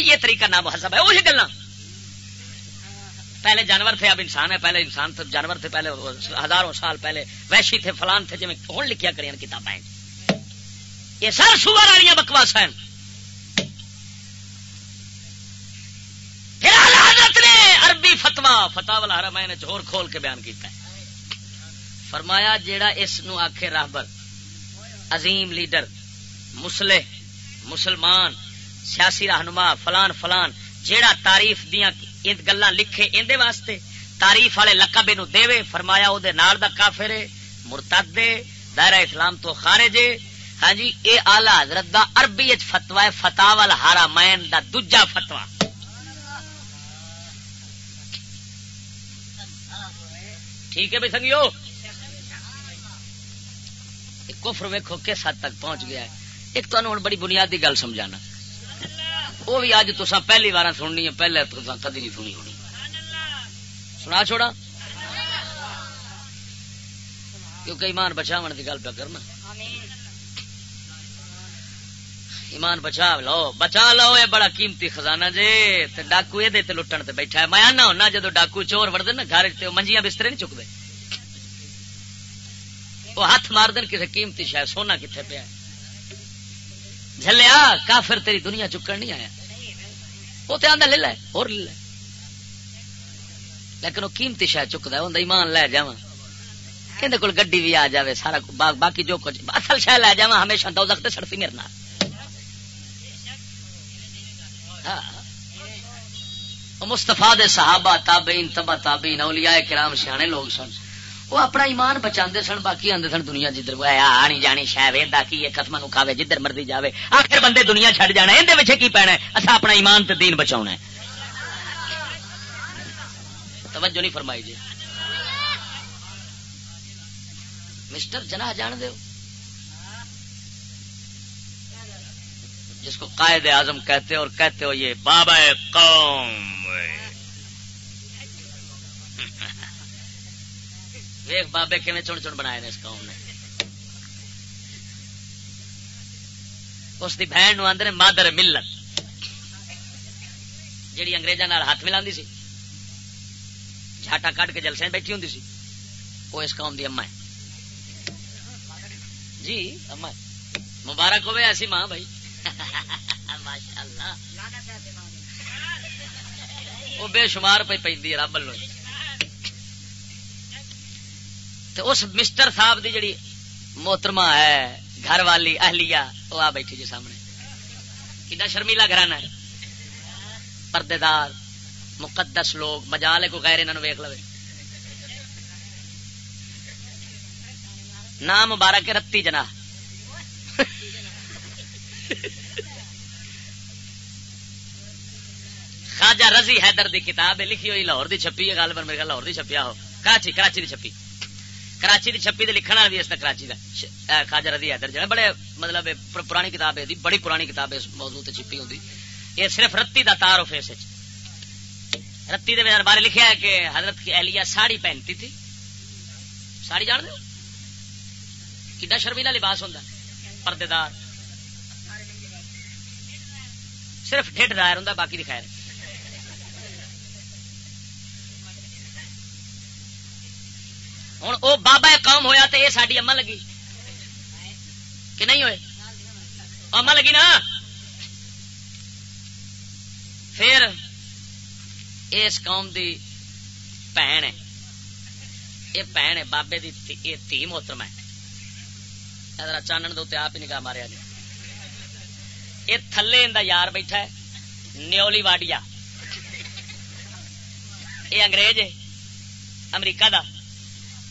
بھائی، یہ طریقہ نام حسب ہے، وہی گلا پہلے جانور تھے، اب انسان ہے۔ پہلے انسان تھے، جانور تھے، پہلے ہزاروں سال پہلے ویشی تھے، فلان تھے جی ہوں لکھیا کری کتابیں یہ سر سور والی بکواس ہیں۔ حضرت نے عربی فتوا فتح والا میں نے جھور کھول کے بیان کیتا ہے۔ فرمایا، جیڑا اس نو آخے راہبر عظیم لیڈر، مسلح، مسلمان سیاسی رہنما فلان فلان، جیڑا تعریف دیا گلا لکھے اندے واسطے تعریف والے لقب نو دے فرمایا او دے نال دا کافر مرتد دائرہ اسلام تو خارج ہاں جی اے آلہ حضرت دا عربی فتوا ہے فتح والا ہارا مین دا دجا فتوا ٹھیک ہے بھائی سنگیو؟ کفر ویکھو کس حد تک پہنچ گیا ہے۔ ایک تو بڑی بنیادی گل سمجھانا۔ وہ بھی اج تو پہلی بار سننی ہے، پہلے تو کدی نہیں سنی ہونی سنا چھوڑا؟ کیونکہ ایمان بچاو کی گل پہ کرنا۔ ایمان بچا لو بچا لو یہ بڑا قیمتی خزانہ جی ڈاکو یہ لٹن تے بیٹھا ہے۔ میں آنا ہونا جدو ڈاکو چور وڑتے نا گھر منجیاں بسترے نہیں چکتے وہ ہاتھ مار دین کسی قیمتی شاید سونا کتنے پیا جلیا کافر تیری دنیا چکن نہیں آیا۔ وہ تو آدھا لے لے اور لے لے۔ لیکن وہ قیمتی شاید چکتا ہے ایمان لے جا کہ کول گڈی بھی آ جائے سارا باق باقی جو کچھ اصل شہ لے جا ہمیشہ دو لگتے سڑتی میرے نال۔ ہاں۔ مستفا صحابہ، تابعین، تبا تابعین، اولیاء کرام، سیانے لوگ سن۔ وہ اپنا ایمان بچا سن، باقی آدھے سن دنیا جدھر آنی جانی شہ وہدا کی قسم نو کھاوے، جدھر مرضی جاوے۔ آخر بندے دنیا چھڈ جانا اندر پیچھے کی پینا اصا اپنا ایمان تے دین بچا توجہ نہیں فرمائی جی۔ مسٹر جناح جان دو جس کو قائد اعظم کہتے اور کہتے ہو یہ بابا قوم۔ ویخ بابے کھے چن چن بنائے اس قوم نے۔ اس کی بہن آدھے مادر ملت، جیڑی اگریزاں ہاتھ ملا سی، جھاٹا کٹ کے جلسے بیٹھی ہوں سی، وہ اس قوم دی اما ہے۔ جی اما مبارک ہوئے ایسی ماں بھائی۔ <laughs> ماشاء اللہ وہ بے شمار پہ پہ رب لوگ تو اس مسٹر صاحب دی جڑی محترمہ ہے گھر والی اہلیہ، وہ آ بیٹھی جی سامنے۔ کتا شرمیلا گھرانا ہے؟ پردے دار مقدس لوگ مجا لے کو غیر انہوں ویک لو نام مبارک رتی جنا خواجہ رضی حیدر دی کتاب لکھی ہوئی لاہور دی چھپی ہے گل پر میرے لاہور دی چھپیا ہو۔ کراچی کراچی دی چھپی۔ کراچی دی چھپی دے لکھن والا بھی اس کراچی دا۔ خاجا رضی حیدر جڑا بڑے مطلب پرانی کتاب ہے، دی بڑی پرانی کتاب ہے، اس موضوع تے چھپی ہوندی۔ یہ صرف رتی دا تعارف ہے اس وچ۔ رتی دے بارے لکھیا ہے کہ حضرت کی اہلیہ ساڑی پہنتی تھی۔ ساڑی جان دو کڈا شرمیلا لباس ہوندا؟ پردے دار۔ صرف ڈھڈ دائر ہوندا، باقی دی خیر۔ ہوں وہ بابا قوم ہویا تو یہ ساری اما لگی کہ نہیں ہوئے اما لگی نا پھر اس قوم دی بھن ہے یہ بھن ہے بابے دی یہ تھی محترم ہے چانن دے آپ ہی نگاہ ماریا جی یہ تھلے ان یار بیٹھا ہے نیولی واڈیا یہ انگریز ہے امریکہ دا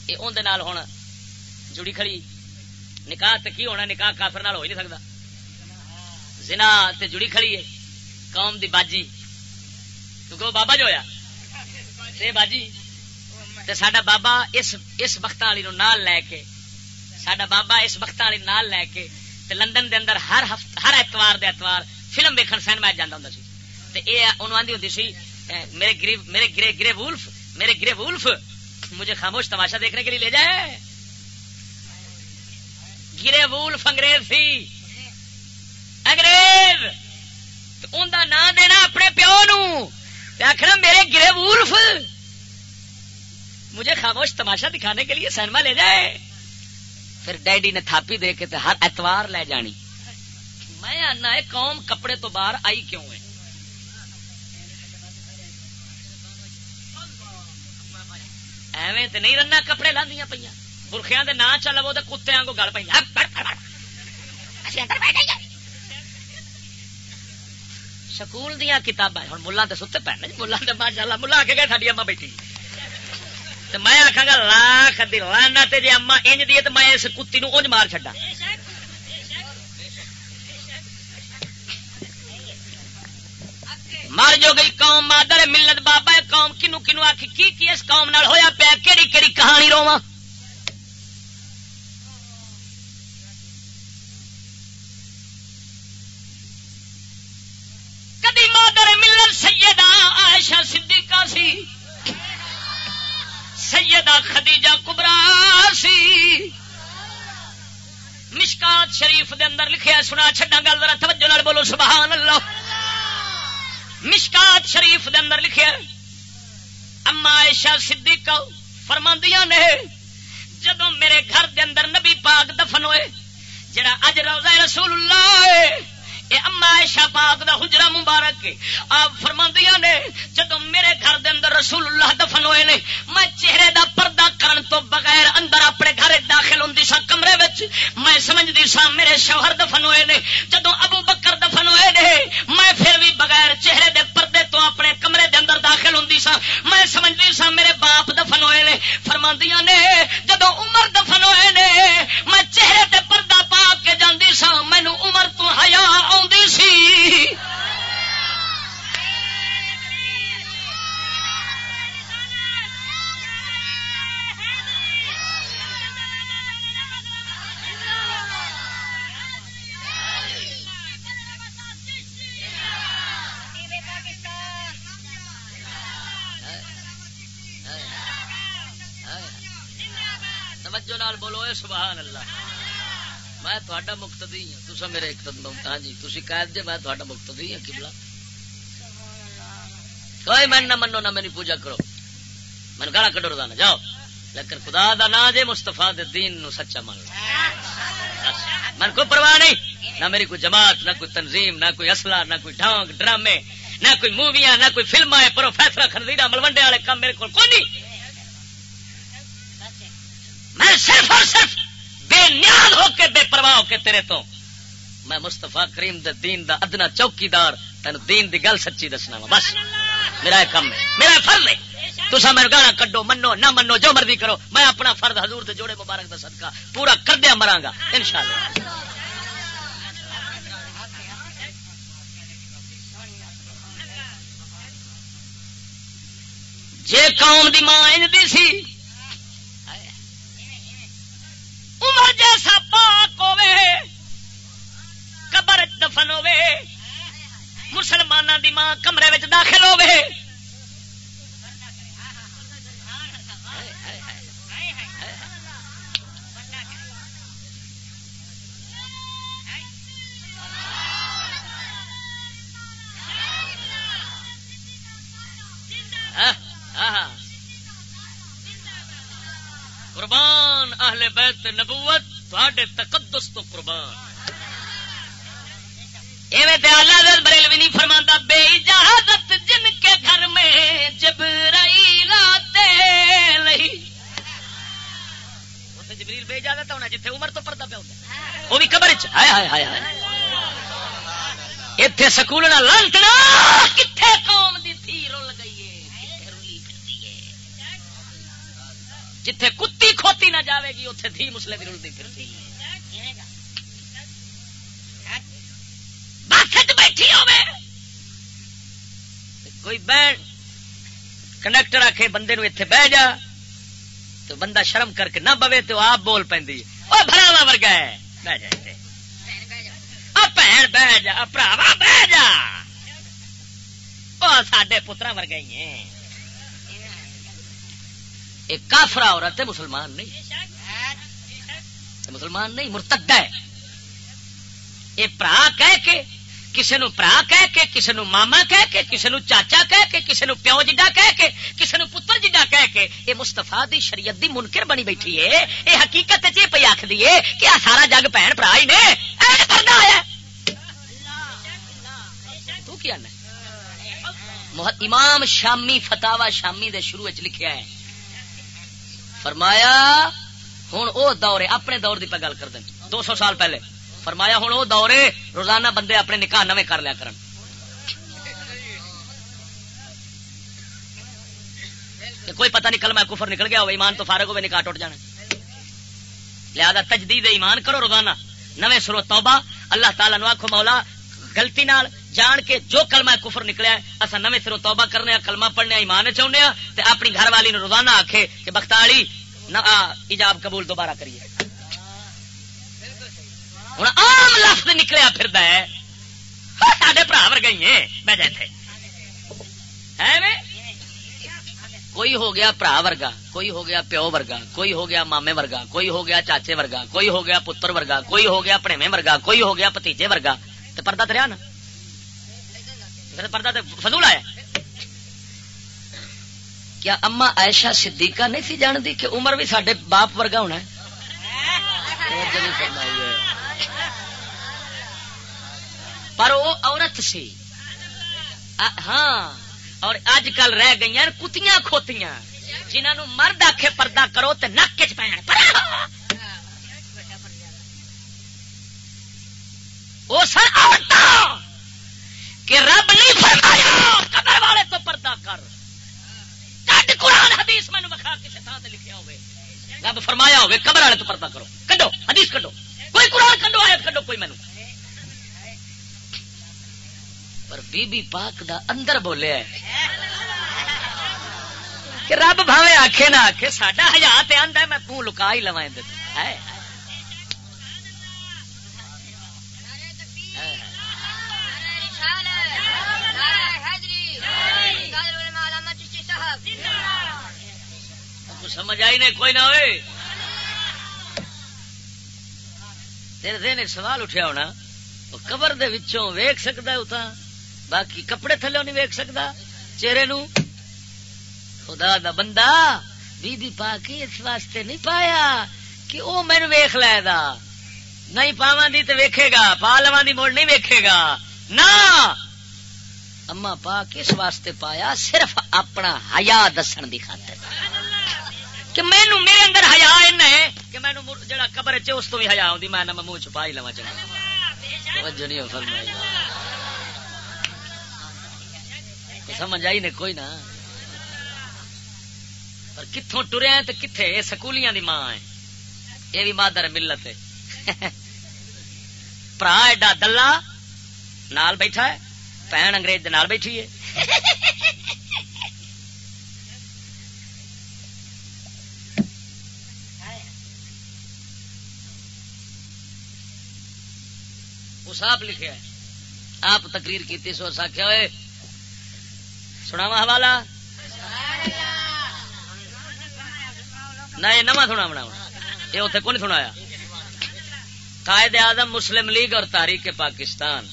یہ اندر ہوں جڑی کھڑی، نکاح تے کی ہونا نکاح کافر نال ہو ہی نہیں سکتا۔ زنا تے جڑی کھڑی ہے، قوم دی باجی۔ کیونکہ وہ بابا جو ہویا، تے باجی۔ تے ساڈا بابا اس اس وقت والی نو نال لے کے، ساڈا بابا اس وقت والی نال لے کے، تے لندن دے اندر ہر ہفتے ہر اتوار دے اتوار فلم ویکھن سینما جاندا ہوندا سی۔ تے اے اونوں آندی ہوندی سی میرے گریب میرے گرے گرے وولف میرے گرے وولف مجھے خاموش تماشا دیکھنے کے لیے لے جائے۔ گرے وولف انگریز تھی۔ انگریز! ان کا نام دینا اپنے پیو نو۔ آخر میرے گرے وولف۔ مجھے خاموش تماشا دکھانے کے لیے سینما لے جائے۔ پھر ڈیڈی نے تھاپی دے کے ہر اتوار لے جانی۔ میں آنا ہے قوم کپڑے تو باہر آئی کیوں ہے ایویں تو نہیں رنا کپڑے لاندیاں پہ برخیا کے نام چل وہ کتے کو گل پہ سکول دیا کتابیں ہوں ملا تو ستے پہ ملا تو ماشاء اللہ ملا کے گئے ساری اما بیٹھی۔ میں آخا گا، لاکھ لانا جی اما انج دی تو میں اس کتی نو انج مار چڈا مر جو گئی قوم مادر، ملت بابا قوم کنو کنو آخ کی کی اس قوم نال ہویا پیا؟ کیڑی کیڑی کہانی رواں؟ کدی مادر ملت سیدہ عائشہ صدیقہ سی، سیدہ خدیجہ کبرا سی۔ مشکات شریف دے اندر لکھیا سنا چھڈا گل، ذرا توجہ نال بولو، سبحان اللہ۔ مشکات شریف دے اندر لکھیا اما عائشہ صدیقہ فرماندیاں نے جدو میرے گھر دے اندر نبی پاک دفن ہوئے، جڑا اج روزہ رسول اللہ اے اما عائشہ پاک دا حجرہ مبارک آپ فرماندیاں نے جدو میرے گھر دے اندر رسول اللہ دفن ہوئے نے، میں چہرے دا پردہ کرن تو بغیر اندر اپنے گھر داخل ہوندی سا کمرے وچ میں سمجھدی سا میرے شوہر دفن ہوئے نے۔ جدو ابو بکر دفن ہوئے نے، میں پھر بھی بغیر چہرے دے پردے تو اپنے کمرے دے اندر داخل ہوندی سا میں سمجھدی سا میرے باپ دفن ہوئے نے۔ فرماندیاں نے جدو عمر دفن ہوئے نے، میں چہرے تے پردہ پا کے جاندی سا مینوں عمر تو حیا سی توجہ بولو سبحان اللہ میں تھوڑا مقتدی ہوں تو میرے ایک ہاں جی تھی قید جی میں تھوڑا مقتدی ہوں کبلا کوئی میں نہ منو، نہ میری پوجا کرو۔ میں گالا کڈو روزانہ، جاؤ۔ لیکن خدا دا نا جے مستفا دین نو سچا مان لو من کوئی پرواہ نہیں۔ نہ میری کوئی جماعت، نہ کوئی تنظیم، نہ کوئی اصلہ نہ کوئی ڈھانگ، ڈرامے، نہ کوئی موویاں، نہ کوئی فلم پروفیسر خریدا ملوڈے والے کام میرے کو نہیں۔ میں صرف اور صرف بے نیاز ہو کے بے پرواہ ہو کے تیرے تو میں مستفا کریم دے دین دا ادنا چوکی دار تین دین دی گل سچی دسنا وا، بس۔ میرا کم ہے۔ میرا فرض ہے۔ تسا میرے گانا کڈو، منو، نہ منو، جو مرضی کرو۔ میں اپنا فرد حضور دے جوڑے مبارک دا صدقہ پورا کردیا مرا گا ان شاء اللہ جے قوم دی ماں انج دی سی عمر جیسا پاک ہوے قبر دفن ہوے مسلمانوں دی ماں کمرے داخل ہوے اہل نبوت تھوڑے تقدس تو قربان۔ ایویں تے اللہ بریلوی نہیں فرماندا، بے اجازت جن کے گھر میں جبرائیل آتے نہیں۔ جبریل بے اجازت ہونا جتھے عمر تو پردہ پہ ہوتا وہ بھی قبر چ۔ ہائے ہائے ہائے ہائے۔ اتے سکول نہ لانٹنا کتنے قوم دی تھی رول گئی ہے جتھے کتی نہ جاوے گی اتنے تھی مسلے بھی رلتی پھرتی بیٹھی ہوئے کوئی بہن کنڈکٹر آخے بندے نو اتنے بہ جا، تو بندہ شرم کر کے نہ بوے تو آپ بول پہ بھراوا ورگا ہے۔ بہ جائے بھن بہ جا براوا بہ جا۔ سڈے پترا ورگا ہی ہیں۔ ایک کافرا عورت ہے، مسلمان نہیں۔ مسلمان نہیں، مرتدہ ہے۔ یہ برا کہہ کے، کسی نو برا کہہ کے، کسی نو ماما کہہ کے، کسی نو چاچا کہہ کے، کسی نو پیو جڈا کہہ کے، کسی نو پتر جڈا کہہ کے، یہ مستفا دی شریعت دی منکر بنی بیٹھی ہے۔ یہ حقیقت چ پی آخری ہے کہ آ سارا جگ بھن برا ہی نے۔ کیا امام شامی فتوا شامی دے شروع چ لکھیا ہے۔ فرمایا ہوں او دور اپنے دور کی پہ گل کر دیں۔ دو سو سال پہلے۔ فرمایا ہوں وہ دورے، روزانہ بندے اپنے نکاح نویں کر لیا کرن۔ کوئی پتہ نہیں کل میں کفر نکل گیا ہو ایمان تو فارغ ہوئے نکاح ٹوٹ جانا۔ لہذا تجدید ایمان کرو روزانہ۔ نویں سرو توبہ، اللہ تعالیٰ نو آخو مولا گلتی نال جان کے جو کلمہ کفر نکلیا اصا نویں سرو توبہ کرنے کلمہ پڑھنے ایمان چاہنے اپنی گھر والی نے روزانہ آخے کہ بختالی ایجاب قبول دوبارہ کریے۔ ہوں آم لفظ نکلیا پھر سڈے برا ورگئی میں؟ جائے کوئی ہو گیا برا ورگا، کوئی ہو گیا پیو ورگا، کوئی ہو گیا مامے ورگا، کوئی ہو گیا چاچے ورگا، کوئی ہو گیا پتر ورگا، کوئی ہو گیا پڑے ورگا، کوئی ہو گیا پتیجے ورگا۔ تو پردہ تو رہا نا۔ پردہ تو فضول آیا۔ کیا اما ایشا صدیقہ نہیں سی جانتی کہ عمر بھی سڈے باپ ورگا ہونا ہے؟ پر وہ عورت سی۔ ہاں۔ اور اج کل رہ گئی کتیاں کھوتیاں۔ جنہوں مرد آخے پردہ کرو تو نک چ پی وہ سر کہ رب نہیں فرمایا۔ قبر والے تو پردہ کر۔ کٹ قرآن حدیث مینو بخا کسی تھان سے لکھا ہوئے۔ رب فرمایا ہوئے، قبر والے تو پردہ کرو۔ کڈو، حدیث کڈو۔ کوئی قرآن کڈو، آیت کڈو، کوئی مینو پر بی بی پاک دا اندر بولے کہ رب بھاوے آخے نہ آخے ساڈا ہزار آدھا میں توں لکا ہی لوا سمجھ آئی نہیں، کوئی نہ ہوئے۔ تیرے دن سوال اٹھیا ہونا۔ قبر دے وچوں ویک سکتا ہے اتنا باقی کپڑے تھلے نہیں ویک سکتا چہرے نو خدا دا بندہ بی بی پا کے اس واسطے نہیں پایا کہ وہ مینو ویخ لے دا۔ نہیں پاوا دی تو ویکھے گا، پا لوا دی موڑ نہیں ویکھے گا۔ نہ! اما پا کے اس واسطے پایا صرف اپنا ہیا دسن دی خاطر کہ مینو میرے اندر ہیا ہے کہ مینو جڑا قبر چ اس تو بھی ہیا آتی میں منہ چھپا ہی لوا چاہیے فرمائی۔ سمجھ آئی نے؟ کوئی نہ۔ پر کتوں ٹریا تو کتنے سکولیاں دی ماں ہے۔ یہ بھی مادر ملت ہے۔ <laughs> برا ایڈا دلہ نال بیٹھا ہے۔ بھن انگریز نال بیٹھی ہے اس آپ لکھے آپ تقریر کی سو ساکھا ہوئے سناوا حوالہ نہ یہ نواں سنا بنا یہ اتنے کون سنایا قائد اعظم مسلم لیگ اور تاریخ پاکستان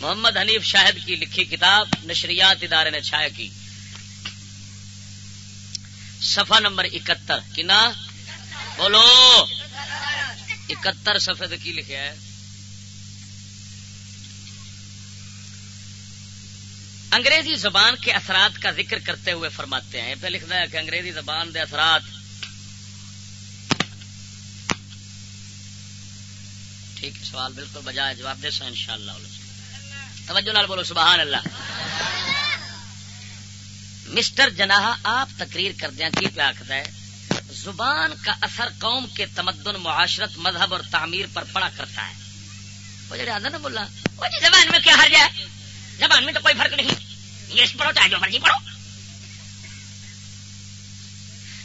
محمد حنیف شاہد کی لکھی کتاب نشریات ادارے نے چھایا کی۔ صفحہ نمبر اکہتر۔ کنا؟ بولو۔ اکہتر سفید کی لکھا ہے؟ انگریزی زبان کے اثرات کا ذکر کرتے ہوئے فرماتے ہیں۔ پہ لکھتا ہے کہ انگریزی زبان دے اثرات۔ ٹھیک سوال بالکل بجائے جواب دے سو ان شاء اللہ توجہ نال بولو، سبحان اللہ۔ مسٹر جناح، آپ تقریر کردیا کی پہ آخر ہے؟ زبان کا اثر قوم کے تمدن، معاشرت، مذہب اور تعمیر پر پڑا کرتا ہے۔ وہ جڑے آدھا نا بولا، وہ جی زبان میں کیا ہر جائے زبان میں تو کوئی فرق نہیں۔ انگلش پڑھو چاہے جو مرضی پڑھو۔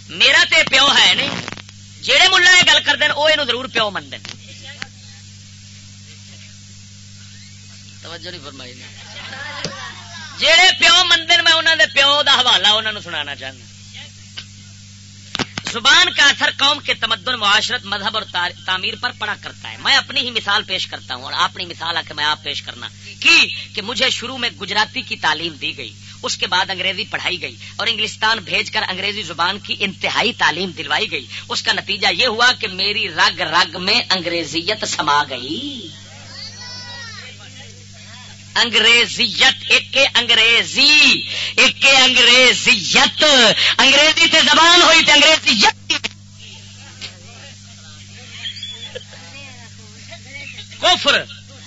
میرا تے پیو ہے نہیں۔ جہے ملا یہ گل کر دین، وہ ضرور پیو من دین توجہ نہیں فرمائی جہے پیو مندر میں انہوں دے پیو دا حوالہ انہوں نے سنانا چاہتا زبان کا اثر قوم کے تمدن، معاشرت، مذہب اور تعمیر پر پڑا کرتا ہے۔ میں اپنی ہی مثال پیش کرتا ہوں اور اپنی مثال آ کے میں آپ پیش کرنا۔ کی؟ کہ مجھے شروع میں گجراتی کی تعلیم دی گئی، اس کے بعد انگریزی پڑھائی گئی اور انگلستان بھیج کر انگریزی زبان کی انتہائی تعلیم دلوائی گئی۔ اس کا نتیجہ یہ ہوا کہ میری رگ رگ میں انگریزیت سما گئی۔ انگریزیت، ایک انگریزی، ایک انگریزیت۔ انگریزی سے زبان ہوئی تھی انگریزیت۔ کفر،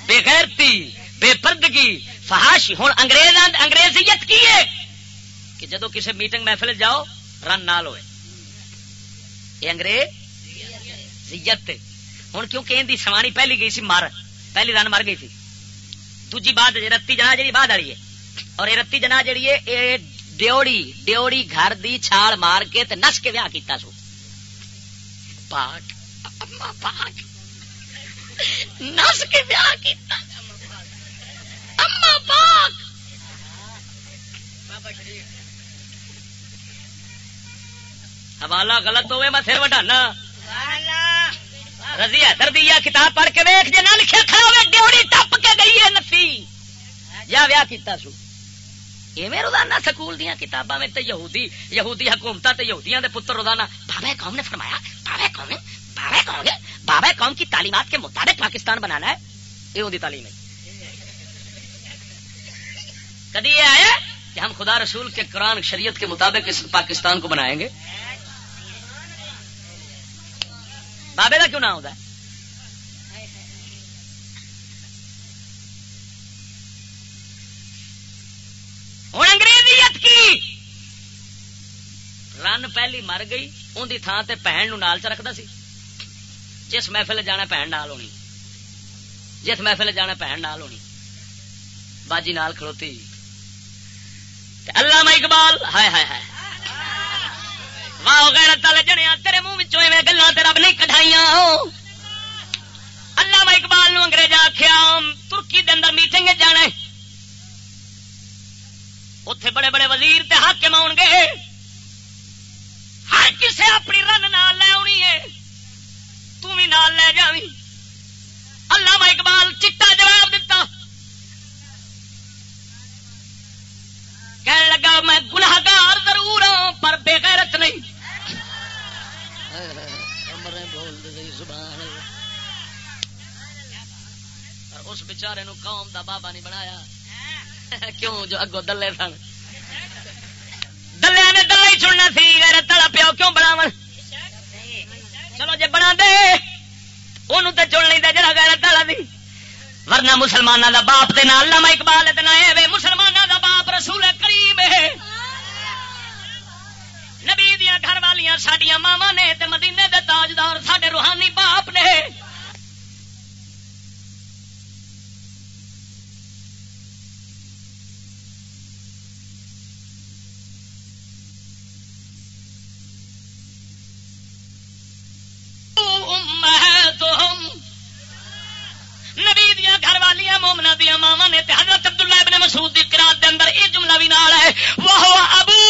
بے غیرتی، بے پردگی فہاشی ہوں انگریز، انگریزیت کی ہے؟ کہ جدو کسی میٹنگ محفل جاؤ، رن نال ہوئے۔ یہ انگریزیت۔ ہوں کیونکہ ان کی سوانی پہلی گئی سی مر پہلی رن مر گئی تھی۔ دوجی بات رتی جنا جی بعد والی ہے اور یہ رتی جنا جی ہے یہ ڈیوڑی ڈیوڑی گھر دی چھال مار کے تے نس کے ویاہ کیتا سو پاک اما پاک نس کے ویاہ کیتا اما پاک حوالہ غلط ہوئے میں پھر وڈانا رضی حیدر دیا کتاب پڑھ کے ویخ جی نہ لکھے، کھڑا ہوئے، ڈیوڑی ٹپ کے گئی ہے نفی یا ویا کیتا سو۔ ایویں روزانہ سکول دیا کتاباں میں یہودی یہودی حکومت یہودیاں دے پتر روزانہ بابا قوم نے فرمایا بابا قوم نے بابا قوم نے بابا قوم کی تعلیمات کے مطابق پاکستان بنانا ہے یہ تعلیم ہے۔ کدی یہ آیا کہ ہم خدا رسول کے قرآن شریعت کے مطابق اس پاکستان کو بنائیں گے؟ بابے کا کیوں نہ ہوتا ہے؟ ہوں انگریزیت کی؟ رن پہلی مر گئی ان کی تھان سے بہن نال چ رکھتا سی۔ جس محفل جانا بہن نال ہونی۔ جس محفل جانا بہن نال ہونی۔ باجی نال کھڑوتی۔ اللہ اقبال، ہائے ہائے ہائے۔ واہ غیرت والے جنیا تیرے منہ ایویں گلا رب نہیں کٹائی اللہ اقبال نو انگریز آخیا ترکی دن میٹنگ جانا اتے بڑے بڑے وزیر تے حاکم آن گے۔ ہر کسے اپنی رن نال لے آنی ہے۔ تھی نال لے جی اللہ اقبال چٹا جواب دیتا کہنے لگا، میں گناہگار ضرور ہوں، پر بے غیرت نہیں۔ کمرے بول دی زبان اس بچارے نو قوم دا بابا نہیں بنایا۔ <laughs> کیوں جو اگو دلے سن۔ دلیا نے دلے ہی چننا سی، غیرت والا پیو کیوں بناو چلو جی بنا دے ان چن لینا جڑا غیرت والا دی۔ ورنہ مسلمانوں دا باپ دے نال علامہ اقبال دے نہ مسلمانوں دا باپ رسول کریم ہے۔ نبی دیا گھر والیاں سڈیا ماوا نے مدینے دے تاجدار سڈے روحانی باپ نے۔ نبی دیا گھر والیاں مومنا دیا ماوا نے حضرت عبداللہ ابن مسعود دی قرات دے اندر یہ جملہ بھی نال ہے۔ وہ ابو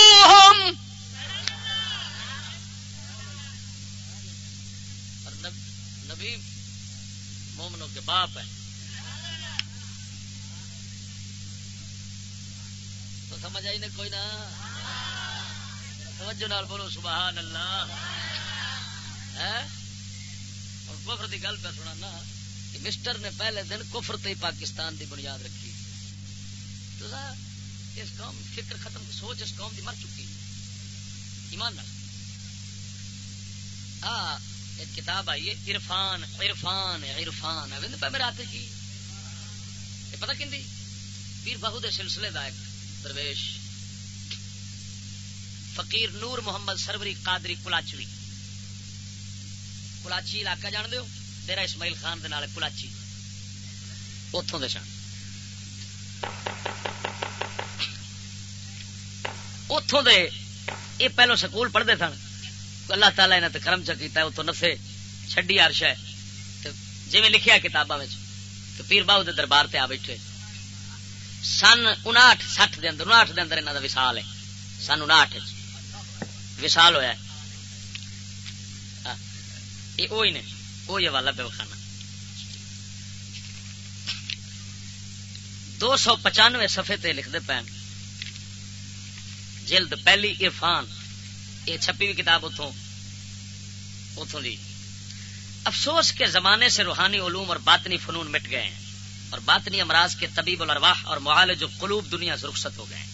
نبی مومنوں کے باپ ہے۔ تو سمجھ آئی نے کوئی نہ توجہ نال بولو، سبحان اللہ۔ اور کفر کی گل پہ سنا نا مسٹر نے پہلے دن کفر تے پاکستان دی بنیاد رکھی۔ تو اس قوم فکر ختم سوچ اس قوم دی مر چکی۔ ایمان ہاں ایک کتاب آئی ہے، عرفان عرفان عرفان۔ پہ میرے ہاتھ کی پتا کہ پیر بہو دے سلسلے دا ایک درویش۔ فقیر نور محمد سروری قادری کلاچوی۔ کلاچی علاقہ جان دیو ڈیرا اسماعیل خان دے نالے کلاچی۔ اتوں دے سن اتوں دے، یہ پہلو سکول پڑھتے سن اللہ تعالیٰ نے کرم چکیتا ہے اتوں نفے چڈی عرش ہے۔ جی لکھیا کتاباں تو پیر باہو دے دربار تے آ بیٹھے۔ سن انٹھ سٹھ دے اندر انٹھ دے اندر انہوں کا وسال ہے۔ سن انٹھ وسال ہوا یہ وہی نے وہی والا پہ وکھانا۔ دو سو پچانوے سفے تے لکھتے پے جلد پہلی عرفان۔ یہ چھپی ہوئی کتاب اتوں اتوں دی۔ افسوس کے زمانے سے روحانی علوم اور باطنی فنون مٹ گئے ہیں اور باطنی امراض کے طبیب الارواح اور معالج قلوب دنیا سے رخصت ہو گئے ہیں۔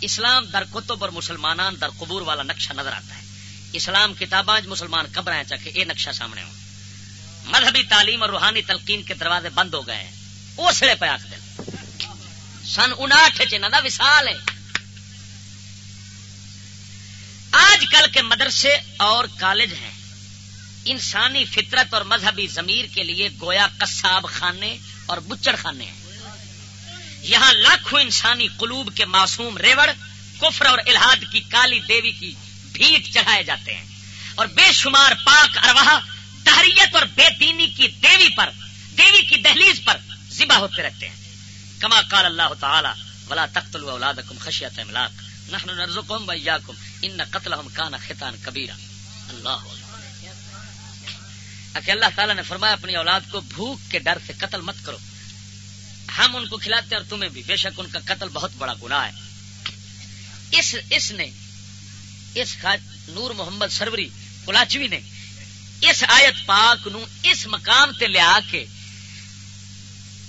اسلام در کتب اور مسلمانان در قبور والا نقشہ نظر آتا ہے۔ اسلام کتاباں مسلمان قبر چکے یہ نقشہ سامنے ہو مذہبی تعلیم اور روحانی تلقین کے دروازے بند ہو گئے ہیں۔ اسلے پہ آخ دیں سن انٹھ چاہ وسال ہے۔ آج کل کے مدرسے اور کالج ہیں۔ انسانی فطرت اور مذہبی ضمیر کے لیے گویا قصاب خانے اور بچڑ خانے ہیں۔ یہاں لاکھوں انسانی قلوب کے معصوم ریوڑ، کفر اور الہاد کی کالی دیوی کی بھیٹ چڑھائے جاتے ہیں۔ اور بے شمار پاک ارواہ تحریت اور بے دینی کی دیوی پر، دیوی کی دہلیز پر ذبح ہوتے رہتے ہیں۔ کما کال اللہ تعالی، ولا تخت اولاد خشیت املاک نحن نرزقهم وإياكم. ان قتلهم كان خطان كبيرا. اللہ کہ اللہ تعالیٰ نے فرمایا اپنی اولاد کو بھوک کے ڈر سے قتل مت کرو. ہم ان کو کھلاتے اور تمہیں بھی. بے شک ان کا قتل بہت بڑا گناہ ہے. اس اس نے، اس نور محمد سروری کلاچوی نے اس آیت پاک نو اس مقام تے لیا کے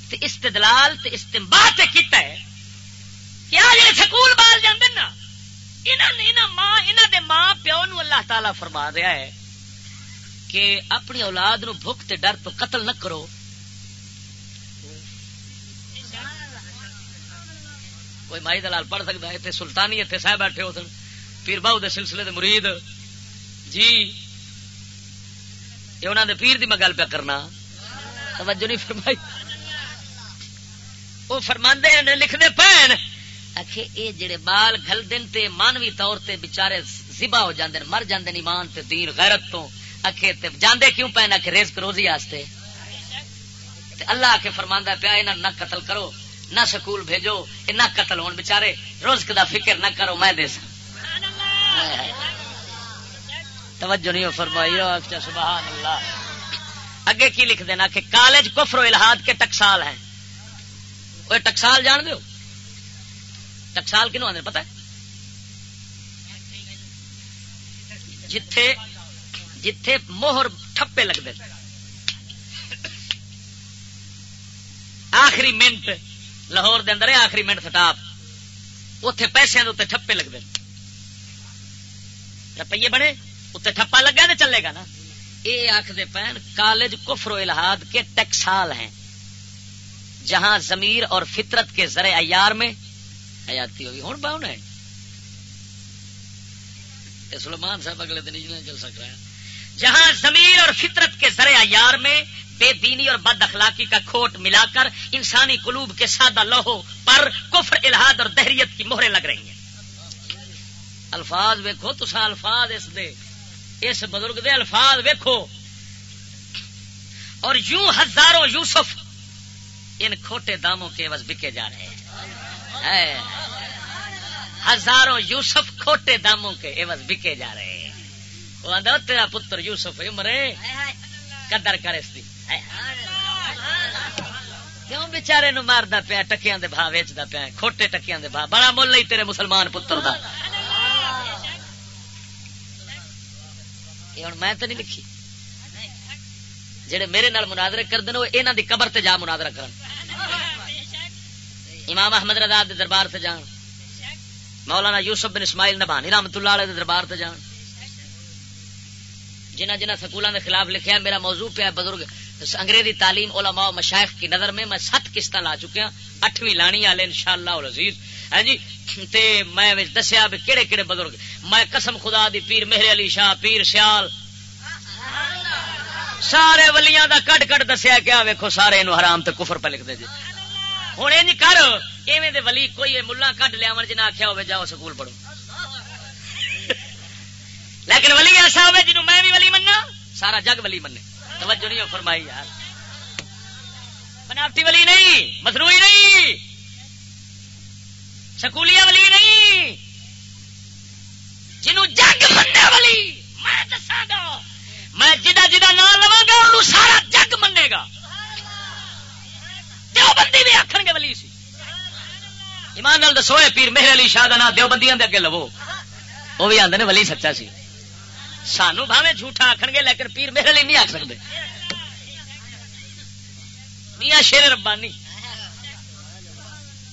تے استدلال تے استمبا تے کیتا ہے کہ آج یہ سکول بال جاندے نا انہاں ماں پیو نو اللہ تعالی فرما دیا ہے کہ اپنی اولاد نو بھوک تے ڈر تو قتل نہ کرو۔ کوئی مائی دلال پڑھ سکتا ہے سلطانی اتنے سہ بیٹھے ہو سن پیر باہو دے سلسلے دے مرید۔ جی یہ انہوں دے پیر دی میں گل پہ کرنا۔ توجہ نہیں فرمائی۔ وہ فرماندے لکھنے پین۔ آخے اے جڑے بال گل دن تے مانوی طور تے بچارے زبا ہو جاندے مر جاندے ایمان تے دین، غیرت تو۔ آخے تے جاندے کیوں پین آخے رزق روزی واسطے اللہ کے فرماندا پیا انہاں نہ قتل کرو، نہ سکول بھیجو، اے نہ قتل ہون۔ بچارے روزک دا فکر نہ کرو، میں دے سبحان توجہ نہیں فرمائی اچھا سبحان اللہ۔ اگے کی لکھ دینا کہ کالج کفر و الہاد کے ٹکسال ہیں۔ وہ ٹکسال جان دو ٹکسال کنو آدھے پتا جتھے جتھے موہر ٹھپے لگتے آخری منٹ، لاہور دے اندر آخری منٹ سٹاپ اتے پیسے اتنے ٹھپے لگتے روپیے بنے اتنے ٹھپا لگا تو چلے گا نا۔ یہ آخر پین کالج کفر و الہاد کے ٹیکسال ہیں۔ جہاں ضمیر اور فطرت کے ذرے ایار میں حیاتی ہوگی ہوں باؤن ہے۔ سلمان صاحب اگلے دن نہیں چل سک رہا ہے جہاں ضمیر اور فطرت کے ذرے ایار میں بے دینی اور بد اخلاقی کا کھوٹ ملا کر انسانی قلوب کے سادہ لوہوں پر کفر، الہاد اور دہریت کی مہریں لگ رہی ہیں۔ الفاظ ویکو تسا الفاظ اس دے۔ اس بزرگ دے الفاظ ویکو اور یوں ہزاروں یوسف ان کھوٹے داموں کے بس بکے جا رہے ہیں۔ ہزاروں یوسف کھوٹے داموں کے عوض بکے جا رہے ہیں۔ وہ آدھا تیرا پتر یوسف مرے۔ قدر کر اس کیوں بچارے نو ماردا پیا؟ ٹکیاں دے بھا ویچدا پیا کھوٹے ٹکیاں دے بھا۔ بڑا مل ہی تیرے مسلمان پتر دا۔ ہوں میں تو نہیں لکھی۔ جڑے میرے نال مناظرے کرتے وہ یہاں دی قبر تے جا مناظرہ کرن۔ امام احمد رضا دے دربار تے جان۔ مولانا یوسف بن اسماعیل نبانی رحمت اللہ علیہ دربار تے جان۔ جنہ جنہ سکولوں کے خلاف لکھیا میرا موضوع پہ ہے، بزرگ، انگریزی تعلیم، علماء و مشائخ کی نظر میں میں سات قسط لا چکیا اٹھویں لانی والے ان شاء اللہ عزیز ہاں جی تے میں دسیا بھی کہڑے کہڑے بزرگ، میں قسم خدا دی پیر مہر علی شاہ، پیر سیال۔ سارے ولیاں دا کٹ کٹ دسیا کیا ویکو سارے انو حرام تے کفر پہ لکھ دے جی۔ ہوں یہ کر ایویں دے ولی کوئی ملا کٹ لیا جنہیں آخیا ہوے جاؤ سکول پڑھو۔ لیکن ولی ایسا ہوے جنوں میں بھی ولی مننا سارا جگ ولی منے۔ توجہ نہیں فرمائی، یار۔ بناوٹی ولی نہیں، مصنوعی نہیں سکولیا ولی نہیں۔ جنوں جگ مننے والی میں دسا گا۔ میں جدا جدا نام لوا گا، انہوں سارا جگ منے گا۔ دیوبندی بھی آخر گے ولی سی۔ ایمان نال دسو پیر مہر علی شاہ کا نام دیوبندیاں دے اگے لو وہ بھی آدھے ولی سچا سی۔ سانو بھاوے جھوٹا آخر گے، لیکن پیر میرے لیے نہیں آخ سکتے میاں شیر ربانی۔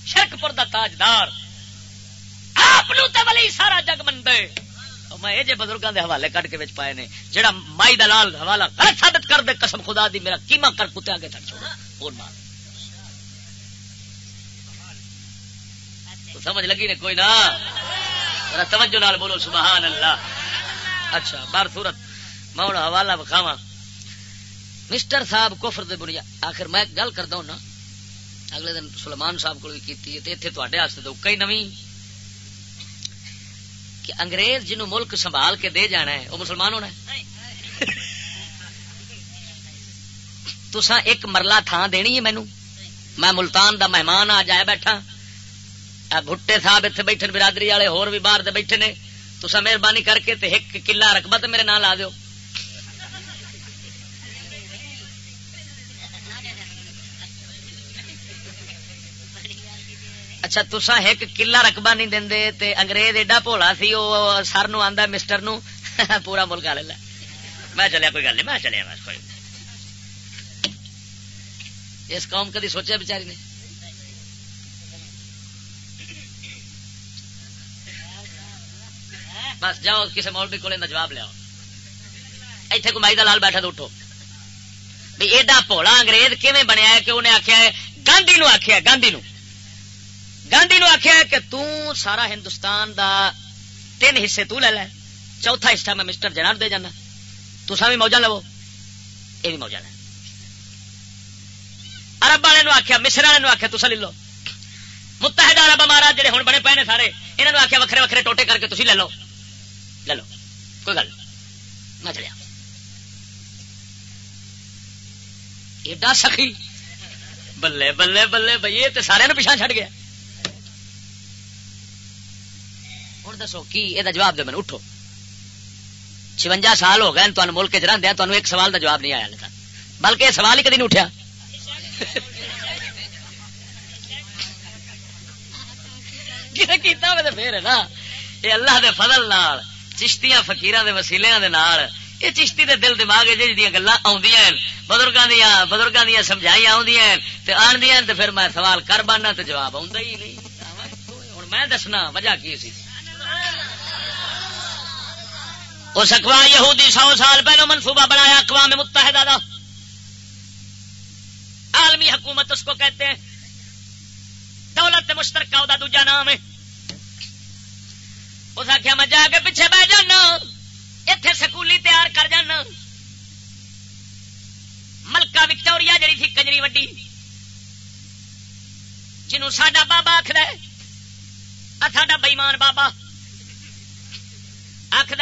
شرک پور کا تاجدار۔ آپ ولی سارا جگ منتے میں یہ بزرگوں کے حوالے کٹ کے بچ پائے نے جہاں مائی دلال حوالہ غلط ثابت کر دے قسم خدا دی، میرا کیما کر کتے آگے تک چھوڑا۔ اور مار سمجھ لگی نے کوئی نہ توجہ نال بولو، سبحان اللہ۔ اچھا بار صورت۔ میں ہوں حوالہ بکھاوا مسٹر صاحب کفر دے بنیا۔ آخر میں گل کرتا ہوں نا اگلے دن سلمان صاحب کو بھی کی اتنے تو کئی نوی کہ انگریز جنو ملک سنبھال کے دے جانا ہے، وہ مسلمان ہونا ہے۔ تسا ایک مرلہ تھان دینی ہے مینو میں ملتان دا مہمان آ جایا بیٹھا۔ بھٹے صاحب اتنے بیٹھے برادری والے ہور بھی باہر دے بیٹھے نے۔ تسا مہربانی کر کے ایک کلا رقبہ تو میرے نام لا دو اچھا تسا ایک کلا رقبہ نہیں دے تے انگریز ایڈا بھولا سی وہ سر نو آندا مسٹر نو۔ <laughs> پورا ملک آ لے میں چلیا، کوئی گل نہیں، میں چلیا، بس کوئی اس قوم کدی سوچا بچاری نے؟ بس جاؤ، کسی مولوی کو جواب لیا اتنے کمائی کا لال بیٹھا تو اٹھو۔ بھائی ایڈا پولا انگریز کیون بنیا ہے کہ انہیں آخیا ہے، گاندھی نو آخیا گاندھی نو۔ گاندھی نو آخیا ہے کہ توں سارا ہندوستان دا تین حصے تو لے لے۔ چوتھا حصہ میں مسٹر جناب دے جانا۔ تسا بھی موجہ لو۔ یہ بھی موجہ لے۔ ارب والے آخیا مصر والے آخیا تسا لے لو۔ متحدہ عرب مہاراج جڑے ہوں بنے پے نے سارے انہوں آخیا وکھرے وکھرے ٹوٹے کر کے تھی لے لو۔ لے لو کوئی گل میں چلیا ایڈا سخی۔ بلے بلے بلے، بھائی، یہ تو سارے پیچھا چڑ گیا۔ ہوں دسو کی یہ جواب دو میں اٹھو۔ چونجا سال ہو گئے تمہیں ملک چ رہدیا تمہیں ایک سوال کا جواب نہیں آیا لگا۔ بلکہ یہ سوال ہی کدی نہیں اٹھا <laughs> کیتا پھر ہے نا۔ یہ اللہ دے فضل نال۔ چشتیاں فکیر وسیلے یہ چشتی دے دل دماغ جی گلا بزرگوں دیا بزرگوں دیا سمجھائی آدی تو پھر میں سوال کر بانا تو جواب آ ہی نہیں۔ ہوں میں دسنا، وجہ کی سی؟ اس اقوام یہودی سو سال پہلو منصوبہ بنایا اقوام متحدہ دا۔ عالمی حکومت اس کو کہتے ہیں۔ دولت مشترکہ دا دوجا نام ہے۔ اس آخیا میں جا کے پیچھے بہ جانا۔ اتے سکولی تیار کر جانا۔ ملکہ وکٹوریا جڑی تھی کجری وڈی۔ جنوں ساڈا بابا آخر ساڈا بئیمان بابا۔ آخر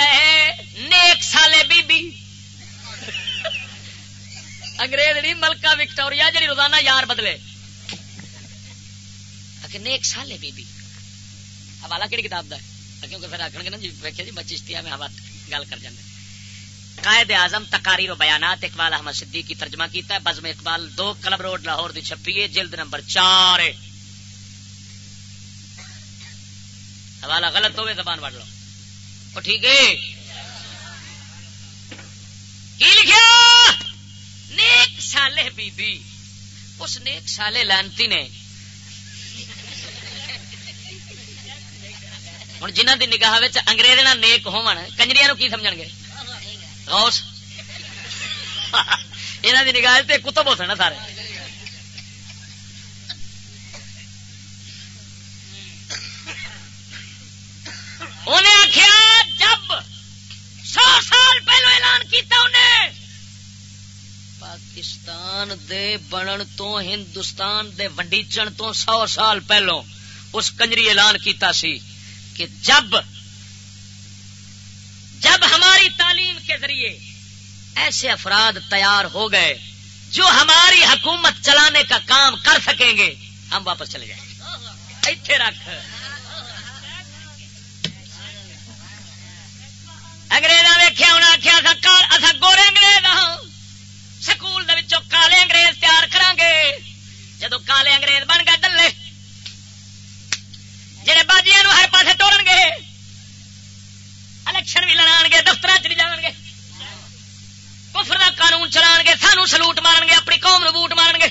نیک سالے بی بی انگریز نہیں ملکہ وکٹوریا جڑی روزانہ یار بدلے۔ نیک سالے بی بی حوالہ کہڑی کتاب کا ہے؟ کیونکہ پھر آخر گے نا جی ویکیا جی بچی میں ہوا گل کر جانے قائد اعظم تقاریر و بیانات اقبال احمد صدیق کی ترجمہ کیتا ہے، بزم اقبال دو کلب روڈ لاہور دی چھپی ہے، جلد نمبر چار حوالہ غلط ہوئے، زبان وڑ لو۔ وہ ٹھیک ہے۔ کی لکھا نیک سالے بی بی اس نیک سالے لانتی نے ہوں جنہ کی نگاہ انگریز نہ نیک ہوجری کی سمجھ گے غوث یہاں کی نگاہ کتب ہو سکنا سارے انہیں آخیا جب سو سال پہلو اعلان کیتا انہیں پاکستان دے بنن تو ہندوستان دے ونڈیچن تو سو سال پہلو اس کنجری اعلان کیتا سی کہ جب جب ہماری تعلیم کے ذریعے ایسے افراد تیار ہو گئے جو ہماری حکومت چلانے کا کام کر سکیں گے، ہم واپس چلے جائیں گے۔ رکھ۔ اگریزا ویخیا انہیں آخیا اصا گورے انگریز ہاں۔ سکول کالے انگریز تیار کرا گے جدو کالے انگریز بن گئے ڈلے جہے باجیا ہر پاسے توڑ گے الیکشن بھی لڑا گے دفتر چ جان گے۔ کفر کا قانون چلا گے، سانو سلوٹ مارن گے، اپنی قوم نو بوٹ مارن گے۔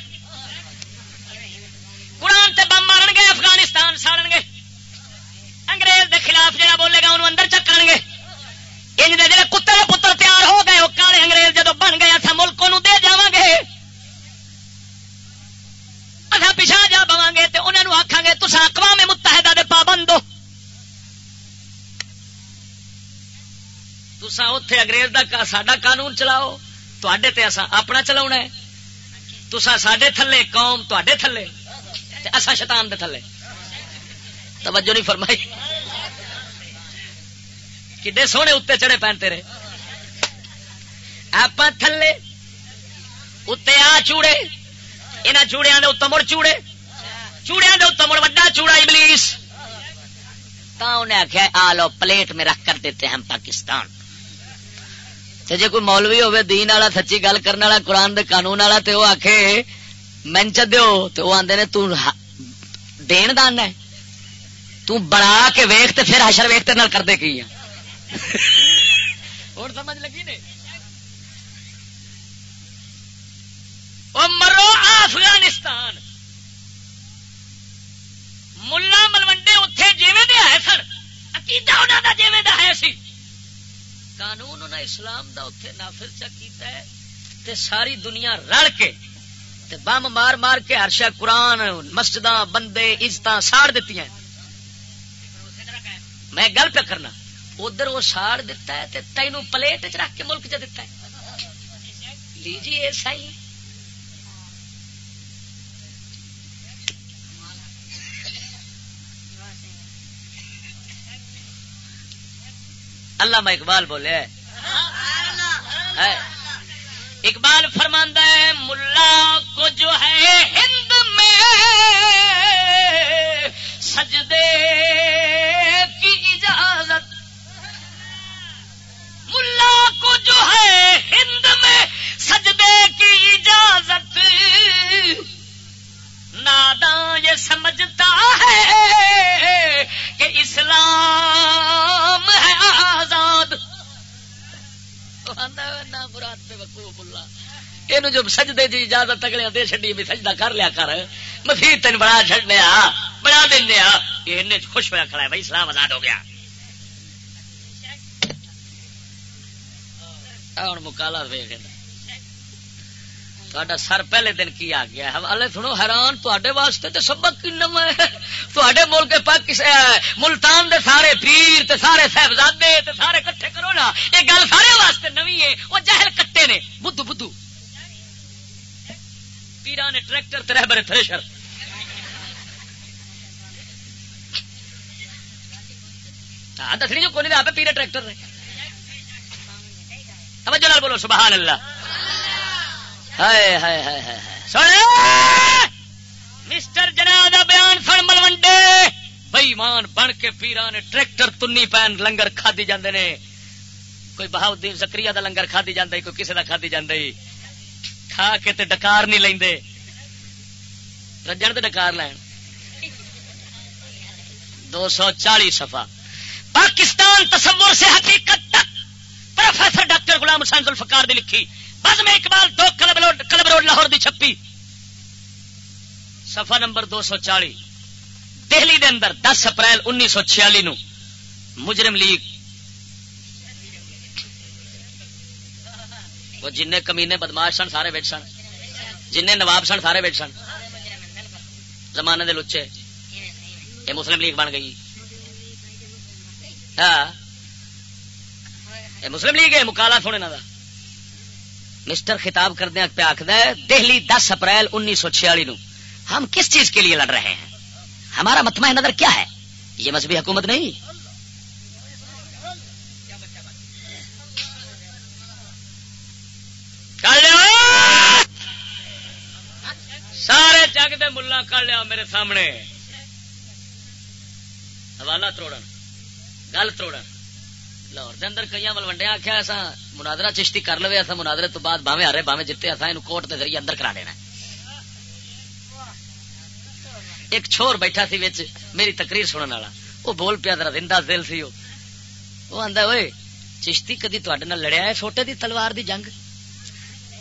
قرآن تے بم مارن گے، افغانستان ساڑن گے۔ انگریز دے خلاف جہاں بولے گا انہوں اندر چکن گے۔ ان جڑے کتے پتر تیار ہو گئے، وہ کالے انگریز جدو بن گئے اصا ملکوں دے جا گے۔ اصا پچھا جا پوا گے تو انہوں آخان گے تصا اقوام متحدہ دے تسا اتے انگریز کا سڈا قانون چلاؤ۔ تے اصا اپنا چلا تسا سڈے تھلے، قوم تے تھلے۔ اصا شیطان دے تھلے۔ توجہ نہیں فرمائی۔ کڈے سونے اتنے چڑے پہن تیرے۔ آپ تھلے اتنے آ چوڑے۔ یہاں چوڑیا کے اتم مڑ چوڑے۔ چوڑیا کے اتم مڑ وا چوڑا ابلیس۔ تا انہیں آخیا آ لو پلیٹ میں رکھ کر دیتے ہیں پاکستان۔ جی کوئی مولوی ہوے دین والا سچی گل کرنے والا قرآن دے قانون والا تو وہ آخ منچ تو وہ آدھے نے تین دان ہے۔ تڑا کے ویخ تو پھر حشر ویخ نال کر دے کی <laughs> اور سمجھ لگی نے؟ مرو افغانستان۔ ملا ملوڈے اتے جیویں دے آئے سن۔ عقیدہ انہوں کا جیویں دا ہے سی۔ قانون انہیں اسلام دا اتنے نافذ چا کیتا ہے تے ساری دنیا رل کے تے بم مار مار کے ہرشا قرآن مسجد بندے عزت ساڑ دیتی ہیں۔ میں گل پہ کرنا، ادھر وہ ساڑ دیتا ہے تے تینوں پلیٹ چ رکھ کے ملک چ دیتا ہے۔ لیجیے ایسا ہی اللہ میں اقبال بولے۔ اقبال فرماندہ ہے، ملا کو جو ہے ہند میں سجدے کی اجازت۔ ملا کو جو ہے ہند میں سجدے کی اجازت۔ ناداں یہ سمجھتا ہے کہ اسلام ہے آزاد۔ مراد وقوف اللہ۔ یہ جو سجدے جی اجازت اگلے دے چڈی بھی سجدہ کر لیا کر۔ مسیح تین بنا چڈیا بنا دینا یہ خوش ہوا کھڑا ہے، بھائی اسلام آزاد ہو گیا۔ ہوں مکالا ویگ تا سر پہلے دن کی آ گیا ہلے سنو حیران تے واسطے تو سبق کی نم تے ملک پاکستان ملتان دے سارے پیر تے سارے صاحبزادے تے سارے کٹھے کرو نا یہ گل سارے واسطے نوی ہے وہ جہل کٹے نے بدھو بدھو پیران نے ٹریکٹر تے رہبر تھریشر ہاں دسنی جو کون آپ پیرے ٹریکٹر نے توجہ بولو سبحان اللہ مسٹر جنا بیان سن ملوڈے بئیمان بن کے پیران نے ٹریکٹر تنی پین لنگر کھادی جاندے نے۔ کوئی بہاؤدین زکری دا لنگر کھادی جاندے، کوئی کسی دا کھادی جاندے۔ کھا کے تے ڈکار نہیں لیندے۔ رجن تے ڈکار لین۔ دو سو چالیس سفا پاکستان تصور سے حقیقت تک۔ پروفیسر ڈاکٹر غلام حسین الفقار نے لکھی۔ میں اقبال دو club road club road Lahore دی چھپی۔ سفا نمبر دو سو چالی۔ دہلی دے اندر دس اپریل انیس سو چھیالی نو مجرم لیگ۔ وہ جن کمینے بدماش سن سارے بیٹھ سن۔ جن نواب سن سارے بیٹھ سن۔ زمانے دے لچے۔ یہ مسلم لیگ بن گئی۔ ہاں۔ یہ مسلم لیگ ہے مکالا تھوڑے نا مسٹر خطاب کردیا پہ آخد دہلی دس اپریل انیس سو چھیالی نو۔ ہم کس چیز کے لیے لڑ رہے ہیں؟ ہمارا متمع نظر کیا ہے؟ یہ مذہبی حکومت نہیں۔ سارے جگ دے ملا کر لیا میرے سامنے۔ حوالہ تروڑ گل تروڑ لاہور دے اندر کئی ملوڈیا آخیا ایسا منادرا چشتی کر لو ایسا منادرے تو بعد باوے ہارے باوے جیتے ایسا یہ کوٹ کے ذریعے اندر کرا دینا ایک چھور بیٹھا سی وچ، میری تقریر سننے والا۔ وہ بول پیا، ذرا زندہ دل سی وہ آندا ہوئے چشتی کدی تڈے لڑیا ہے چھوٹے دی تلوار دی جنگ؟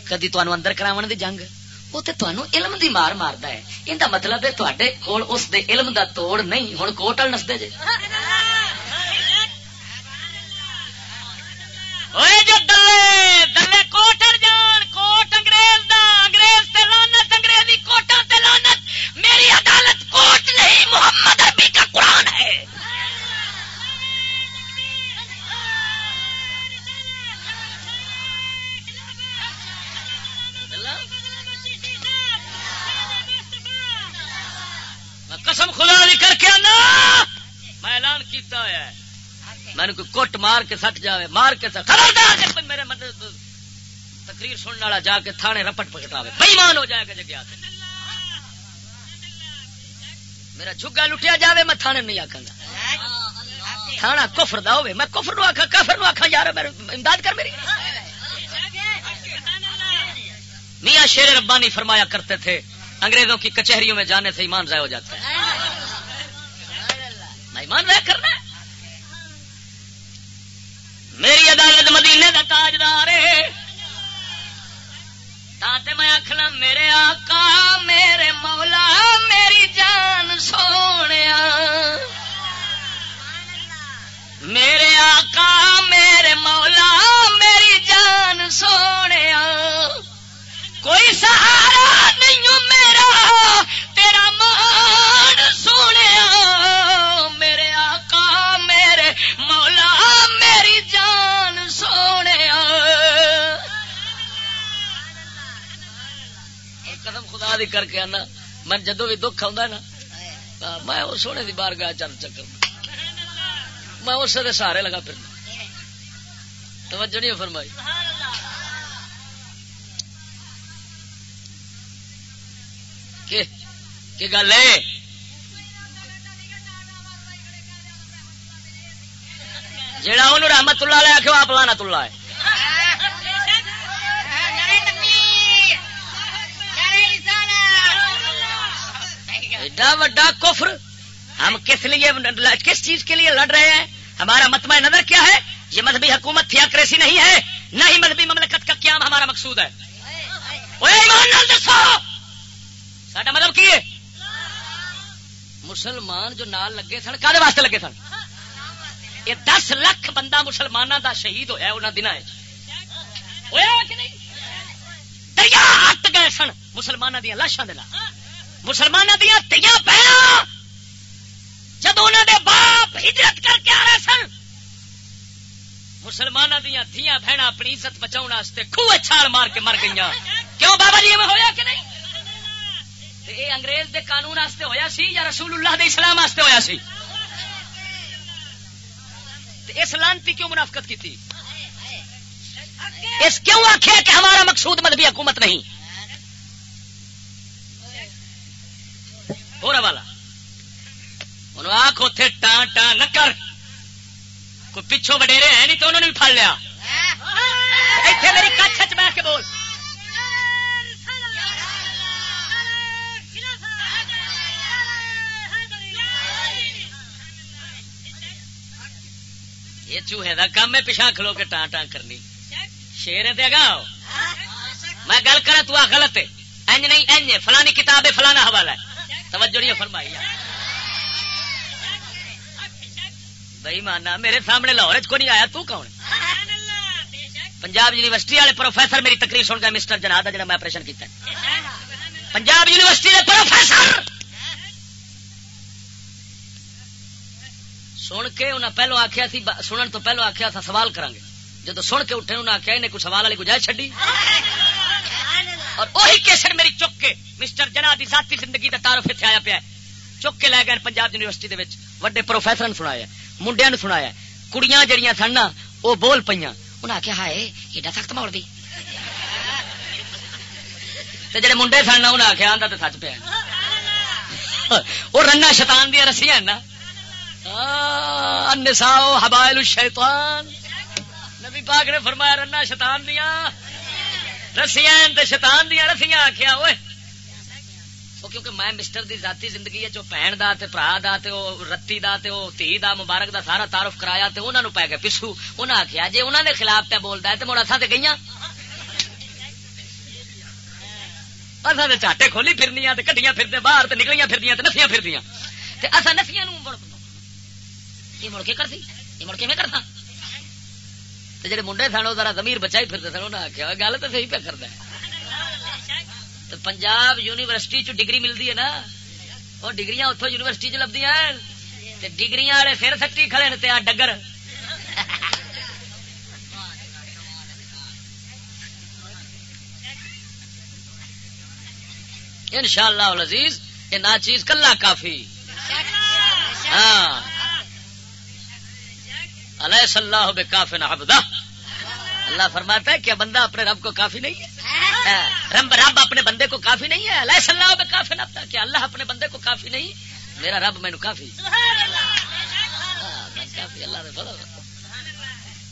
کدی تنوع اندر کراو دی جنگ؟ وہ تو تنوع علم دی مار مارتا ہے۔ ان کا مطلب ہے تے کول اس دے علم دا توڑ نہیں۔ ہوں کوٹ نسدے جے۔ جو دلے دلے جان کوٹ انگریز دا انگریز تے لانت انگریزی تے لانت میری عدالت کوٹ نہیں محمد عربی کا قرآن ہے قسم خدا دی کر کے آنا میں اعلان کیتا ہے میں کوئی کٹ مار کے سٹ جاوے، مار کے سٹ خبردار میرے مدد تقریر سننے والا جا کے تھانے رپٹ پکٹاوے بےمان ہو جائے گا جگہ میرا جھگا لٹیا جاوے، میں تھانے نہیں آخا گا۔ تھانا کفر دا ہوے میں کفر نو آخا کافر نو آخا یار میرے امداد کر میری۔ میاں شیر ربانی فرمایا کرتے تھے، انگریزوں کی کچہریوں میں جانے سے ایمان ضائع ہو جاتا ہے۔ ایمان ضائع کرنا میری عدالت مدینے کا تاجدار میں آخلا میرے آقا، میرے مولا، میری جان سونے میرے آقا، میرے مولا، میری جان سونے کوئی سہارا نہیں میرا، تیرا مان سونے خدا دی کر کے آنا۔ میں جدو بھی دکھ آ، میں وہ سونے دی بار گاہ چل چکر۔ میں اس سہارے لگا پھر توجہ نہیں فرمائی۔ گل ہے۔ جڑا ان رحمت اللہ لے آخو آپ لانا تلا ہے۔ ایڈا وڈا کفر؟ ہم کس لیے کس چیز کے لیے لڑ رہے ہیں؟ ہمارا متمع نظر کیا ہے؟ یہ مذہبی حکومت تھیاکریسی نہیں ہے، نہ ہی مذہبی مملکت کا قیام ہمارا مقصود ہے۔ ساڈا مطلب کی ہے؟ مسلمان جو نال لگے سن، کالے واسطے لگے سن؟ یہ دس لاکھ بندہ مسلمانوں دا شہید ہوا انہوں دن دریا ہٹ گئے سن مسلمانوں دیا لاشاں دلا مسلمانوں دیا تیا پہنا جب انہوں دے باپ ہجرت کر کے آ رہے سن مسلمانوں دیا دیا بہن اپنی عزت بچاؤ واسطے خوہ چھال مار کے مر گئی کیوں بابا جی میں ہویا کہ نہیں اے انگریز دے قانون آستے ہویا سی یا رسول اللہ دے اسلام آستے ہویا سی اس لانتی کیوں منافقت کی تھی اس کیوں آخیا کہ ہمارا مقصود مذہبی حکومت نہیں؟ ہو رہا والا۔ انہوں آخ اتے ٹان ٹان نہ کر۔ کوئی پچھوں وڈیرے ہیں نہیں تو انہوں نے بھی پڑ لیا۔ اتنے میری کچھ بیٹھ کے بول۔ یہ چوہے کا کام ہے پیچھا کھلو کے ٹان ٹان کرنی۔ شیر ہے گا؟ میں گل کرا تو غلط ہے۔ انج نہیں انج فلانی کتاب ہے، فلانا حوالہ ہے۔ توجہ نہیں فرمائی۔ بھائی مانا میرے سامنے لاہور کو نہیں آیا؟ تو کون پنجاب یونیورسٹی والے پروفیسر، میری تقریر سن گئے مسٹر جناد جناب میں آپریشن کیا پنجاب یونیورسٹی کے پروفیسر! سن کے انہیں پہلو آخیا سی، سنن تو پہلو آخیا تھا سوال کریں گے۔ جب سن کے اٹھے انہیں آخیا انہیں کوئی سوال والی گجائش چڈی اور وہی کیسر میری چک کے مسٹر جنا کی ذاتی زندگی کا تعارف اتنے آیا پیا چک کے لے گئے پنجاب یونیورسٹی وڈے پروفیسر سنایا منڈیا سنایا کڑیاں جڑیاں سن نا وہ بول پہ انہیں آخیا ہائے ایڈا سخت مول دی۔ جڑے منڈے سن انہیں آخیا آتا تو سچ پیا وہ رنا شتان دیا رسیاں نا۔ النساء حبائل الشیطان۔ نبی پاک نے فرمایا رنا شیطان دیا رسیاں شیطان دیا رسیاں آخیا وہ کیونکہ میں مسٹر دی ذاتی زندگی ہے، جو بہن دا تے برا دا تے او رتی دا تے او تھی دا مبارک دا سارا تعارف کرایا تے انہاں نو پے گئے۔ پسو انہاں آکھیا، جے انہاں دے خلاف تے بولدا ہے تے مڑ اساں تے گئیاں۔ اساں تے چاٹے کھولی پھرنیاں تے کڈیاں پھردے باہر تے نکلیاں پھردیاں تے نفیاں پھردیاں تے اساں نفیاں نو مڑ یہ مڑ کے کرسی؟ یہ مڑ کے میں کرتا جڑے منڈے سن ذرا زمیر بچائی پھرتے سن انہیں آخیا گل تو صحیح پہ کرتا ہے پنجاب یونیورسٹی چ ڈگری ملتی ہے نا وہ ڈگری اتوں یونیورسٹی چ لبدی ڈگری والے سر سٹی کھڑے نے آ ڈگر ان شاء اللہ عزیز یہ نہ چیز کلا کافی ہاں علیہ اللہ بے کافی نہ اللہ فرماتا ہے کیا بندہ اپنے رب کو کافی نہیں ہے۔ ہاں، رب رب اپنے بندے کو کافی نہیں ہے۔ اللہ بے کافی نہ کیا اللہ اپنے بندے کو کافی نہیں، میرا رب مینو کافی ہاں، کافی اللہ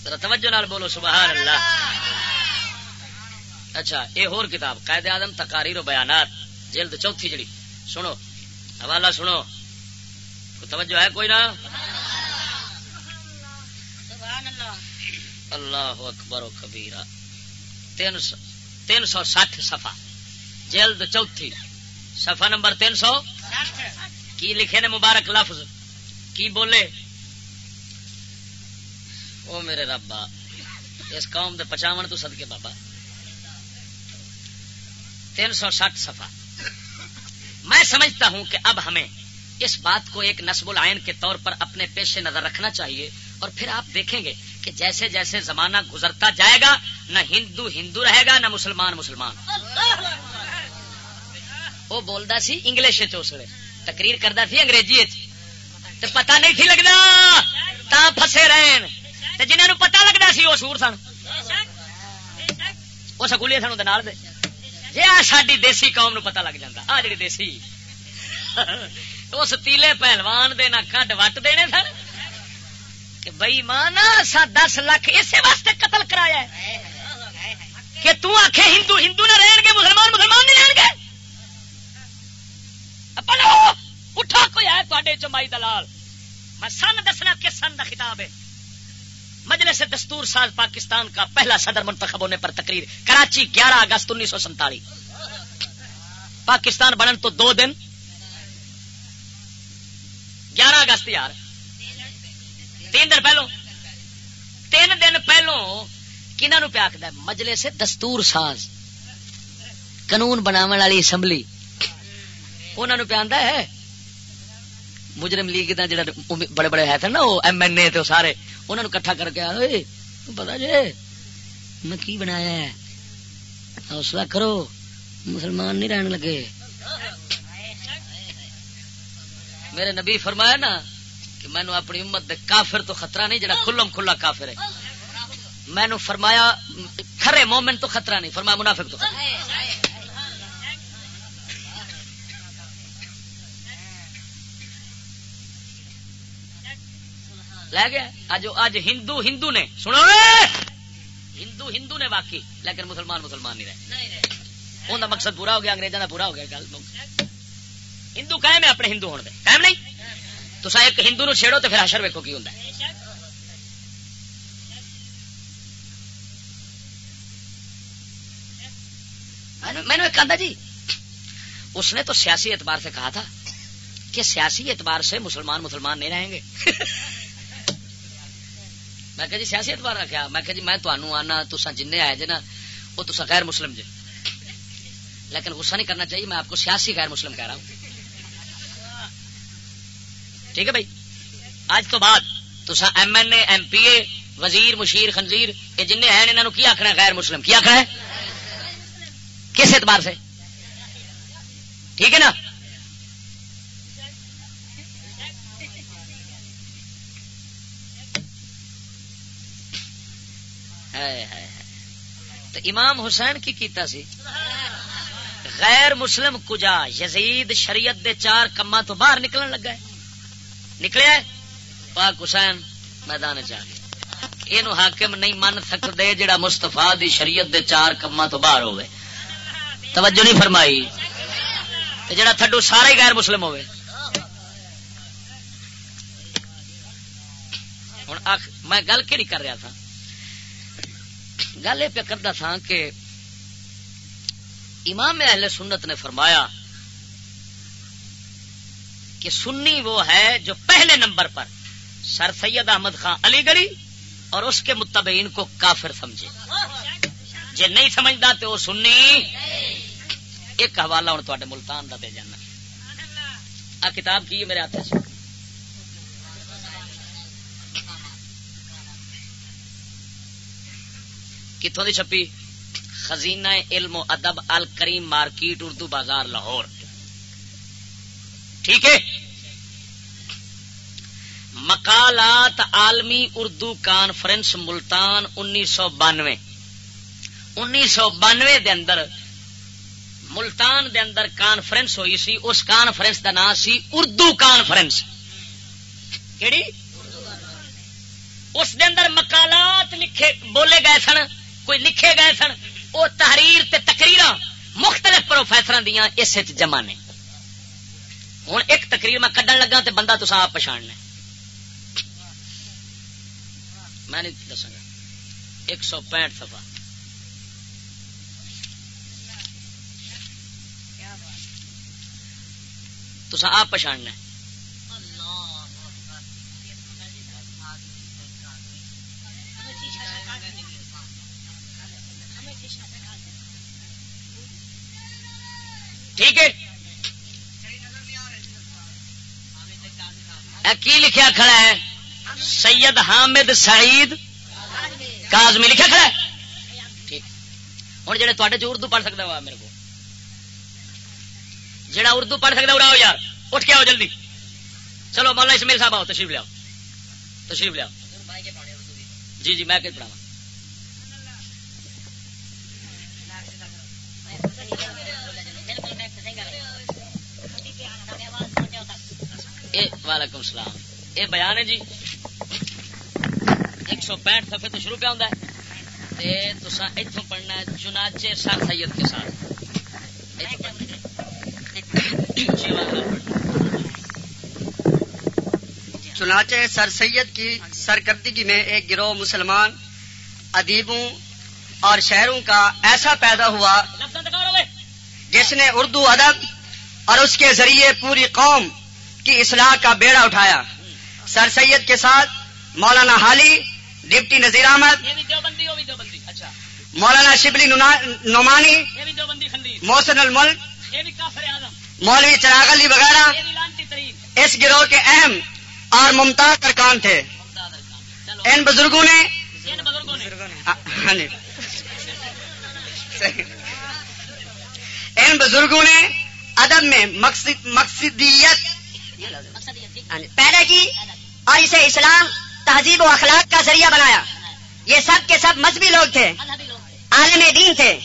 ذرا توجہ نال بولو، سبحان اللہ۔ اچھا یہ ہور کتاب، قائد آدم تقاریر و بیانات، جلد چوتھی جڑی۔ سنو، حوالہ سنو۔ توجہ ہے، کوئی نہ؟ اللہ اکبر و کبیرہ۔ تین سو تین سو سٹھ سفا جلد چوتھی۔ سفا نمبر تین سو کی لکھے نے مبارک لفظ؟ کی بولے؟ او میرے ربا، اس قوم دے پچاون تو صدقے بابا۔ تین سو سٹھ سفا میں سمجھتا ہوں کہ اب ہمیں اس بات کو ایک نصب العین کے طور پر اپنے پیش نظر رکھنا چاہیے۔ اور پھر آپ دیکھیں گے کہ جیسے جیسے زمانہ گزرتا جائے گا، نہ ہندو ہندو رہے گا، نہ مسلمان مسلمان۔ وہ بولتا سی انگلش چوسڑے تقریر کرتا سی انگریزی تو پتا نہیں تھی لگتا تا فسے رہے جنہوں پتا لگتا سی، وہ سور سن۔ وہ سکولی سانو دے جی آ ساری دیسی قوم نو پتا لگ جاتا آ جی دیسی۔ اس تیلے پہلوان دے نہ کڈ وٹ دینے سن؟ کہ بئی مانا سا دس لاکھ اسی واسطے قتل کرایا ہے۔ کہ تو آخ ہندو ہندو نہ رہن گے، مسلمان مسلمان نہیں رہن گے؟ اٹھا کوئی ہے تے چمائی دلال۔ میں سن دسنا کس سن کا خطاب ہے۔ مجلس دستور ساز پاکستان کا پہلا صدر منتخب ہونے پر تقریر۔ کراچی، گیارہ اگست انیس سو سنتالی۔ پاکستان بنن تو دو دن۔ گیارہ اگست یار۔ تین دن پہلو، تین دن پہلو کنہوں پیا آخر مجلے سے دستور ساز، قانون بناو والی اسمبلی۔ انہوں پیا ہے، مجرم لیگ جڑا بڑے بڑے ہے تھے نا، وہ ایم این اے تو سارے انہوں نے کٹھا کر کے آئے پتا جی میں کی بنایا ہے؟ حوصلہ کرو، مسلمان نہیں رہن لگے۔ میرے نبی فرمایا نا مینو اپنی امت دے کافر تو خطرہ نہیں، جڑا کھلم کھلا کافر ہے۔ مینو فرمایا، کھرے مومن تو خطرہ نہیں، فرمایا منافق تو خطرہ لے گیا اج اج ہندو ہندو نے، سنو۔ ہندو ہندو نے باقی لیکن مسلمان مسلمان نہیں رہے۔ ان کا مقصد پورا ہو گیا انگریزوں کا پورا ہو گیا۔ گل ہندو قائم ہے، اپنے ہندو ہونے قائم نہیں؟ تو ایک ہندو نو چھیڑو تو پھر حشر ویکو کی ہوں میں نے کہا جی اس نے تو سیاسی اعتبار سے کہا تھا کہ سیاسی اعتبار سے مسلمان مسلمان نہیں رہیں گے۔ میں کہ جی سیاسی اعتبار رکھا میں کہ جی میں تمہوں آنا تسا جن آئے جے نا، وہ تسا غیر مسلم جے لیکن غصہ نہیں کرنا چاہیے، میں آپ کو سیاسی غیر مسلم کہہ رہا ہوں۔ ٹھیک ہے بھائی؟ آج تو بعد تسا M N A, M P A, وزیر، مشیر، خنزیر، یہ جن ہیں انہوں کی آخنا غیر مسلم، کی آخنا ہے؟ کس اعتبار سے؟ ٹھیک ہے نا؟ تو امام حسین کی کیتا سی؟ غیر مسلم کجا یزید شریعت دے چار کما تو باہر نکلن لگا ہے؟ نکلے پاک حسین میدان چ یہ حاکم نہیں من سکتے جڑا مستفا دی شریعت دے چار کما تو باہر ہوئے توجہ نہیں فرمائی؟ جڑا تھڈو سارا ہی غیر مسلم ہوئے ہوں میں گل کہ کر رہا تھا؟ گل یہ پہ کرتا تھا کہ امام اہل سنت نے فرمایا کہ سنی وہ ہے جو پہلے نمبر پر سر سید احمد خان علی گڑھی اور اس کے متبعین کو کافر سمجھے۔ جے نہیں سمجھتا تو وہ سنی، ایک حوالہ ہوں تے ملتان کا دے جانا۔ آ کتاب کی ہے میرے ہاتھ سے؟ کتوں دی چھپی؟ خزینہ علم و ادب ال کریم مارکیٹ اردو بازار لاہور۔ ٹھیک ہے؟ مقالات عالمی اردو کانفرنس ملتان انیس سو بانوے. انیس سو بانوے دے اندر ملتان دے اندر کانفرنس ہوئی سی، اس کانفرنس دا نام سی اردو کانفرنس. کیڑی؟ اس دے اندر مقالات لکھے، بولے گئے سن، کوئی لکھے گئے سن وہ تحریر تے تقریر مختلف پروفیسر دیا اس جمع نے ہوں ایک تقریر میں کڈن لگا تو بندہ تو آپ پچھاڑنا میں نہیں دسا گا۔ ایک سو پینٹ سفا تو آپ پچھاڑنا ٹھیک ہے۔ کی لکھیا کھڑا ہے؟ سید حامد سعید کازمی لکھا کھڑا ہے؟ ہوں جڑے تے اردو پڑھ سکتا وا میرے کو۔ جڑا اردو پڑھ سکتا اڑاؤ یار۔ اٹھ کے آؤ جلدی۔ چلو مولا اسمیل صاحب آؤ، تشریف لیاؤ تشریف لیاؤ جی جی میں کہ پڑھاوا وعلیکم السلام۔ یہ بیان ہے جی؟ ایک سو پینٹ سفے تو شروع کیا ہوتا ہے۔ اتوں پڑھنا ہے چنانچے سر سید کے ساتھ۔ چنانچہ سر سید کی سرکردگی میں ایک گروہ مسلمان، ادیبوں اور شہروں کا ایسا پیدا ہوا جس نے اردو ادب اور اس کے ذریعے پوری قوم کی اصلاح کا بیڑا اٹھایا۔ سر سید کے ساتھ مولانا حالی ڈپٹی نذیر احمد اچھا۔ مولانا شبلی نعمانی محسن الملک مولوی چراغ علی وغیرہ۔ اس گروہ کے اہم اور ممتاز ارکان تھے۔ ان بزرگوں نے ہاں جی۔ ان بزرگوں نے ادب میں مقصدیت پیدا کی اور اسے اسلام تہذیب و اخلاق کا ذریعہ بنایا۔ یہ سب کے سب مذہبی لوگ تھے عالم دین تھے۔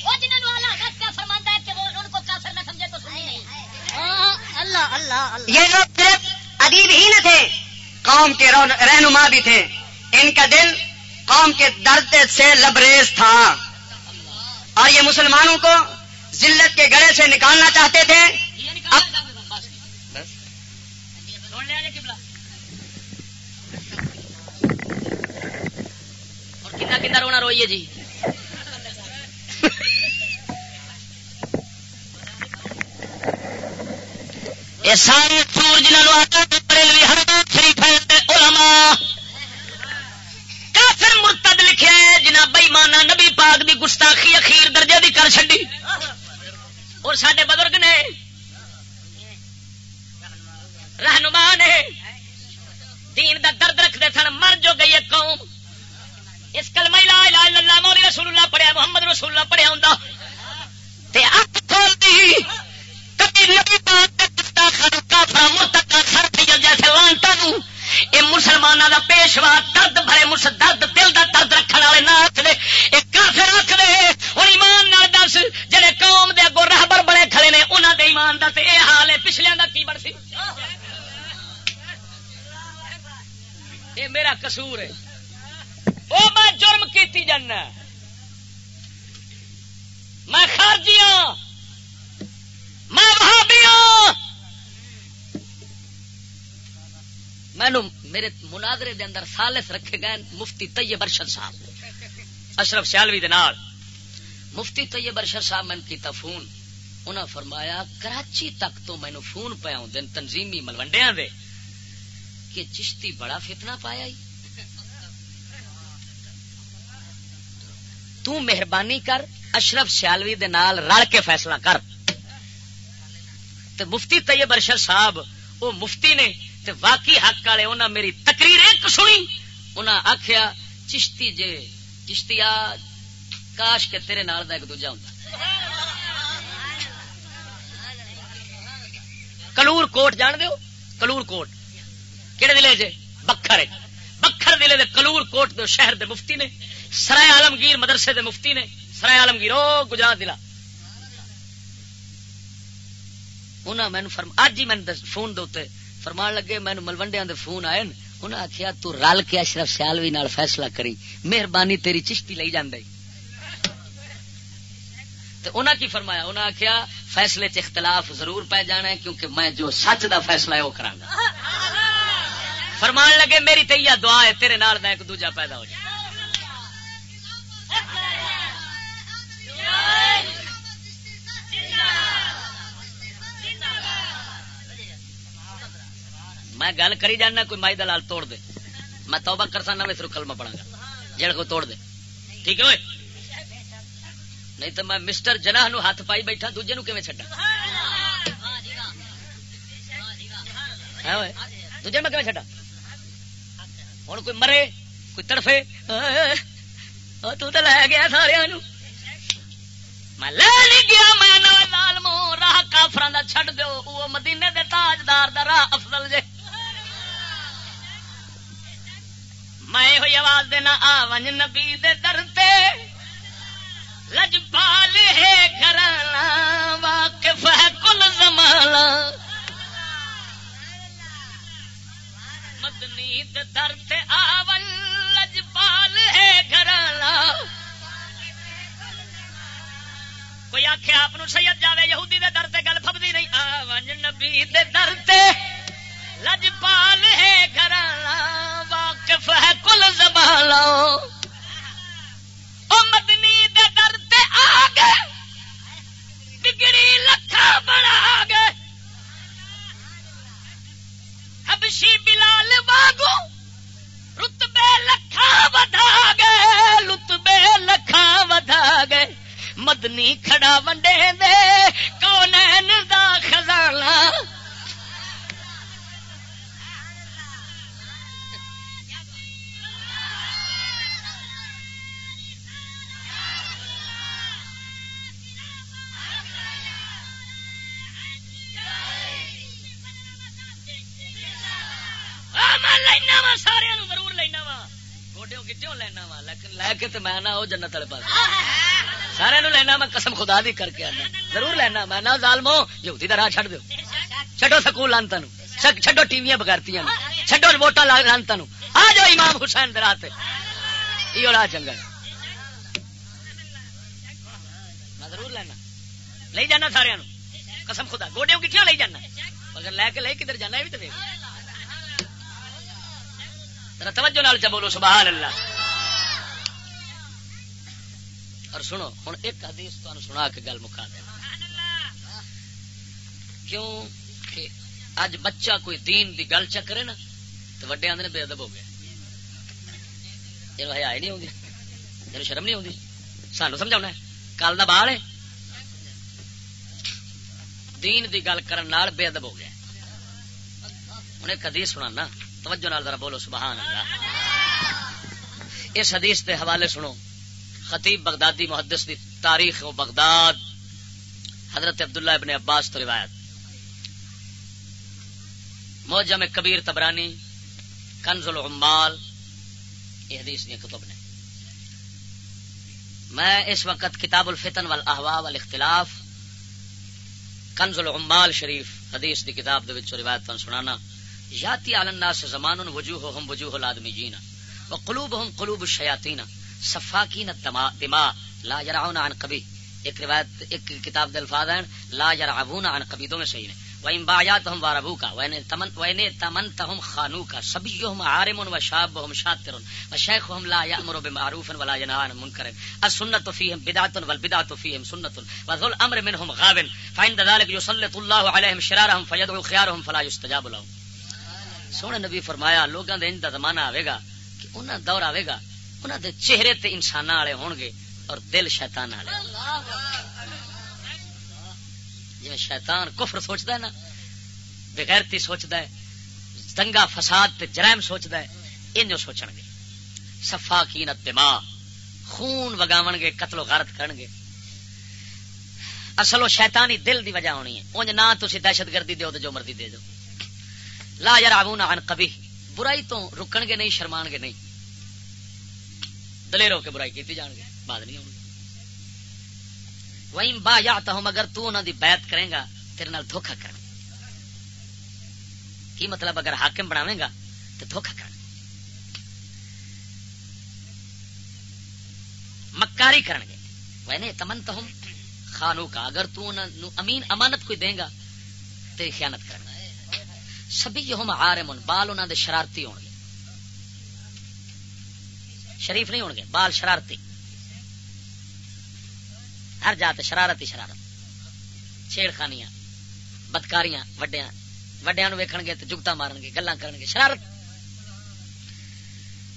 یہ لوگ صرف ادیب ہی نہ تھے قوم کے رہنما بھی تھے۔ ان کا دل قوم کے درد سے لبریز تھا۔ اور یہ مسلمانوں کو ذلت کے گڑے سے نکالنا چاہتے تھے۔ کتنا کتنا رونا روئیے جی؟ سارے چور جنہوں ہر شریف علماء۔ کافر مرتد لکھے ہے جنہ بئیمانہ نبی پاک دی گستاخی اخیر درجے دی کر چڈی اور سڈے بزرگ نے، رہنما نے، دین دا درد رکھتے سن، مر جو گئی ہے قوم۔ اس کل لا الہ الا اللہ مولی رسول اللہ پڑھیا، محمد رسول اللہ پڑھیا ہوں تے اکھ کھول دی کبھی نبی پاک دا کتا خر کافر مرتکا سر تھئی جیسے لانتا نو اے مسلمانوں دا پیشوا درد بھرے، مس درد، دل دا درد رکھنے والے نہ آخ دے، اے کافر رکھ دے۔ ہوں ایمان نال دس، جڑے قوم دے اگوں راہبر بڑے کھڑے نے، انہاں دے ایمان دا تے اے حال ہے، پچھلیاں دا کی بڑ سی اے میرا قصور ہے۔ او میں جرم کیتی جانا میں خارجی ہوں میں وہابی ہوں مینو میرے مناظرے دے اندر سالس رکھے گئے مفتی طیب ارشد صاحب۔ اشرف سیالوی دے نال۔ مفتی طیب ارشد صاحب میں کیتا فون۔ انہاں فرمایا، کراچی تک تو مینو فون پہ آؤں دن تنظیمی ملوڈیا دے۔ کہ چشتی بڑا فتنہ پایا ہی۔ تو مہربانی کر، اشرف سیالوی دے نال رل کے فیصلہ کر۔ تے مفتی طیب ارشد صاحب وہ مفتی نے، تے واقعی حق والے انہاں میری تقریر ایک سنی۔ انہاں آخیا چشتی جے چشتیا کاش کے تیرے نال دا ایک دوجا ہوں کلور کوٹ جان دیو؟ کلور کوٹ۔ کہڑے ضلع جے؟ بکھر بکھر ضلع دے کلور کوٹ دے شہر دے مفتی نے۔ سرائے عالمگیر مدرسے دے مفتی نے، سرائے عالمگیر، او گجرات ضلع انہاں مینو فرم اج ہی میں فون دے فرمان لگے مینو ملوڈیا دے فون آئے انہیں آخیا تو رل کے اشرف سیالوی نال فیصلہ کری، مہربانی تیری چشتی لئی جاندے تو انہاں کی فرمایا، انہاں آخیا فیصلے چ اختلاف ضرور پی جانا ہے، کیونکہ میں جو سچ دا فیصلہ ہے وہ کرا فرمان لگے، میری تییا دعا ہے، تیرے نال دا ایک دوجا پیدا ہو جائے۔ میں گل کری جانا، کوئی مائی دلال توڑ دے۔ میں توبہ کرسا نہ پھر کلمہ پڑا گا جڑ کو توڑ دے۔ ٹھیک ہے نہیں تو میں مسٹر جناح نو ہاتھ پائی بیٹھا، دوجے نو کیویں چھڈا ہاں، دوجے میں کیویں چھڈا ہوں کوئی مرے، کوئی تڑفے؟ تو تو لے گیا سارے نو۔ میں لے نہیں گیا، میں لال مو راہ کافران دا چھڈ دو وہ مدینے دے تاجدار دا راہ افضل جے۔ میں ہوئی آواز دینا آونج نبی دے درتے لجپال ہے گھرانا، واقف ہے کل زمانہ۔ مدنی دے درتے آون لجپال ہے گھرانا۔ کوئی آخ آپ سید جاوے، یہودی دے در تے گل فبدی نہیں۔ آونج نبی دے در تے لجپال ہے گھرانا، واقف ہے کل زبالا او مدنی دے در تے آ گئے، بگڑی لکھا بنا گئے۔ حبشی بلال واگو رتبے لکھا بدھا گئے لتبے لکھا بدھا گئے۔ مدنی کھڑا ونڈے دے کونین دا خزانہ؟ لینا وا، سارے ضرور لینا وا۔ گوڈیوں کتوں لینا وا؟ لیکن لے کے تو میں نہ وہ جنت والے پاس سارے لینا، میں قسم خدا دی کر کے آنا۔ ضرور لینا، میں نہ ظالمو یہودی دا راہ چھڈ دیو۔ چھڈو سکول لانتا نو چھڈو ٹیویاں بگارتیاں نو چھڈو ووٹاں لانتا نو آ جاؤ امام حسین دے راہ تے۔ یہ راہ چنگا میں ضرور لینا۔ لے جانا سارے قسم خدا گوڈیوں کی کیوں لے جانا؟ اگر لے کے لے کدھر جانا ہے بھی تو ذرا توجہ نال بولو، سبحان اللہ۔ اور سنو ہوں ایک حدیث تمہیں سنا کے گل مکا دینا کیوں کہ اج بچہ کوئی دین دی گل چکرے نا، تو وڈے آدھے بے ادب ہو گیا۔ یہ ہیا نہیں ہوگی یہ شرم نہیں ہوگی سانو سمجھا کل کا بال ہے۔ دین دی گل کرن نال بے ادب ہو گیا۔ انہیں کدی سنا توجہ نال ذرا بولو، سبحان اللہ۔ اس حدیث دے حوالے سنو۔ خطیب بغدادی محدث دی تاریخ و بغداد، حضرت عبداللہ ابن عباس تو روایت۔ موجم کبیر تبرانی، کنز العمال، یہ حدیث دیا کتب نے۔ میں اس وقت کتاب الفتن والاحوا والاختلاف، کنز العمال شریف حدیث دی کتاب دے وچ روایت تن سنانا۔ یاتی علی الناس زمان وجوہہم وجوہ الادمیین وقلوبہم قلوب الشیاطین صفاکین الدماء لا یرعون عن قبی۔ ایک روایت ایک کتاب دے الفاظ ہیں، لا یرعون عن قبی دو میں صحیح ہے وَإِن بَعْيَاتَهُمْ وَارَبُوكَ وَإِنِ تَمَنْتَهُمْ خَانُوكَ، سَبِيُّهُمْ عَارِمٌ وَشَابُهُمْ شَاتِرٌ وَشَيْخُهُمْ لَا يَأْمُرُ بِمَعْرُوفٍ وَلَا يَنْهَى عَنِ مُنكَرٍ السُنَّةُ فِيهِمْ بِدْعَةٌ وَالْبِدْعَةُ فِيهِمْ سُنَّةٌ وَذُو الْأَمْرِ مِنْهُمْ غَابٍ فَعِندَ ذَلِكَ يُسَلِّطُ اللَّهُ عَلَيْهِمْ شِرَارَهُمْ فَيَدْعُو خِيَارَهُمْ فَلَا يُسْتَجَابُ لَهُمْ۔ سونے نبی فرمایا، لوگاں دے انج دا زمانہ آوے گا کہ انہاں دور آوے گا انہاں دے چہرے تے انساناں والے ہون گے اور دل شیطان والے جی شیطان کفر سوچدا ہے نا، بغیرتی سوچتا ہے، دنگا فساد تے جرائم سوچتا ہے انجو سوچن گے۔ صفا کی دماغ خون وگاون گے، قتل و غارت کرن گے۔ اصل وہ شیطانی دل دی وجہ ہونی ہے۔ انج نہ تسی دہشت گردی دیو جو مرضی دے دو لا یرعون عن قبی برائی تو رکن گے نہیں، شرمان گے نہیں۔ دلیر ہو کے برائی کیتی جان گے، بعد نہیں ہونی وہیں با یا اگر تو انہاں دی بیعت کرے گا، تیرے نال دھوکا کرنا کی مطلب اگر حاکم بناوے گا، تو دھوکھا کر۔ مکاری کرن گے۔ وہ تمن تو خانو کا، اگر تو امین، امانت کوئی دے گا تو خیانت کرنا سبھی یہ ہم عارم بال انہوں دے شرارتی ہون گے۔ شریف نہیں ہون گے، بال شرارتی۔ ہر جات شرارت ہی شرارت۔ چھیڑ خانیاں بدکاریاں، وڈیاں۔ وڈیا ویکن گے تو جگتا مارن گے گلا کر شرارت۔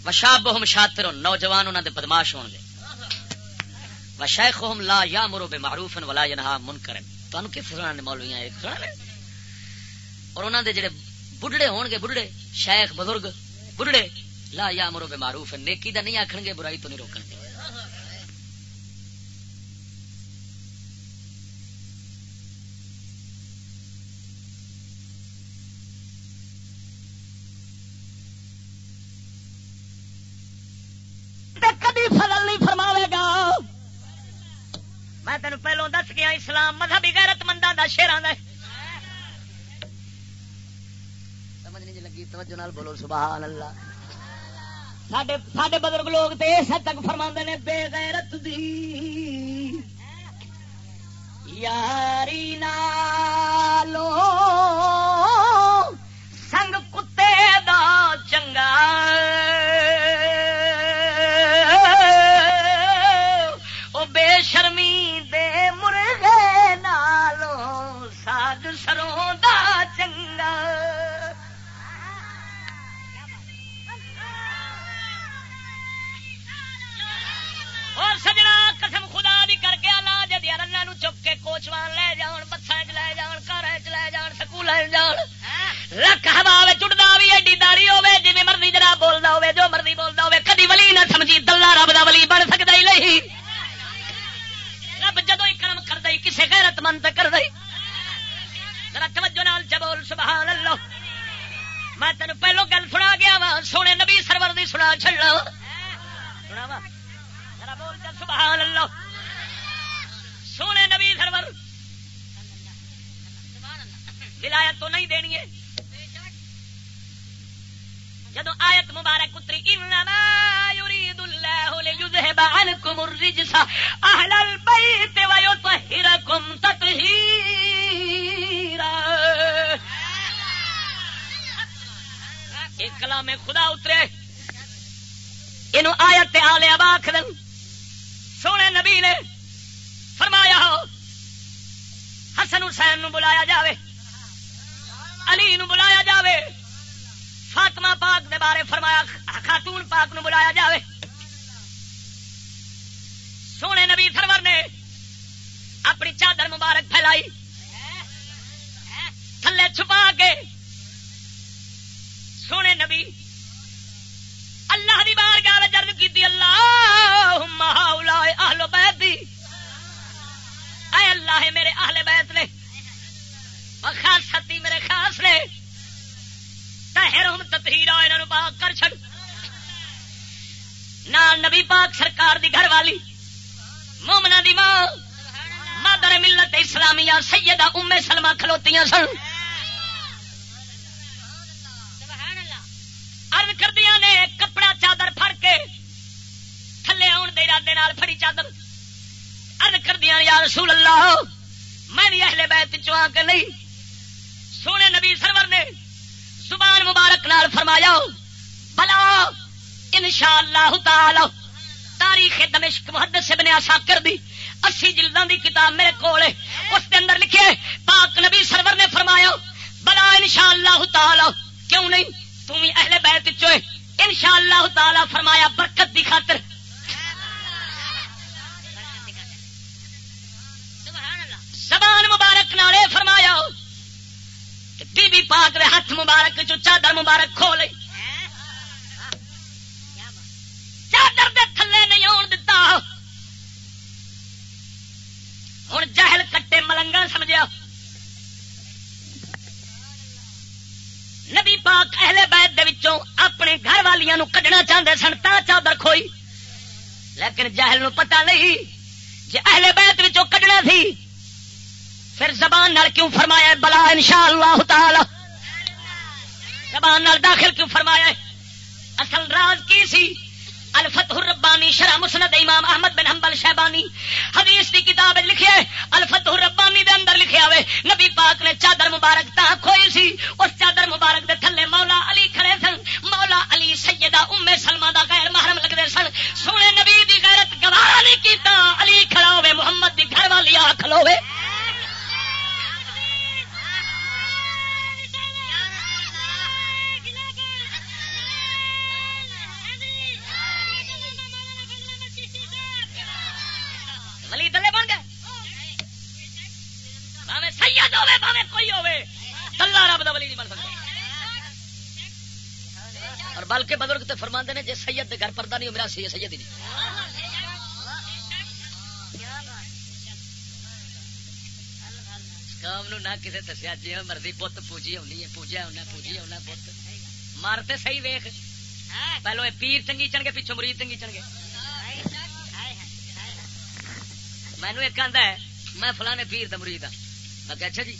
وشاب بہم شاطر نوجوان انہوں دے بدماش ہون گے۔ وشیخ لا یا مرو بے معروف ولا ینہا منکرن۔ تو انہوں کی فضلان نے مولویاں ایک سنا اور انہوں دے جڑے بڑھڑے ہون گے بڑھڑے شیخ بزرگ بڑھڑے لا یا مرو بے معروف نیکی دا نہیں آکھن گے برائی تو نہیں روکن گے۔ اسلام مذہبی غیرت مندہ دا شیران دا سمجھ نہیں لگی توجہ نال بولو سبحان اللہ ساڈے بزرگ لوگ تو اس حد تک فرما نے، بے غیرت دی۔ یاری نالو، سنگ کتے دا چنگا۔ او بے شرمی دے مرغے نالو ساگ سروں دا چنگا۔ سجنا قسم خدا دی چک کے کوچوان لے جان بسا چ لے جان گھر چ لے جان، سکول جان۔ لکھ ہوا چڑھتا بھی ایڈی داری ہوے جی مرضی جرا بولتا ہوے جو مرضی بولتا ہوے کدی ولی نہ سمجھی، دلہ رب دا ولی بن سکتا ہی نہیں۔ رب جدو ہی کرم کر دئی کسے غیرت مند کر دئی ذرا توجہ نال چبول سبحان اللہ میں تین پہلو گل سنا گیا وا، سونے نبی سرور دی سنا چڑنا سنا وا۔ سبحان اللہ۔ سونے نبی سرور۔ ولایت تو نہیں دینی ہے۔ جدو آیت مبارک اتری، انما يريد الله ليذهب عنكم الرجس اهل البيت ويطهركم تطهيرا ایک کلام خدا اترے۔ انہوں آیت آلے اباخ دن سونے نبی نے فرمایا ہو، حسن حسین نو بلایا جاوے، علی نو بلایا جاوے، فاطمہ پاک دے بارے فرمایا، خاتون پاک نو بلایا جاوے۔ سونے نبی سرور نے اپنی چادر مبارک پھیلائی، تھلے چھپا کے سونے نبی اللہ دی بار گال جرد کی اللہ اہل بیت دی۔ اے اللہ میرے اہل بیت نے۔ خاص ستی میرے خاص نے۔ تہر ہم تطہیر انہوں پاک کر چھڑ نہ نبی پاک سرکار دی گھر والی مومنا دی ماں، مادر ملت اسلامیہ، سیدہ ام سلمہ کھلوتیاں سن۔ ارد کردیا نے کپڑا چادر پھڑ کے تھلے آن دے ارادے فڑی چادر۔ ارد کردیا یا رسول اللہ، میں بھی اہل بیت چواں کے نہیں، سونے نبی سرور نے زبان مبارک نال فرمایا، بلا ان شاء اللہ تعالی، تاریخ دمشق محدث ابن عساکر دی اسی جلدوں دی کتاب میرے کول اس دے اندر لکھے پاک نبی سرور نے فرمایا، بلا ان شاء اللہ تعالی، کیوں نہیں؟ تم اہل بیت چوئے ان شاء اللہ تعالی فرمایا برکت دی خاطر۔ زبان مبارک نالے فرمایا بی بی پاک دے ہاتھ مبارک چو چادر مبارک کھو لئی۔ چادر دے تھلے نہیں آن دتا۔ ہوں جہل کٹے ملنگا سمجھا نبی پاک اہل بیت دے وچوں اپنے گھر والیاں نو کڈنا چاہتے سن، تا چادر کھوئی۔ لیکن جہل نو پتہ نہیں جی اہل بیت وچوں کڈنا تھی۔ پھر زبان نال کیوں فرمایا بلا انشاءاللہ تعالی۔ زبان نال داخل کیوں فرمایا اصل راز کی سی؟ الفتح الربانی، شرح مسند امام احمد بن حنبل شہبانی، حدیث کی کتاب لکھے الفتح الربانی دے اندر لکھے ہوئے نبی پاک نے چادر مبارک تا کھوئی سی، اس چادر مبارک دے تھلے مولا علی کھڑے سن، مولا علی سیدہ ام سلمہ دا غیر محرم لگدے سن، سونے نبی دی غیرت گوارا نہیں کیتا، علی کھڑا ہوئے، محمد دی گھر والی آ کھلوے خلی دلے بن گئے۔ سید ہوئے پہ کوئی ہوئے دلہ رب دلی نہیں بن سکتا۔ اور بلکہ بزرگ تو فرما نے جی سید گھر پردہ نہیں میرا سی سید ہی نہیں۔ کام نو نہ کسی دسیا جی مرضی پت پوجی ہونی ہے پوجا ہونا پوجی ہونا پت مارتے صحیح ویخ پہلو پیر چنگی چن گے پیچھو مرید چنگی چن گے مینو ایک آدھا ہے، میں فلانے پیر دا مرید ہاں۔ میں کہ اچھا جی۔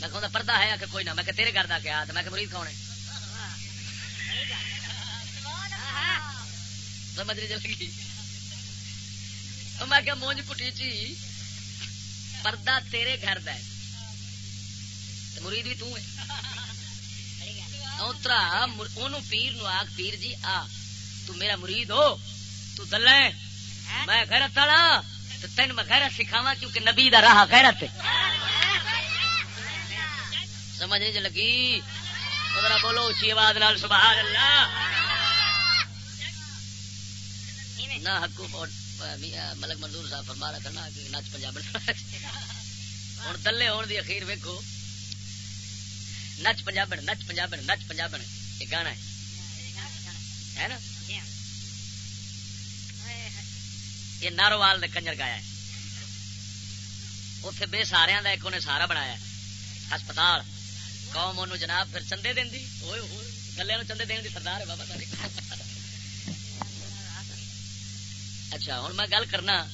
میں کہ پردہ ہے۔ کہ کوئی نہ۔ میں کہ تیرے گھر دا کیا؟ میں کہ مرید کون ہے؟ سمجھ نہیں چل میں کیا مونج پٹی چی۔ پردہ تیرے گھر دا ہے۔ مرید بھی توں ہے۔ اترا پیر نو آگ پیر جی آ، تو میرا مرید ہو، تو دل میں غیرت والا تو تین میں غیرت سکھاوا کیونکہ نبی دا راہ غیرت ہے۔ سمجھ نہیں لگی؟ بولو اچھی آواز نال، سبحان اللہ۔ نہ حکو ملک منظور صاحب فرما رہا کرنا نچ پنجاب ہوں تلے ہونے دی اخیر ویکو نچ پنجاب نچ پنجاب نچ پنجاب یہ گانا ہے نا؟ یہ ناروال نے کنجر گایا ہے۔ اتے بے سارا ایک انہیں سارا بنایا ہسپتال۔ قوم ان جناب پھر چندے دین دینی گلے چندے دین دی سردار ہے بابا اچھا ہوں میں گل کرنا۔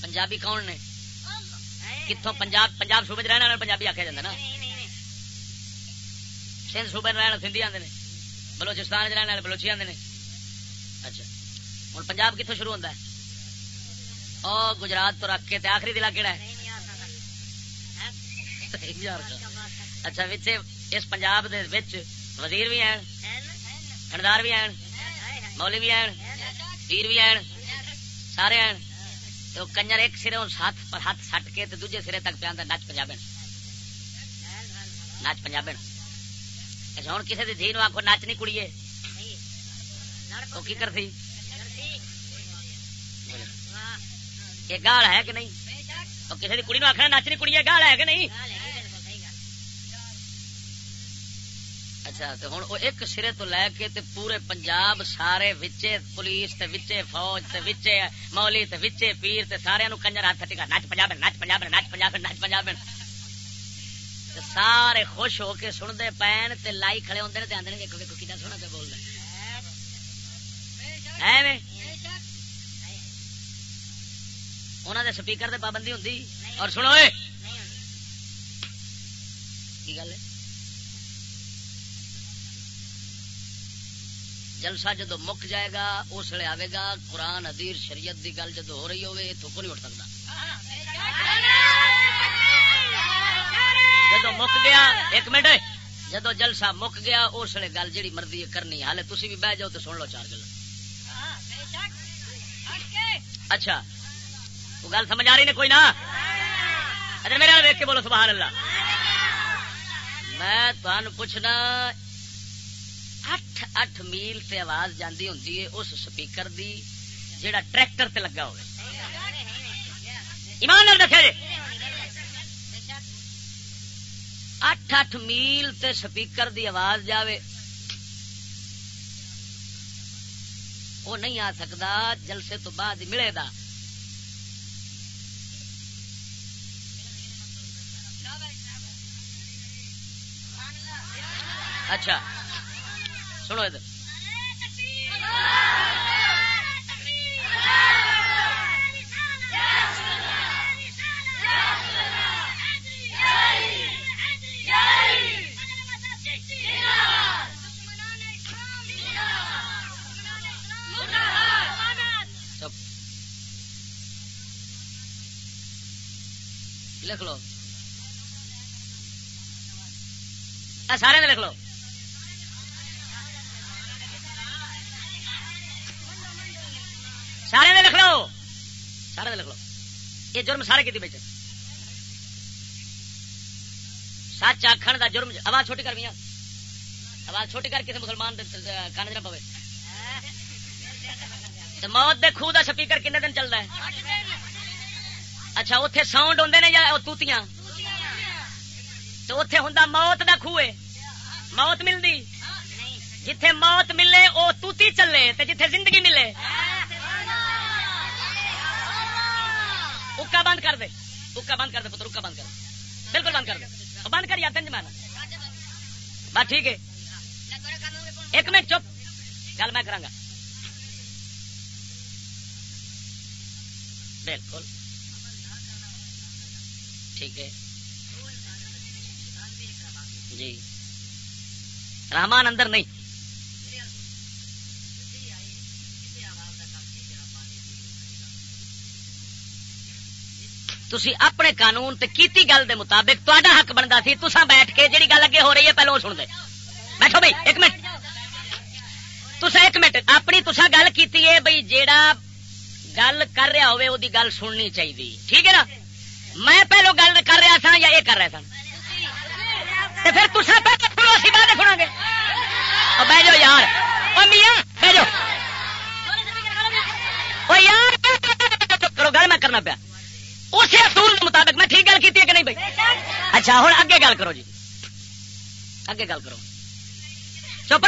پنجابی کون نے؟ کتوں پنجاب پنجاب صوبے رہنے والے پنجابی آخیا جا نا؟ سندھ صوبے رہنے سندھی آتے ہیں بلوچستان رہنے والے بلوچی آتے ہیں اچھا۔ ہوں پنجاب کتوں شروع ہوتا ہے؟ او، گجرات تو رکھ کے آخری دلا کہڑا ہے؟ اچھا اس پنجاب دے وزیر بھی ہیں؟ خندار بھی ہیں؟ مولی بھی ہیں؟ پیر بھی آن سارے آن تو کنجر ایک سرے ہاتھ پر ہاتھ سٹ کے دوجے سرے تک پہ نچ پنجاب نچ پنجاب اچھا ہوں کسی دھی نو آخو نچ نہیں کڑیے کی کرتی؟ یہ گال ہے کہ نہیں؟ کسی کی کڑی نو آخر نچ نہیں کڑیے گال ہے کہ نہیں؟ اچھا تو ہوں ایک سرے تو لے کے تے پورے پنجاب سارے وچے پولیس تے وچے فوج تے وچے مولی تے وچے پیر تے سارے نو کنجر ہاتھ ٹکا نچ پنجاب نچ پنجاب نچ پنجاب نچ پنجاب۔ سارے خوش ہو کے سنتے پین تے لائی کھڑے ہوتے ہیں آدھے دیکھو دیکھو کتنا سونا پہ بول رہا انہوں دے سپیکر تے پابندی ہوں اور سنو کی گل ہے؟ جلسہ جدو مک جائے گا، اس لیے آئے گا، قرآن ادیر شریعت دی گل جدو ہو رہی ہوگی تو نہیں اٹھ سکتا؟ جدو مک گیا، ایک منٹ، جدو جلسہ مک گیا، اس لیے گل جیڑی مرضی کرنی ہالے تھی بھی بہ جاؤ تو سن لو چار گل اچھا گل سمجھ آ رہی نے کوئی نہ۔ اچھا میرے دیکھ کے بولو، سبحان اللہ۔ میں تمہیں پوچھنا، اٹھ اٹھ میل سے آواز جاندی ہوں اس سپیکر دی، جیڑا ٹریکٹر تے لگا ہوئے۔ ایمان دکھا جی۔ اٹھ اٹھ میل تے سپیکر دی آواز جاوے۔ وہ نہیں آ سکتا جلسے تو بعد ملے گا۔ اچھا سنو ادھر۔ لکھ لو۔ سارے لکھ لو۔ سارے لکھ لو۔ سارے لکھ لو۔ یہ جرم سارے کی بیچ سچ آخر دا جرم آواز چھوٹی کر میاں۔ آواز چھوٹی کر کسی مسلمان کان نہ پوے۔ موت دے خوہ دا سپیکر کنے دن چلتا ہے؟ اچھا اتے ساؤنڈ ہوں نے یا توتیاں؟ تو اتے ہوں موت دا خوہ موت ملتی جتھے موت ملے وہ توتی چلے۔ تے جتھے زندگی ملے۔ اکا بند کر دے۔ اکا بند کر دے پتر، اکا بند کر دے۔ بالکل بند کر دے۔ بند کر یا تین جمانا بس ٹھیک ہے۔ ایک منٹ چپ۔ گل میں کرا بالکل۔ ٹھیک ہے۔ جی۔ رحمان اندر نہیں۔ تھی اپنے قانون تے کیتی گل دے مطابق تا حق بنتا سی تسا بیٹھ کے جی گل اگے ہو رہی ہے پہلے سن دے۔ بیٹھو بھائی، ایک منٹ۔ تسا ایک منٹ، اپنی تسا گل کیتی ہے بھائی، جیڑا گل کر رہا ہوے دی گل سننی چاہیے ٹھیک ہے نا؟ میں پہلو گل کر رہا تھا یا یہ کر رہا تھا پھر تسا پہلے سنو اسی بعد سنا گے۔ بہ جاؤ یار۔ میاں، بہ جاؤ۔ یار کرو، گل میں کرنا پیا۔ اسی اصول کے مطابق میں ٹھیک گل کی کہ نہیں بھائی؟ اچھا ہوں اگے گل کرو جی۔ اگے گل کرو۔ چپ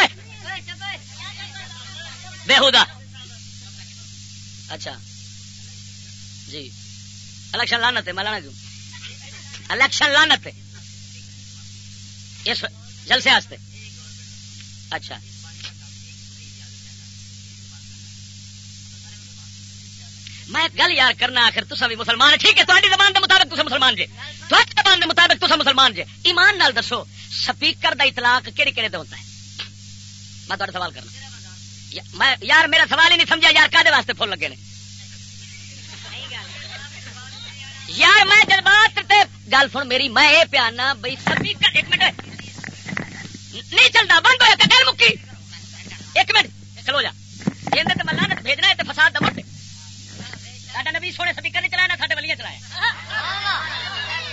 بےحدا اچھا۔ جی۔ الیکشن لانت ہے، میں لانا کیوں الیکشن لانت ہے۔ اس جلسے واسطے۔ اچھا۔ میں گل یار کرنا آخر تصا بھی مسلمان ٹھیک ہے تاری زبان کے مطابق تصا مسلمان جی تاری زبان کے مطابق تصا مسلمان جی ایمان نال دسو، سپیکر دا اطلاق کہڑے کہڑے ہوتا ہے؟ میں تھوڑا سوال کرنا۔ میں یار، میرا سوال ہی نہیں سمجھا۔ یار کدے واسطے فل لگے نے؟ یار، میں جذبات گل سن، میری میں یہ پیانا بھائی سپیکر ایک منٹ۔ نہیں چلتا بند ہوا گل مکی۔ ایک منٹ، چلو جا۔ یہ میں بھیجنا ہے تو فساد دمٹ نبی سونے سپیکر نہیں چلایا سارے ولیے چلایا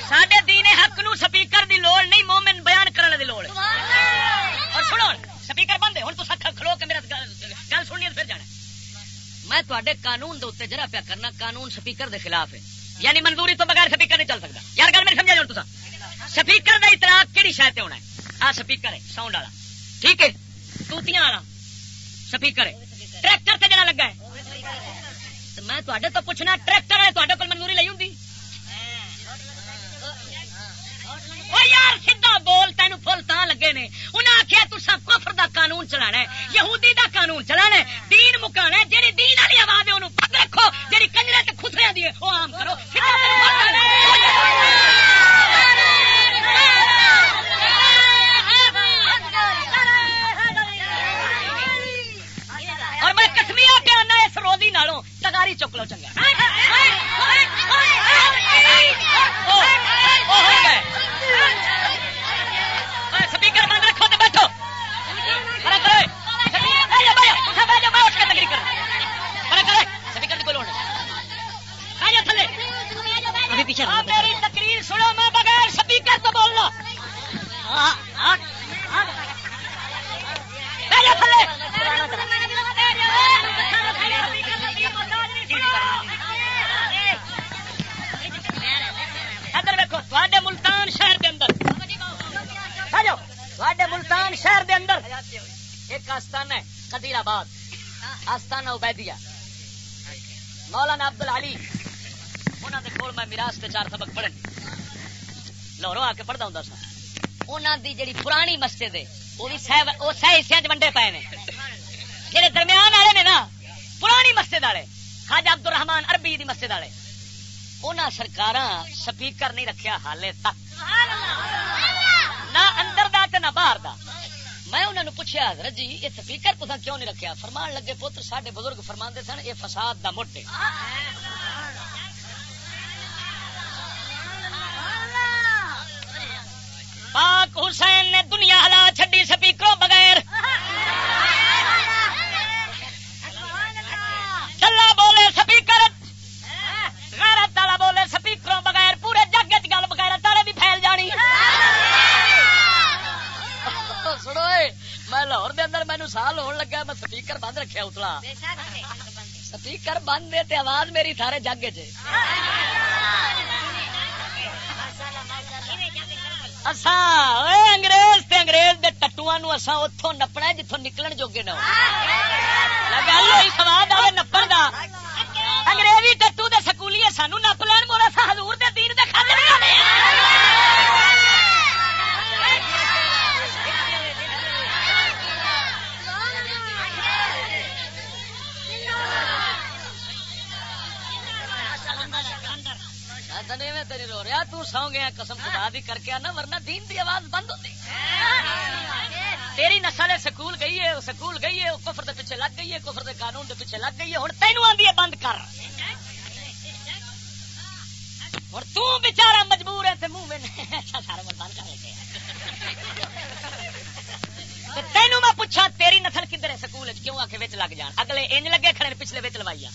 سڈے دین حق نو سپیکر دی لوڑ نہیں مومن بیان کی لوڑ اور سنو سپیکر بند ہے ہوں تو کھلو کے میرا گل سننی پھر جانا میں تے قانون دے جرا پیا کرنا قانون سپیکر دے خلاف ہے یعنی منظوری تو بغیر سپیکر نہیں چل سکتا یار گل میری سمجھا جاؤ تو سپیکر کا اطلاق کہڑی شاید ہونا ہے آ سپیکر ہے ساؤنڈ والا ٹھیک ہے توتیاں والا سپیکر ہے ٹریکٹر سے جڑا لگا ہے میں تو پوچھنا ٹریکٹر ہے تے کو منظوری لی ہوں یار سیدا بول تین فل تا لگے نے انہیں آخیا تصا کفر دا قانون چلا یہودی دا قانون چلا دین مکانا جی دین والی آواز ہے انہوں پگ رکھو جی کنجرے خسرے دی وہ آم کرو اور میں کسمیا روزی نالوں تگاری چک لو چنگا۔ سپیکر بند رکھو تو بیٹھو۔ سپیکر میری تقریر سنو میں بغیر سپیکر تو بولنا۔ ادھر ویکو ملتان شہر اندر۔ ملتان شہر دے اندر ایک ہے قدیر آباد آستانہ عبیدیہ۔ مولانا عبد العلی انہوں کول میں میراث کے چار سبق پڑھے لاہوروں آ کے پڑھتا ہوں سا۔ دی جڑی پرانی مسجد ہے، وہ بھی سہ وہ سہ حصے ونڈے پے نے۔ جہے درمیان والے نے نا، پرانی مسجد والے خاجہ عبد الرحمان عربی دی مسجد والے، انہاں سرکار سپیکر نہیں رکھیا حالے تک۔ نہ اندر دا تے نہ باہر دا۔ میں انہوں نے پوچھا حضرت جی یہ سپیکر تو کیوں نہیں رکھیا؟ فرمان لگے پتر سڈے بزرگ فرما سن، یہ فساد دا مٹے پاک حسین نے دنیا ہلا چڈی سپیکروں بغیر میں لاہور دے اندر مینو سال ہون لگا میں سپیکر بند رکھیا اتلا۔ سپیکر بند دے تے آواز میری سارے جگ چ۔ انگریز تے انگریز دے نو نپنا جتوں نکلن جوگے نہ سواد آئے نپن کا انگریزی ٹٹو دے سکولی سانو نپ لین مورا سا دے دین دے کھانے تیری رو رہا تو سو گیا قسم خدا دی کر کے ورنہ دین دی آواز بند ہوتی۔ تیری نسل سکول گئی ہے، سکول گئی ہے، کفر دے پیچھے لگ گئی ہے، کفر دے قانون دے پیچھے لگ گئی ہے ہے، بند کر۔ اور تو بچارا مجبور ہے، تے منہ میں اچھا، سارا بند کر تینوں میں پوچھا تیری نسل کدھر ہے؟ سکول کیوں آ کے لگ جان؟ اگلے انج لگے کھڑے پچھلے بچ لوائی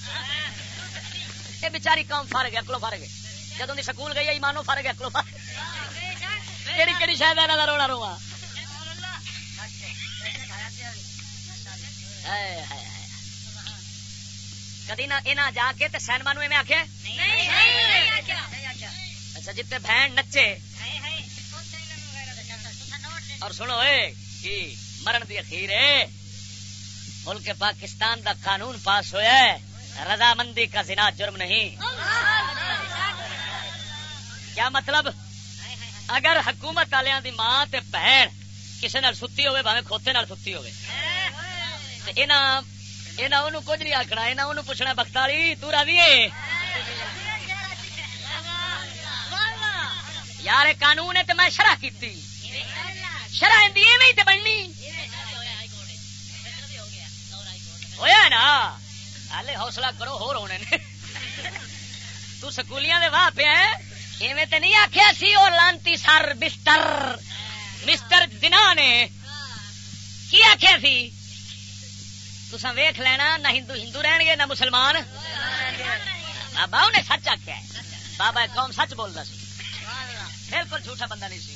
یہ بچاری قوم فر گیا کلو فر گئے۔ جدوں دی سکول گئی ایمانو فر گیا کلو فر۔ کہڑی کہڑی شاید کا رونا روا۔ کدی نہ جا کے سینما نو آخ اچھا جتنے بہن نچے۔ اور سنو اے مرن دی اخیر ہے ملک پاکستان دا قانون پاس ہوا ہے۔ رضامندی کا زنا جرم نہیں۔ کیا مطلب؟ اگر حکومت والوں دی ماں تے بہن کسی نال ستی ہوے بھاوے کھوتے نال ستی ہوے کچھ نہیں آکھنا آخنا یہاں پوچھنا بختالی تو راضی ہے؟ یار قانون ہے تو میں شرح کی شرح اندی ایویں تے بننی۔ ہوا نا؟ ہلے حوصلہ کرو ہو رونے نے۔ تو سکولیاں دے واہ پیا ایویں تے نہیں آخیا سی وہ لانتی سر، بستر۔ مسٹر دنا نے کی آخیا سی؟ تسا ویخ لینا، نہ ہندو ہندو رہن گے، نہ مسلمان۔ بابا انہیں سچ آخیا بابا قوم سچ بولتا سی۔ بالکل جھوٹا بندہ نہیں سی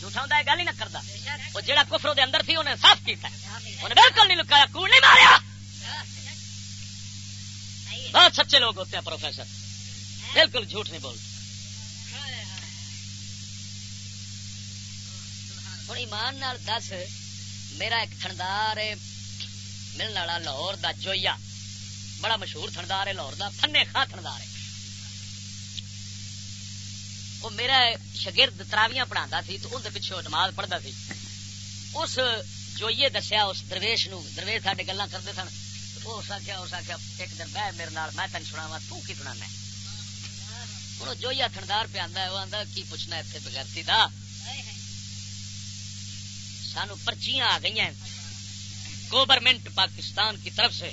جھوٹا ہوں گل ہی نہ کرتا وہ جہاں کفرو دے اندر تھی انہیں صاف کیتا انہیں بالکل نہیں لکایا کوڑ نہیں ماریا۔ بہت سچے لوگ ہوتے ہیں، پروفیسر۔ بالکل جھوٹ نہیں بولتے۔ ہوں ایمان نال دس میرا ایک تھندار ملنے والا لاہور دا جویا بڑا مشہور تھندار ہے لاہور دا فنے خاں تھندار ہے وہ میرا شگرد تراویاں پڑھا سی تو اندر پچھو نماز پڑھتا سی اس جوئیے دسیا اس درویش نو درویش ساڈے گلا کرتے سن اس آخیا اس آخیا ایک دن بہ میرے نال میں تین سنا تو کی سنا ہوں جوئیا تھندار پہ آدھا وہ آدھا کی پوچھنا اتنے بغیرتی دا سانو پرچیاں آ گئی ہیں۔ گورنمنٹ پاکستان کی طرف سے۔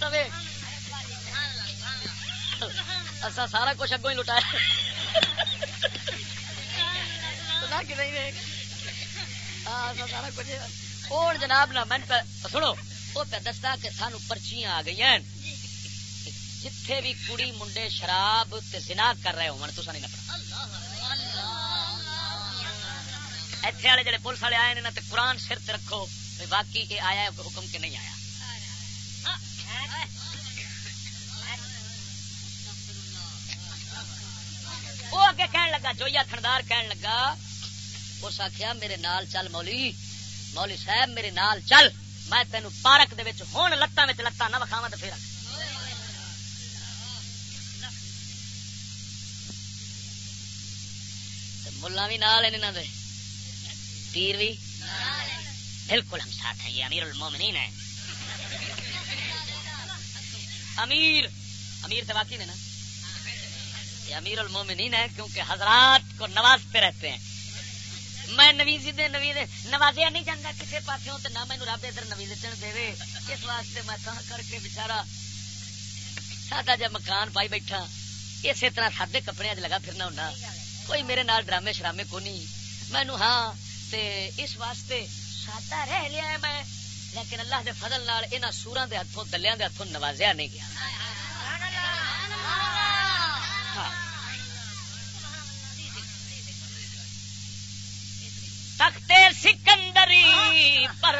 تو ہی اچھا سارا کچھ اگوں ہی لٹایا۔ سارا کچھ۔ اور جناب نہ من سنو۔ وہ پہ دستا کہ سانو پرچیاں آ گئی ہیں جتھے بھی کڑی منڈے شراب زنا کر رہے ہو تو نہیں نپنا اتنے والے جڑے پولیس والے آئے نا تو قرآن سر تے رکھو۔ باقی یہ آیا ہے حکم کے نہیں آیا۔ وہ اگے کہن لگا جویا تھندار کہن لگا اس آخیا میرے نال چل مولی مولی صاحب میرے نال چل۔ میں تین پارک دے ہوں لتان لتان نہ وکھاوا تو پھر ملا بھی نال دے۔ پیر بھی بالکل ہم ساتھ ہیں، یہ امیر المومنین ہے امیر امیر تو واقعی نا؟ یہ امیر المومنین ہے کیونکہ حضرات کو نوازتے رہتے ہیں۔ میں نویزی دے نویز نوازیا نہیں جانا کسی پاس نہ مینو رب ادھر نویز دے اس واسطے میں کہاں کر کے بچارا سادہ جا مکان پائی بیٹھا۔ اسی طرح سادے کپڑے لگا پھرنا ہونا۔ کوئی میرے نال ڈرامے شرامے کو نہیں۔ مینو ہاں تے اس واسطے سادہ رہ لیا ہے میں۔ لیکن اللہ دے فضل نال انہاں سوراں دے ہتھوں، دلیاں دے ہتھوں نوازیا نہیں گیا۔ تختے سکندری پر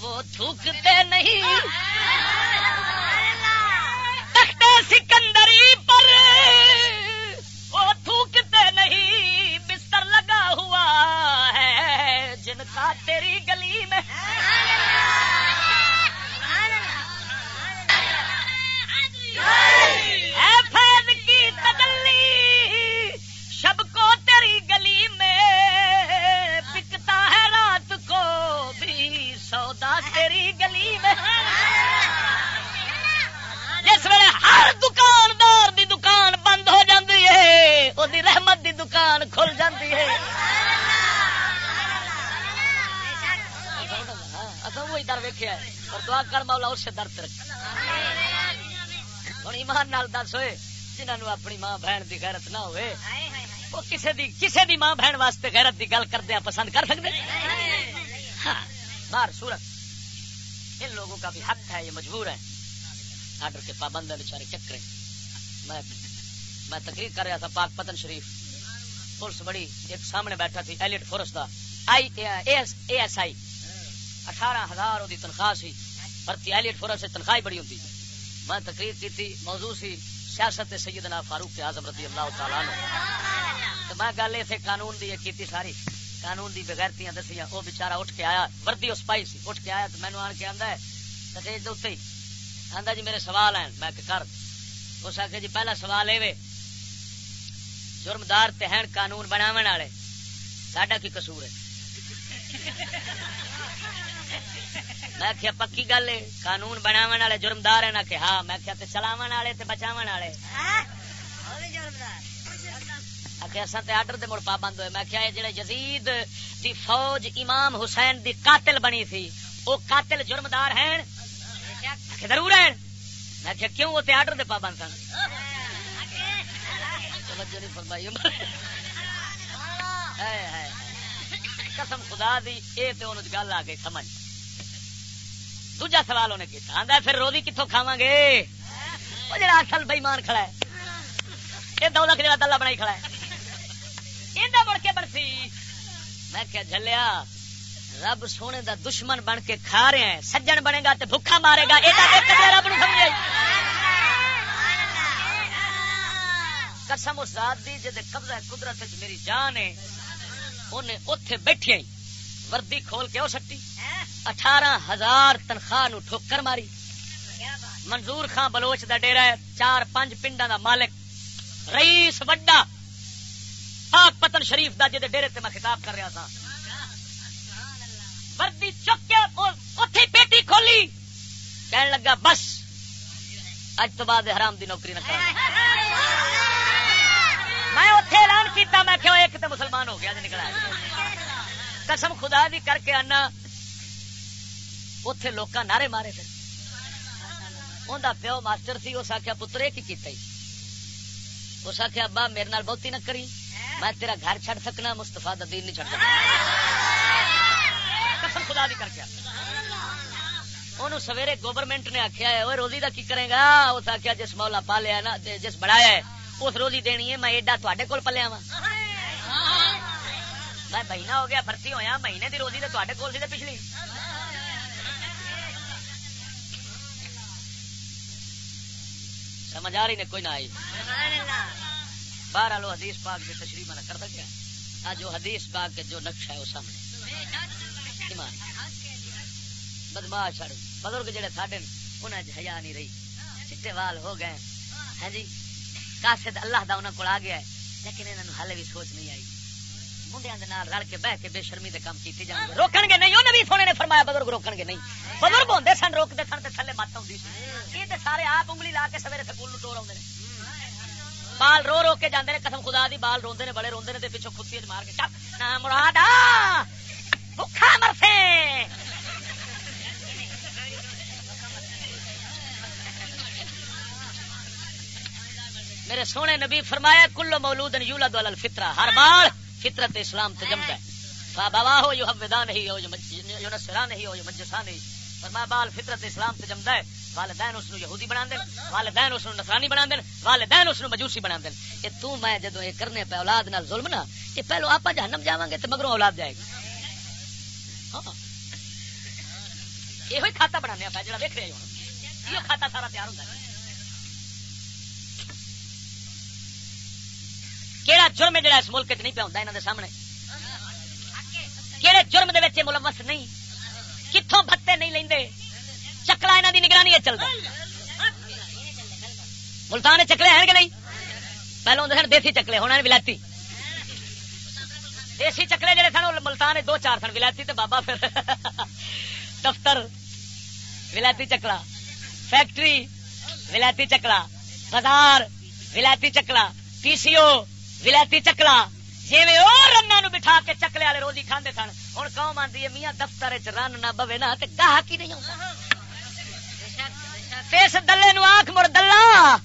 وہ تھوکتے نہیں۔ تختے سکندری پر وہ تھوکتے نہیں۔ بستر لگا ہوا ہے جن کا تیری گلی میں۔ فیض کی تدلی سودا تیری گلی میں جس ویلے ہر دکاندار دی دکان بند ہو جاتی ہے وہ رحمت دی دکان کھل جاتی ہے وہی در ویکیا اور دعا کر مولا اس سے درد رکھ ہوں ایمان نال دس ہوئے جنہوں اپنی ماں بہن دی غیرت نہ ہوئے وہ کسے دی کسے دی ماں بہن واسطے غیرت دی گل کردیا پسند کر سکتے ہاں باہر سورت ان لوگوں کا بھی حق ہے، یہ مجبور ہے۔ آرڈر کے پابند ہے بےچارے چکرے میں میں تقریر کر رہا تھا پاک پتن شریف۔ پولیس بڑی ایک سامنے بیٹھا تھی ایلٹ فورس کا آئی اے ایس آئی اٹھارہ ہزار وہ تنخواہ سی۔ بھرتی ایلٹ فورس سے تنخواہ بڑی ہوتی۔ میں تقریر کی تھی، موضوع سی سیاست سیدنا فاروق اعظم رضی اللہ تعالیٰ تو میں گل اتنے قانون دی کی ساری۔ قانون دی بغیرتیاں دسیاں وہ بےچارا اٹھ کے آیا، وردی اس پائی سی، اٹھ کے آیا تو مینو آن کے آدھا ہے سٹیج دے اتنے ہی۔ آدھا جی میرے سوال ہیں، میں کر۔ اس آخر جی پہلا سوال یہ جرمدار تہن قانون بناو والے، ساڈا کی قصور ہے؟ میں کیا پکی گل ہے؟ قانون بناو والے جرمدار ہیں نہ کہ ہاں میں کیا چلاو والے بچاو والے؟ آڈر دے مڑ پابند ہوئے۔ میں کیا جڑے یزید دی فوج امام حسین دی قاتل بنی تھی وہ قاتل جرمدار ہیں؟ ضرور ہیں۔ میں کیا کیوں وہ آڈر دے پابند سن؟ فرمائی۔ قسم خدا دی، اے تے انہوں گل آ گئی، سمجھ۔ دوجا سوال انہیں کیا آدھا پھر روزی کتوں کھاوا گے وہ جڑا اصل بئیمان کھڑا ہے یہ دو لاکھ جگہ تلا بنائی کھڑا ہے۔ یہ مڑ کے برسی میں کیا جلیا رب سونے دا دشمن بن کے کھا رہے ہیں سجن بنے گا تو بھوکا مارے گا۔ یہ رب نو سمجھے؟ قسم اس ذات دی جے قبضہ قدرت میری جان ہے انہیں اتے بیٹھے وردی کھول کے وہ سٹی۔ اٹھارہ ہزار تنخواہ نو ٹھوکر ماری۔ منظور خان بلوچ دا ڈیرا ہے، چار پانچ پنڈا دا مالک۔ رئیس وڈا پاک پتن شریف دا جے ڈیرے تے میں خطاب کر رہا تھا۔ وردی چک کے اتے پیٹی کھولی۔ کہنے لگا، بس، اج تو بعد حرام دی نوکری نہ کر۔ میں اتے اعلان کیتا، میں کہ ایک تو مسلمان ہو گیا نکلا قسم خدا دی کر کے آنا۔ اتے لوگ نعرے مارے پھر۔ انہیں پیو ماسٹر سی، اس آخیا پتر یہ کیتا ہی اس آخیا ابا، میرے نال بہتی نہ کری۔ میں تیرا گھر چھڑ سکنا مستفا دین نہیں چھڑ سکنا۔ قسم خدا دی کر کے۔ انہوں سویرے گورنمنٹ نے آخیا ہے وہ روزی کا کی کرے گا؟ اس آخیا جس مولا پالیا نا جس بڑھایا ہے، اس روزی دینی ہے، میں ایڈا تے کول پلیا وا میں مہینہ ہو گیا، بھرتی ہویا، مہینے دی روزی تو کول سی پچھلی۔ سمجھ آ رہی نے، کوئی نہ آئی۔ باہر آلو حدیث پاک کی تشریح میں کر سکیا آج جو حدیث پاک کے جو نقشہ ہے وہ سامنے۔ بدماش بزرگ جڑے تھے انہیں ہیا نہیں رہی۔ چٹے وال ہو گئے۔ ہیں جی۔ قاصد اللہ دا انہاں کول آ گیا ہے۔ لیکن انہاں نوں حالے بھی سوچ نہیں آئی۔ منڈیاں دے نال رل کے بیٹھ کے بے شرمی دے کام کیتے جان روکن گے نہیں۔ او نبی سونے نے فرمایا بزرگ روکن گے نہیں۔ بزرگ ہوندے سن، روکدے سن تے تھلے مات ہوندی سی۔ یہ تے سارے آپ انگلی لا کے سویرے سکول نوں ٹور اوندے نے۔ بال رو رو کے جاندے نے، قسم خدا دی، بال روندے نے، بڑے روندے نے تے پیچھے کھتی جی مار کے ٹپ نہ مراد بھوکا مرسے میرے سونے نبی فرمایا، کلو مولود یولد علی الفطرہ، ہر بال فطرت اسلام تے جمدا ہے۔ بابا ہو، یو حودا نہیں ہو، یو نصرا نہیں ہو، یو مجسا نہیں فرمایا بال فطرت اسلام تے جمدا ہے۔ والدین اس نو یہودی بنا دین والدین اس نو نصرانی بنا دین والدین اس نو مجوسی بنا دین اے تو میں جدوں اے کرنے پہ اولاد نال ظلم نا اے پہلو آپا جہنم جاواں گے تے مگروں اولاد جائے گی۔ ہاں۔ یہ کھاتا بنانے پہ جڑا ویکھ رہے ہو۔ یہ کھاتا سارا تیار ہوندا ہے۔ کہڑا جرم جڑا اس ملک نہیں پیا ہوں سامنے؟ کہڑے جرم دے ملوث نہیں؟ کتوں بتے نہیں لے چکلا یہاں کی نگرانی چلتا ملتان چکلے ہیں کہ نہیں؟ پہلے ہوں سن دیسی چکلے، ہونا ولایتی دیسی چکلے جڑے سن ملتان دو چار سن ولایتی بابا پھر۔ دفتر ولایتی چکلا۔ فیکٹری ولایتی چکلا۔ بازار ولایتی چکلا۔ پی سی او ولایتی چکلا۔ جی رنا نو بٹھا کے چکلے والے روزی کھانے سن ہوں قوم آتی ہے، میاں دفتر رن نہ بوے نہ گاہک ہی نہیں اس دلے نو آخ مڑ دلہ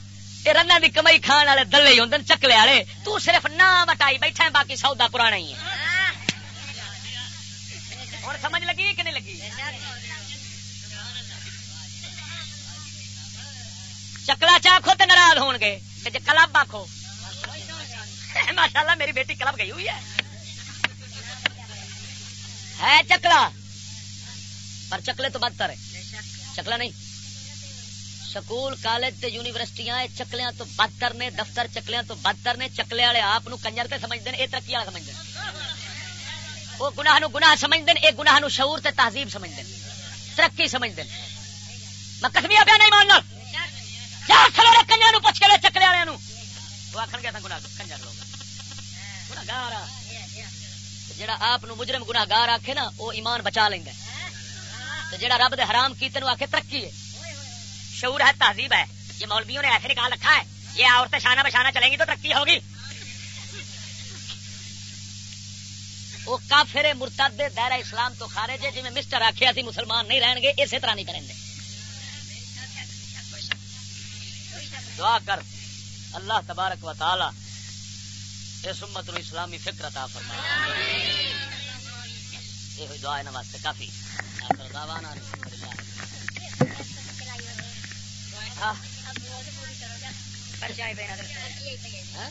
رنا دی کمائی کھان والے دلے ہی ہوں چکلے والے۔ تو صرف نہ وٹائی بیٹھا باقی سودا پرانا ہی ہے۔ ہوں سمجھ لگی کہ نہیں لگی؟ چکلا چاخو تو ناراض ہو گے جی کلب آخو ماشاء اللہ میری بیٹی کلب گئی ہوئی ہے۔ ہے چکلا۔ پر چکلے تو بدتر ہے چکلا نہیں۔ سکول، کالج یونیورسٹیاں چکلیاں تو بدتر نے، دفتر چکلیاں تو بدتر نے، چکلے والے آپ کنجر تے سمجھتے ہیں یہ ترقی والا سمجھتے ہیں وہ گناہ نو گناہ سمجھتے ہیں یہ گناہ نو شعور تے تہذیب سمجھتے ہیں ترقی سمجھتے ہیں میں کسمیا پیا نہیں ماننا کنجر پوچھ کے چکلے والے وہ آخر گیا تھا گناہ کنجر لوگ۔ گناگار جڑا آپ مجرم گناگار آخے نا وہ ایمان بچا لینا جڑا رب دے حرام کی تین آخے ترقی ہے۔ شعور ہے، تہذیب ہے۔ یہ مولویوں نے ایسے نکال رکھا ہے، یہ عورتیں شانہ بشانہ چلیں گی تو ترقی ہوگی۔ وہ کافر مرتد دائرہ اسلام تو خارج ہے جی میں مسٹر آخیا سی مسلمان نہیں رہن گے، اسی طرح نہیں کریں گے۔ دعا کر، اللہ تبارک و تعالی اس امت نو اسلامی فکر عطا فرمائے آمین یہ ہوئی دعا انہاں واسطے کافی۔ آخر دعوانا الحمدللہ۔ ہاں؟, ہاں۔, ہاں؟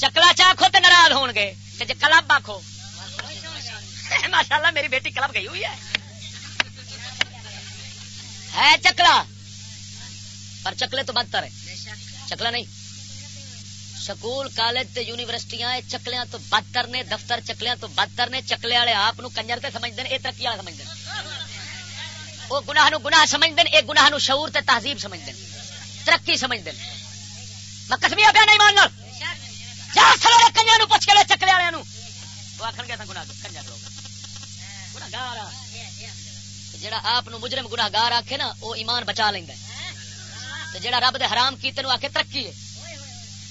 چکلا چاخو تو ناراض ہو گے جی کلب آخو ماشاء اللہ میری بیٹی کلب گئی ہوئی ہے۔ ہے چکلا؟ پر چکلے تو بدتر ہے۔ چکلا نہیں۔ سکول، کالج تے یونیورسٹیاں چکلیاں تو بدتر نے، دفتر چکلیاں تو بدتر نے۔ چکلے والے آپ کنجر تے سمجھتے ہیں یہ ترقی والا سمجھتے ہیں وہ گناہ نو گناہ سمجھتے ہیں یہ گناہ نو شعور تے تہذیب سمجھتے ہیں ترقی سمجھتے ہیں میں کسمیا پیا نہیں ماننا کنیا پوچھ کے لے چکلے والے وہ آخر گیا گنا کنجا لوگ گار جا آپ مجرم گناہ گار آخے نا وہ ایمان بچا لینا جہاں رب دے حرام کیتے نو آخے ترقی ہے۔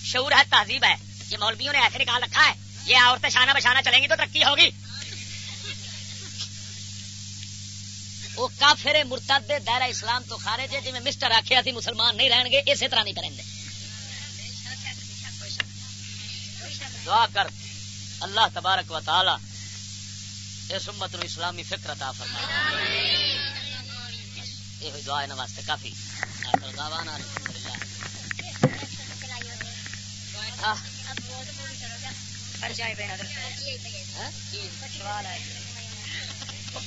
شعور ہے، تہذیب ہے۔ یہ مولویوں نے ایسے نکال رکھا ہے۔ یہ عورتیں شانہ بشانہ چلیں گی تو ترقی ہوگی۔ وہ کافر مرتد دائرہ اسلام تو خارج ہے جی میں مسٹر آخیا تھی مسلمان نہیں رہن گے، اسی طرح نہیں کریں گے۔ دعا کر اللہ تبارک و تعالی اس امت نو اسلامی فکر عطا فرمائے۔ یہ ہوئی دعا انہاں واسطے کافی۔ آخر دعوانا الحمدللہ۔ ہاں؟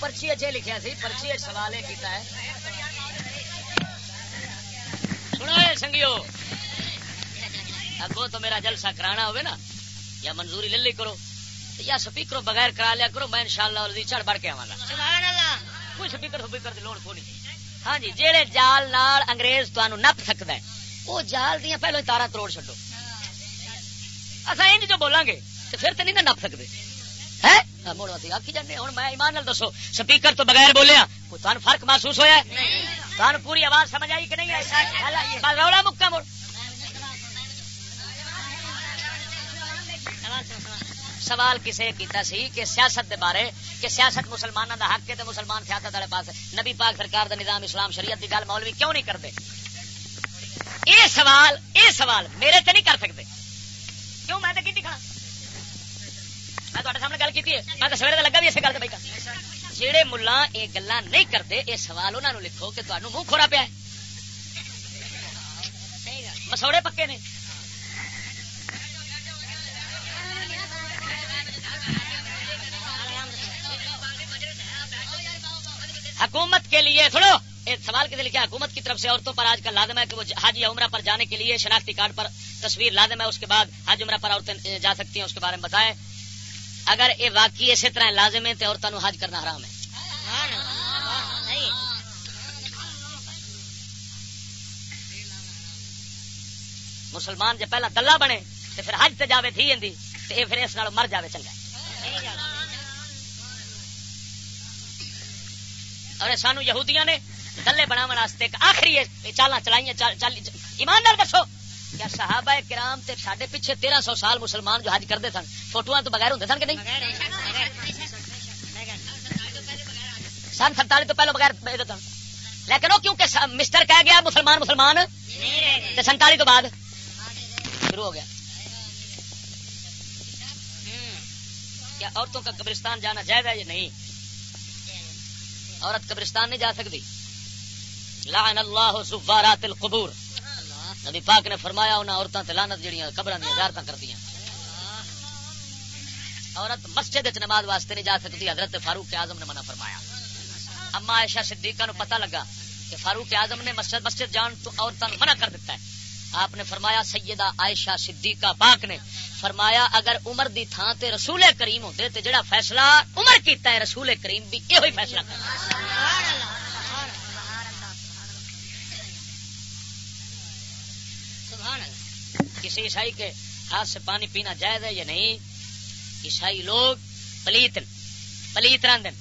پرچی اچھے لکھا سی پرچی سوال کیتا ہے۔ سنگیو اگو تو میرا جلسہ کرانا ہوئے نا۔ یا منظوری لے لی کرو یا سپیکر بغیر کرا لیا کرو میں انشاءاللہ شاء چڑھ بڑھ کے آوا کوئی سپیکر سپیکر کی لوڑ کو نہیں ہاں جی جہے جال نال انگریز تمہیں نپ سکتا ہے وہ جال دیا پہلو تارا تروڑ چڈو اصا انج جو بولیں گے تو پھر تو نہیں نا نپ سکتے نال دسو سپیکر تو بغیر بولیا فرق محسوس ہوا پوری آواز سمجھ آئی کہ نہیں آئی؟ رولا مکا مڑ سوال کسے کیتا سی کہ سیاست دے بارے، کہ سیاست مسلمانوں دا حق ہے تے مسلمان سیاست والے پاس نبی پاک سرکار دا نظام اسلام شریعت دی گل مولوی کیوں نہیں کرتے؟ اے سوال اے سوال، میرے تے نہیں کر سکتے۔ کیوں؟ میں تے کی دکھا میں تہاڈے سامنے گل کیتی ہے۔ میں تے سویرے لگا بھی اسے گل تے بیٹھا۔ جڑے ملا یہ گلا نہیں کرتے یہ سوال انہوں نے لکھو کہ تمہیں منہ کھورا پیا ہے۔ مسوڑے پکے نے۔ حکومت کے لیے، سنو ایک سوال کے لکھا حکومت کی طرف سے عورتوں پر آج کل لازم ہے کہ وہ حج یا عمرہ پر جانے کے لیے شناختی کارڈ پر تصویر لازم ہے، اس کے بعد حج عمرہ پر عورتیں جا سکتی ہیں، اس کے بارے میں بتائیں۔ اگر یہ واقعی اسی طرح لازم ہے تو عورتوں حج کرنا حرام ہے۔ مسلمان جب پہلا دلہ بنے تو پھر حج سے جاوے تھی تو یہ پھر اس مر جاوے چنگا۔ اور سانو یہودیاں نے دلے بنا واسطے آخری چالا چلائی ایمان دسو۔ کیا صحابہ کرام تے ساڈے پیچھے تیرہ سو سال مسلمان جو حج کرتے سن فوٹو تو بغیر ہوں سن کہ نہیں؟ سن سنتالی تو پہلے بغیر سن۔ لیکن وہ کیونکہ مسٹر کہہ گیا مسلمان مسلمان سنتالی تو بعد شروع ہو گیا۔ کیا عورتوں کا قبرستان جانا جائز ہے یا نہیں؟ عورت قبرستان نہیں جا سکتی۔ لعن اللہ زوارات القبور۔ نبی پاک نے فرمایا انہاں عورتوں تے لعنت جڑیاں قبراں دی زیارتاں کردیاں عورت مسجد وچ نماز واسطے نہیں جا سکتی، حضرت فاروق اعظم نے منع فرمایا۔ اما عائشہ صدیقہ نو پتہ لگا کہ فاروق اعظم نے مسجد مسجد جان تو عورتوں منع کر دیتا ہے۔ آپ نے فرمایا سیدہ عائشہ صدیقہ پاک نے فرمایا اگر عمر دی تھان تے رسول کریم ہوتے تے جڑا فیصلہ عمر کیتا ہے رسول کریم بھی یہ فیصلہ کرنا۔ کسی عیسائی کے ہاتھ سے پانی پینا جائز ہے یا نہیں؟ عیسائی لوگ پلیت پلیت راندن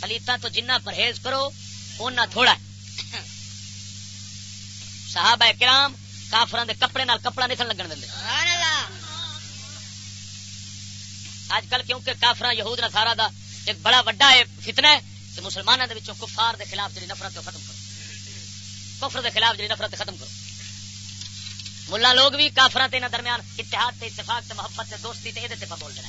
پلیتا تو جنہ پرہیز کرو اُنہ تھوڑا صحابہ کرام کافران دے کپڑے نال کپڑا نہیں لگن دیں اج کل کیونکہ کافر یہود نسارا دا ایک بڑا وڈا ہے فتنہ ہے کہ مسلمانوں دے کفار دے خلاف جی نفرت ختم کرو۔ کفر دے خلاف جی نفرت ختم کرو۔ ملا لوگ بھی کافر درمیان اتحاد تے اتفاق تے محبت تے دوستی تے یہ بول دینا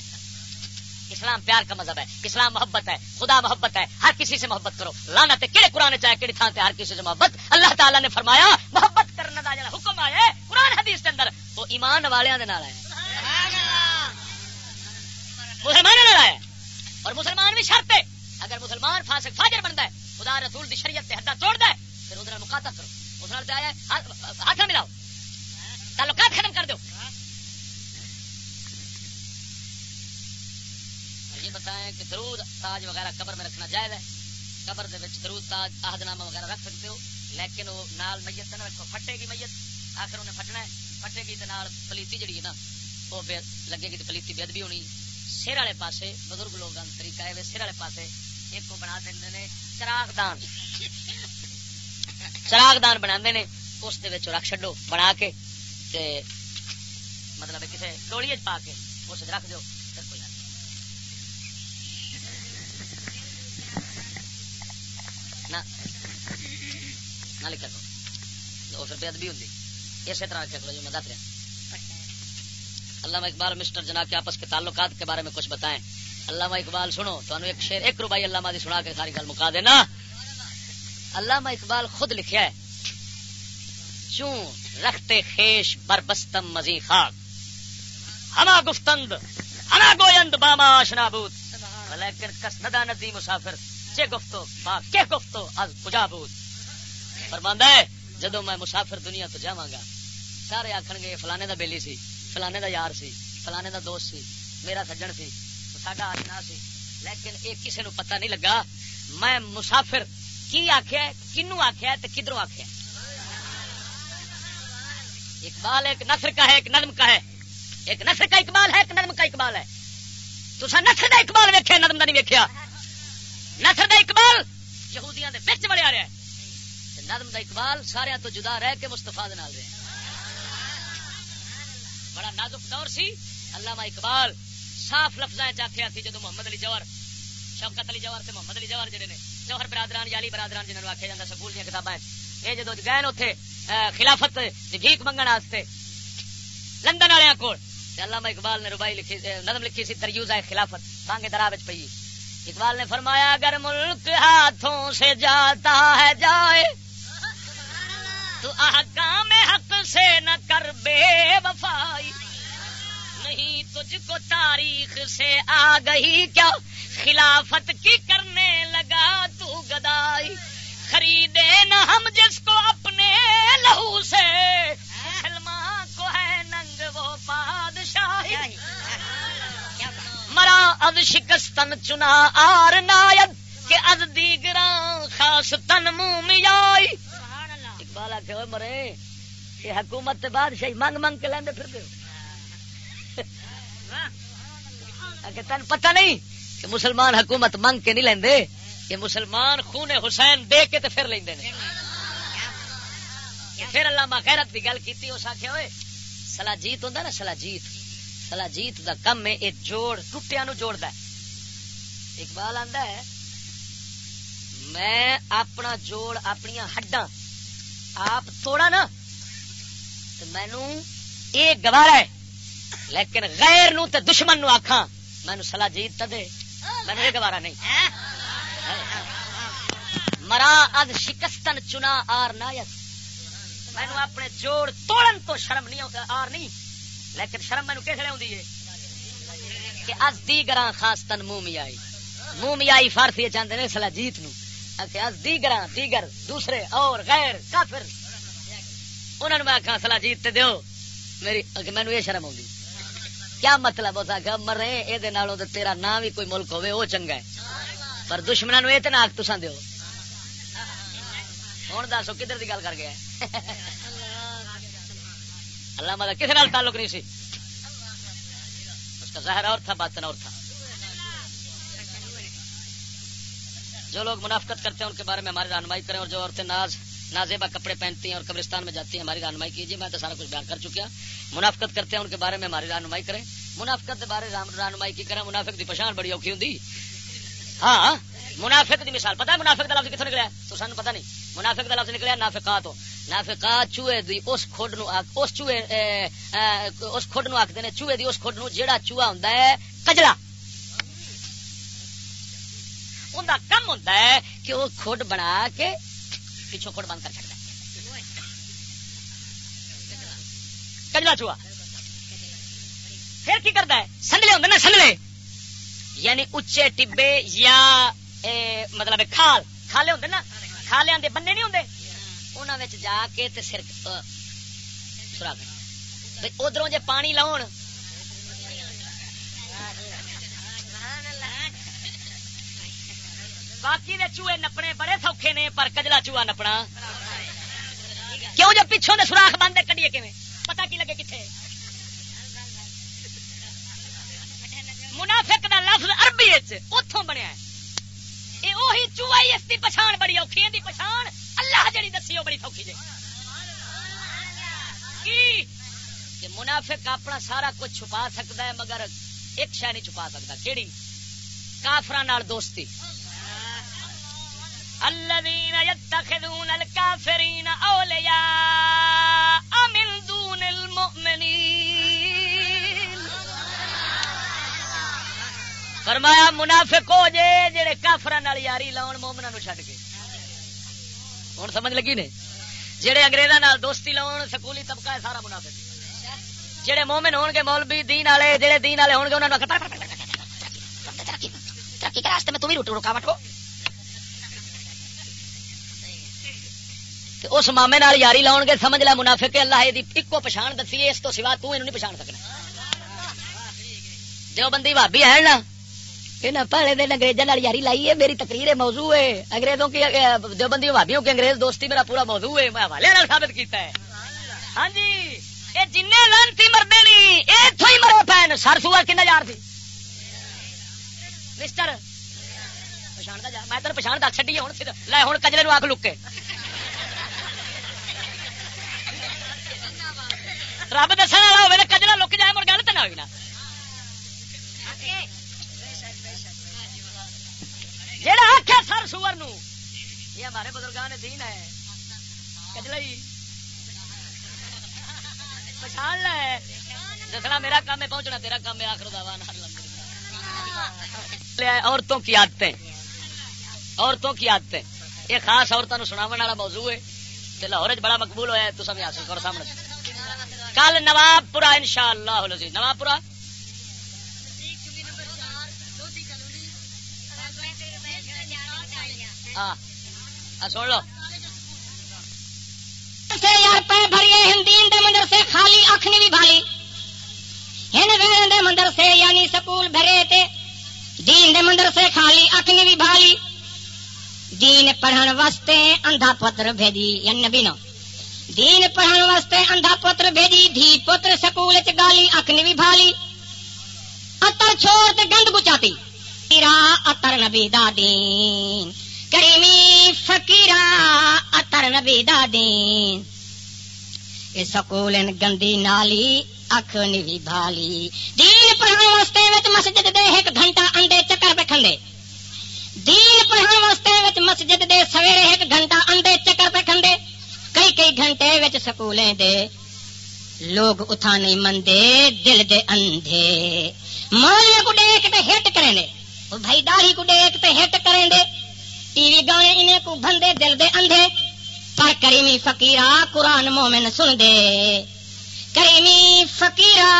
اسلام پیار کا مذہب ہے اسلام محبت ہے خدا محبت ہے ہر کسی سے محبت کرو۔ لانا تے کہڑے قرآن چاہے کہڑی تھان تے ہر کسی سے محبت۔ اللہ تعالیٰ نے فرمایا محبت کرنے کا جا حکم آیا قرآن حدیث کے اندر، وہ ایمان والوں کے آیا مسلمان آیا اور مسلمان بھی شرط ہے۔ اگر مسلمان فاسق فاجر بنتا ہے، خدا رسول دی شریعت حدہ توڑ دے پھر ادھر مقاطع کرو۔ اس آیا ہاتھ ملاؤ۔ تعلقات ختم کر دو یہ بتائیں کہ درود تاج وغیرہ قبر میں رکھنا جائز ہے۔ قبر دے درود تاج عہد نامہ وغیرہ رکھ سکتے ہو، لیکن وہ نال میت نہ رکھو، پھٹے گی میت۔ آخر انہیں پھٹنا ہے پھٹے گی تو پلیتی جڑی ہے نا وہ لگے گی تو پلیتی بےد بھی ہونی سر والے پاسے بزرگ لوگ طریقہ ہے سر والے پاسے ایک کو بنا دیں چراغ دان چراغ دان بنا اس رکھ چڈو بنا کے تے مطلب کسی ڈوڑی پا کے اس رکھ دو پھر کوئی نہ لکھا کرو پھر بے ادبی ہوں اسی طرح رکھا کرو جو میں دس رہا علامہ اقبال مسٹر جنا کے آپس کے تعلقات کے بارے میں کچھ بتائیں۔ علامہ اقبال سنو تو ایک شیر ایک روبائی علامہ دی سنا کے ساری گل مکا دینا۔ علامہ اقبال خود لکھا ہے چون رکھتے خیش بربستم مزی خاک۔ ہما گفتند ہما گویند باما آشنا بود۔ لیکن کس ندا ندی مسافر چے گفتو با کے گفتو از کجا بود۔ فرماندا ہے جدو میں مسافر دنیا تو جاواں گا سارے آکھن گے، فلانے دا بیلی سی، فلانے دا یار سی، فلانے دا دوست سی، میرا سجن سی، ساڈا آشنا سی۔ لیکن ایک کسی نو پتہ نہیں لگا، میں مسافر کی آخیا کنو آخیا کدھروں آخیا اقبال ایک نثر کا ہے، ایک نظم کا ہے۔ ایک نثر کا اقبال ہے، ایک نظم کا اقبال ہے۔ تو نثر کا اقبال ویکیا نظم کا نہیں ویکیا نثر کا اقبال یہودیاں دے بچ بڑے آ رہا ہے نظم کا اقبال سارے تو جدا رہ کے مستفا دے رہے بڑا نازک دور سی۔ علامہ اقبال صاف لفظ آخیا سی جدو محمد علی جوہر، شوکت علی جوہر سے محمد علی جوہر جڑے نے، جوہر برادران یا علی برادران جنہوں آخیا جاتا سکول دیا کتابیں یہ جدو گئے اتنے خلافت بھیک منگن واسطے لندن والے کو علامہ اقبال نے ربائی لکھی نظم لکھی سی تریوز ہے خلافت مانگے درا بچ پی اقبال نے فرمایا، اگر ملک ہاتھوں سے جاتا ہے، جائے۔ تو احکام حق سے نہ کر بے وفائی۔ نہیں تجھ کو تاریخ سے آ گئی کیا؟ خلافت کی کرنے لگا تو گدائی۔ خریدے نہ ہم جس کو اپنے لہو سے۔ مسلمان کو ہے ننگ وہ بادشاہ مرا اد شکستن چنا آر نایت کہ اد دیگران خاص تن مومی آئی اقبال مرے، یہ حکومت بادشاہی منگ منگ کے لیندے پھر دے۔ تین پتہ نہیں کہ مسلمان حکومت منگ کے نہیں لیندے، یہ مسلمان خون حسین دے کے تے پھر لیندے نے۔ پھر اللہ غیرت کی گل کی اس آخیا ہوئے سلا جیت ہوں نا، سلا جیت۔ سلا جیت دا کم ہے یہ جوڑ ٹوٹیا نو جوڑ ہے۔ اقبال آندا ہے، میں اپنا جوڑ اپنی ہڈا آپ توڑا نا تو مینو یہ گوارا ہے لیکن غیر نو تے دشمن نو آخا مینو سلا جیت دے مینو یہ گوارا نہیں مرا اد شکستن چنا آر نایت مینو اپنے جوڑ توڑن تو شرم نہیں آر نہیں لیکن شرم مینو کس لیے کہ از دیگراں خاص تن مومیائی مومیائی فارسی چاہتے ہیں سلاجیت نو کہ از دیگراں دیگر دیگر، دوسرے، اور غیر، کافر۔ انہوں نے میں آخا سلاجیت تے دیو۔ میری مینو یہ شرم آؤں کیا مطلب اس آخر مرے یہ تیرا نام بھی کوئی ملک ہوے وہ چنگا ہے۔ پر دشمنوں نو یہ تو نہ آخ تسان دیو۔ ہوں دسو، کدھر کی گل کر گیا اللہ مطلب کسی تعلق نہیں سی؟ اس کا ظاہر اور تھا، باطن اور تھا۔ جو لوگ منافقت کرتے ہیں ان کے بارے میں ہماری رہنمائی کریں اور جو عورتیں ناز نازیبا کپڑے پہنتی ہیں اور قبرستان میں جاتی ہیں، ہماری رہنمائی کیجیے، میں تو سارا کچھ بیان کر چکیا منافقت کرتے ہیں ان کے بارے میں ہماری رہنمائی کریں۔ منافقت کے بارے رہنمائی کی کریں۔ منافق کی پچھان بڑی اوکھی ہوں ہاں،, ہاں منافق کی مثال۔ پتا ہے منافق کا لفظ کتوں نکلیا؟ تو سانو پتا نہیں۔ منافق کا لفظ نکلیا نافقات ہو۔ نافقات چوہے دی اس کھڈ نو اس چوہے اس کھڈ نو آخر چوہے دی اس کھڈ نو جیڑا چوہا ہوں کجلا ان کم ہوتا ہے کہ وہ کھڈ بنا کے پیچھوں کھڈ بند کر چکتا ہے۔ کجلا چوہا پھر کی کرتا ہے؟ سنگلے ہوں نا سنگلے یعنی اچے ٹبے یا مطلب کھال۔ کھالے ہوں نا؟ کھالیا دے بننے نہیں ہوں انہوں جا کے سر ادھر جی پانی لاؤ باقی دے چوہے نپنے بڑے سوکھے نے، پر کجلا چوہا نپنا۔ کیوں جو پچھوں دے سوراخ بند کڈیے کھے پتا کی لگے کتنے منافق دا لفظ عربی اتوں بنیا یہ وہی چوہا ہی اس کی پچھان بڑی اوکھی ہے پچھان اللہ جڑی دسی وہ بڑی سوکھی جی کہ منافق اپنا سارا کچھ چھپا سکتا ہے، مگر ایک شہ نہیں چھپا سکتا۔ کہڑی کافر دوستی۔ الذين يتخذون الكافرين أولياء من دون المؤمنين فرمایا منافق ہو جے جڑے کافر یاری لاؤ مومنا نو چڈ کے ہوں سمجھ لگی نے جہے اگریزوں دوستی لاؤ سکولی طبقہ ہے سارا منافق جہے مومن ہون گے مولوی دین والے جہے دین والے ہون گے انہوں نے ترقی کے راستے میں تم ہی رکاوٹ ہو اس مامے نال یاری لاؤ گے، سمجھ لا منافع کے اللہ ایک پچھان دسی اس تو سوا تو نہیں پچھان سکنا۔ جو بندی بھابی ہے نا؟ پہلے دن انگریزوں یاری لائی ہے، میری تقریر موضوع ہے۔ انگریزوں کی جو بندی بھابیوں کی انگریز دوستی میرا پورا موضوع ہے، میں حوالے ثابت کیتا ہے۔ ہاں جی یہ جن لانتی مرد نہیں اتوں ہی مرو پین سر سوا کن یار تھی مسٹر پچھان میں تین پچھان دس چڈی ہوں لے ہوں کجرے آگ لکے۔ رب دسنے والا ہوگا کجلا لک جائے مڑ گل تو نہ ہوئی نا جہاں آخیا سر سور نو یہ ہمارے بزرگان دین ہے کجلا ہی پچھان لے دسنا میرا کام ہے پہنچنا تیرا کام ہے آخر دعوان عورتوں کی عادتیں عورتوں کی عادتیں یہ خاص عورتوں سناو والا موضوع ہے لاہور بڑا مقبول ہوا ہے تو سب حاصل کرو سامنے کل نواب پورا ان شاء اللہ نواب پورا؟ ہاں. سن لو. خالی اکھ نہیں بھی بھالی. ہن دے یعنی سکول بھرے تے دین دے خالی اکھ نہیں بھی بھالی. دین پڑھن واسطے اندھا پتر بھیجی یعنی نبی نو. دین پڑھن واسطے اندھا پتر بھیجی، دھی پتر سکول چ گالی، اکھ بھی بھالی۔ اتر چھوڑ تے گند بچاتی۔ فکیرا اتر نبی دا دین۔ کریمی فکیرا اتر نبی دا دین۔ اے سکول گندی نالی، اکھ نہیں بھالی۔ دین پڑھن واسطے وچ مسجد دے ایک گھنٹہ انڈے چکر پہ کھندے دین پڑھن واسطے مسجد دے سویرے ایک گھنٹہ انڈے چکر پہ کھندے کئی کئی گھنٹے وچ سکولیں دے۔ لوگ اتھا نہیں مندے دل دے اندھے۔ مولیا کو دیکھ تے ہٹ کریں دے۔ بھائی داڑھی کو دیکھ تے ہٹ کریں دے۔ ٹی وی گانے انہیں کو بندے دل دے اندھے۔ پر کریمی فقیرہ قرآن مومن سن دے کریمی فقیرا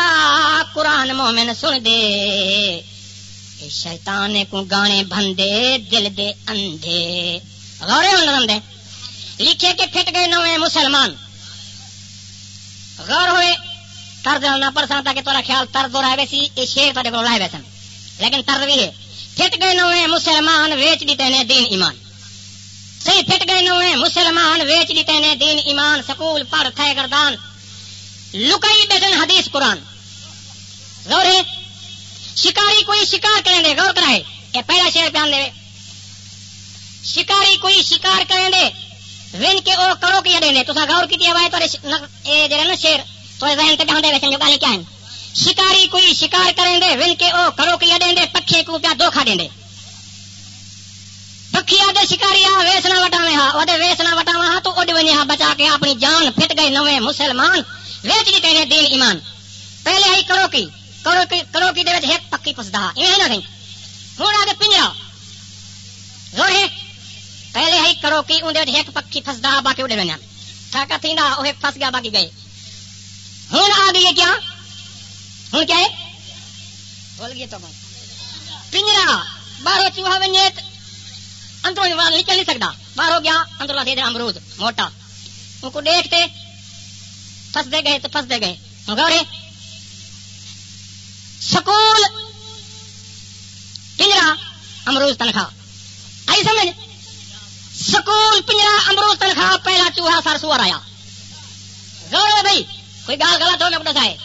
قرآن مومن سن دے شیطان کو گانے بندے دل دے اندھے۔ غورے ہوں دے لکھے کے پھٹ گئے نوے مسلمان۔ غور ہوئے ترد نہ پرسان تاکہ تھوڑا خیال ترد ہو رہا ہے یہ شیر تے کو لائے ویسن لیکن ترد بھی ہے، پھٹ گئے نوے مسلمان ویچ دیتے نے دین ایمان۔ صحیح، پھٹ گئے نوے مسلمان ویچ دیتے نے دین ایمان، سکول، پڑھ، تھے گردان۔ لکائی بیٹن حدیث قرآن۔ غور ہے، شکاری کوئی شکار کریں دے، غور کرائے۔ یہ پہلا شیر پیان دے۔ شکاری کوئی شکار کریں دے ون کے او کرو کی دے تو غور کی آواز تو اے جڑے نا شیر تو ذہن تے بیان دے ویسے جو گل کیا ہے؟ شکاری کوئی شکار کریں دے ون کے او کرو کی دے دے پکھے کو پیا دھوکا دے دے پکھی آدھے شکاری آ ویسنا وٹاوے ہا، او دے ویسنا وٹاوا ہا، تو اڈ ونی ہا بچا کے اپنی جان پھٹ گئے نوے مسلمان۔ ویچ دیتے ہیں دین ایمان۔ پہلے آئی کرو کی کرو کی کرو کی دے وچ ایک پکی پسدا۔ یہ نہ نہیں ہن آگے پنجرا۔ زور ہے پہلے آئی کرو کی اون وچ ایک پکی پسدا باقی اڑے ونیا ٹھاکا تھیندا، او ایک پھس گیا، باقی گئے ہن آ گئی کیا؟ ہن کیا ہے؟ بول گیا تو پنجرا، باہر چوہا ونجے اندروں نکل نہیں سکتا باہر ہو گیا، اندروں دے دے امرود، موٹا۔ ان کو دیکھتے پھستے گئے تو پھستے گئے۔ گورے سکول، پنجرا امروز تنخواہ۔ آئی سمجھ؟ سکول پنجرا امروز تنخواہ پہلا چوہا سر سور آیا۔ گورے بھائی، کوئی گال غلط ہو گیا بڑا ہے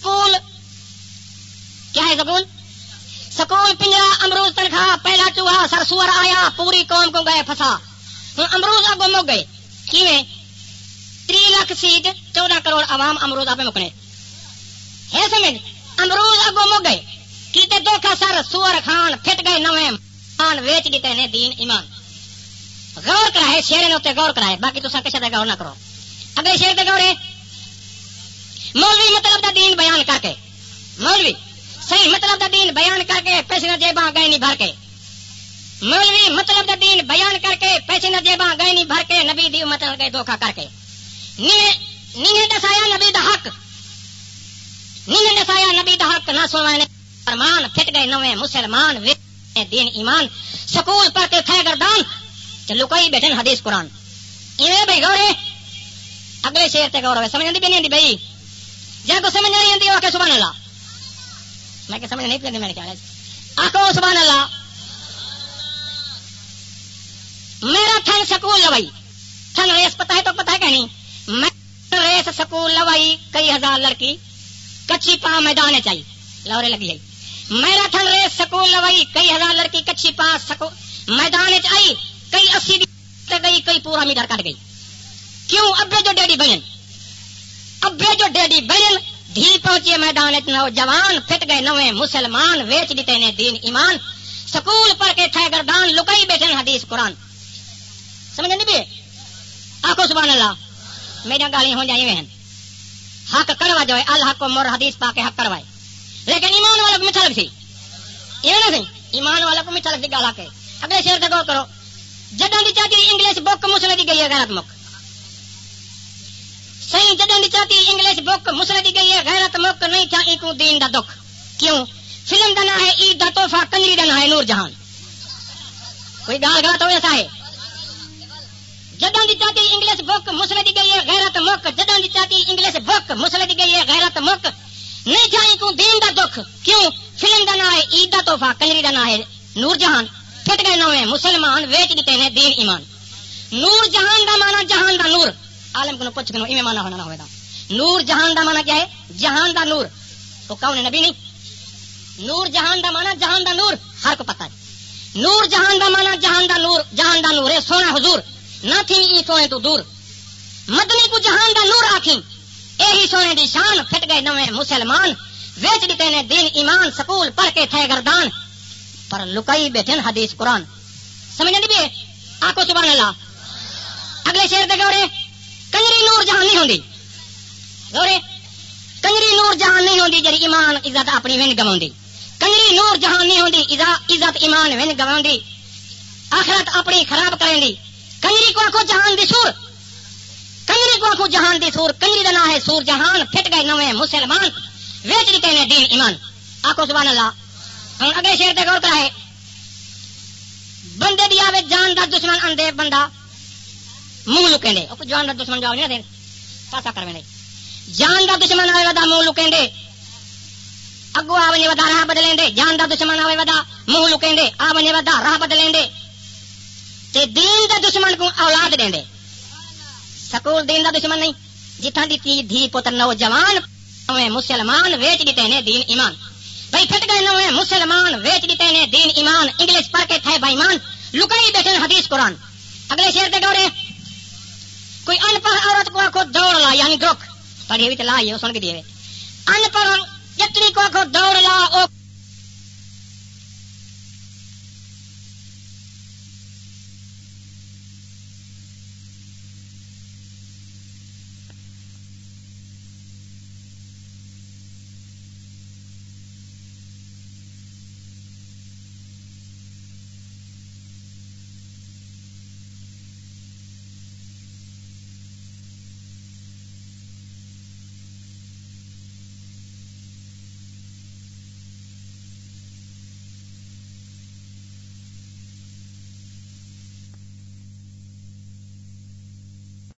سکول، کیا ہے سکول؟ سکول پنجرا امروز تنخواہ پہلا چوہا سر سور آیا، پوری قوم کو گئے پھنسا۔ امروز اگو مک گئے۔ کیویں؟ تری لاکھ سیٹ، چودہ کروڑ عوام امروز آپ مکنے۔ ہے سمجھ؟ امروز اگو مک گئے۔ کیتے دھوکھا سر سور خان پھٹ گئے نویں۔ خان ویچ دیتے نے دین ایمان۔ غور کرائے شیر نے غور کرائے باقی تو کسی کا غور نہ کرو۔ اگلے شیر دے گورے مولوی مطلب دا دین بیان کر کے۔ مولوی، صحیح مطلب دا دین بیان کر کے پیسے نہ جیباں گئے نہیں بھر کے۔ مولوی مطلب دا دین بیان کر کے پیسے نہ جیباں گئے نہیں بھر کے نبی دی مطلب گئے دھوکھا کر کے۔ نینے دسایا نبی دا حق۔ نینے دسایا نبی دا حق، نہ سنوانے فرمان، پھٹ گئے نویں مسلمان ویت دین ایمان، سکول پڑھ کے تھے گردان، چلو لکائی بیٹھن حدیث قرآن۔ ایویں بھائی گورے، اگلے شیر تے گور سمجھ نہیں پی بھائی؟ جن کو سمجھ نہیں آتی آ سبحان اللہ۔ میں کہ سمجھ نہیں پی میں نے کیا آخو سبحان اللہ۔ میرا تھن سکول لوائی۔ تھن ریس پتا ہے تو پتا ہے کہ نہیں؟ میں ریس سکول لوائی، کئی ہزار لڑکی کچی پا میدان چائی، لورے لگی آئی۔ میرا تھن ریس سکول لوائی کئی ہزار لڑکی کچی پا سکو۔ میدان آئی، کئی اسی گئی، کئی پورا میٹر کٹ گئی۔ کیوں؟ ابے جو ڈیڈی بہن ابے جو ڈیڈی بہن دھی پہنچی میدان نوجوان پھٹ گئے نوے مسلمان ویچ دیتے نے دین ایمان۔ سکول پڑھ کے تھے گردان لکائی بیٹھے حدیث قرآن۔ سمجھ نہیں بھی آخو سبحان اللہ میرا گالی ہو جائیں ہیں۔ حق کروا جو ہے الحق کو مور حدیث پا کے حق کروائے لیکن ایمان والا کو میٹھا لگ سی یہ نہ سی ایمان والا کو میٹھا لگ سی گالا کے۔ اگلے شیر سے غور کرو۔ جدن دی چاہتی انگلش بک مسلے دی گئی ہے غیرت مک۔ صحیح جدن دی چاہتی انگلش بک مسلے دی گئی ہے غیرت مک، نہیں تھا ایکو دین دا دکھ۔ کیوں؟ فلم دا نہ ہے عید دا تحفہ، کنجری دا نہ ہے نور جہان۔ کوئی گال گلا تو ایسا ہے؟ جدوں دی چاہتی انگلش بک مسلے دی گئی ہے غیرت مک جدوں دی چاہتی انگلش بک مسلے دی گئی ہے غیرت مک نہیں چاہیے کو دین دا دکھ۔ کیوں؟ فلم دا نہ ہے عید دا تحفہ کنجری دا نہ ہے نور جہان پھٹ گئے نویں مسلمان ویچ دیتے ہیں دین ایمان۔ نور جہان دا مانا جہان دا نور۔ عالم کو پوچھ کے ایویں مانا ہونا نہ ہوئے دا نور جہان دا مانا کیا ہے؟ جہان دا نور۔ تو کون نبی نہیں؟ نور جہان دا مانا جہان دا نور۔ ہر کو پتہ ہے۔ نور جہان دا مانا جہان دا نور، جہان دا نور ہے۔ سونا حضور۔ نہ تھی ای سونے تو دور۔ مدنی کو جہان دا نور آخی یہی سونے دی شان پھٹ گئے نویں مسلمان، ویچ دیتے نے دین، ایمان، سکول، پڑھ کے تھے گردان۔ پر لکائی بیٹھے حدیث قرآن۔ سمجھ نہیں بھی؟ آکو سبحان اللہ اگلے شیر دے گورے، کنجری نور جہان نہیں ہوندی۔ گورے، کنجری نور جہان نہیں ہوندی جی ایمان، عزت اپنی ون گوا کنجری نور جہان نہیں ہوندی عزت، ایمان ون گوا آخرت اپنی خراب کریں دی کنجری کو آخو جہان دی سور۔ کنجری کو آخو جہان دی سور کنجری کا نام ہے سور جہان، پھٹ گئے نویں مسلمان، ویچ دیتے ہیں دین، ایمان۔ آخو سبحان اللہ۔ ہوں اگلے شیر تے غور کرائے۔ بندے دی آوے جان دا دشمن اندے بندہ منہ لکیں دے۔ جان دا دشمن جاؤ نہیں دے پاسا کر میں جان دا دشمن آئے ودا منہ لکیں دے۔ اگو آ ودا، راہ بدلیں دے۔ جان دا دشمن آئے ودا منہ لکیں دے۔ آ ودا، راہ بدلیں دے۔ تے دین دا دشمن کو اولاد دیں دے۔ سکول دین دا دشمن نہیں جتھاں دی تھی دھی پتر نوجوان مسلمان ویچ دیتے ہیں دین ایمان بھائی پھٹ گئے نوے مسلمان ویچ دیتے ہیں دین ایمان انگلش پڑھ کے تھے بھائی مان لکائی بیٹھے حدیث قرآن اگلے شیر تے ڈورے کوئی ان پڑھ عورت کو آخو دوڑ لا یعنی گروک پڑھی ہوئی تو لا یہ سن کے دیے ان پڑھ جتنی کو آخو دوڑ لا او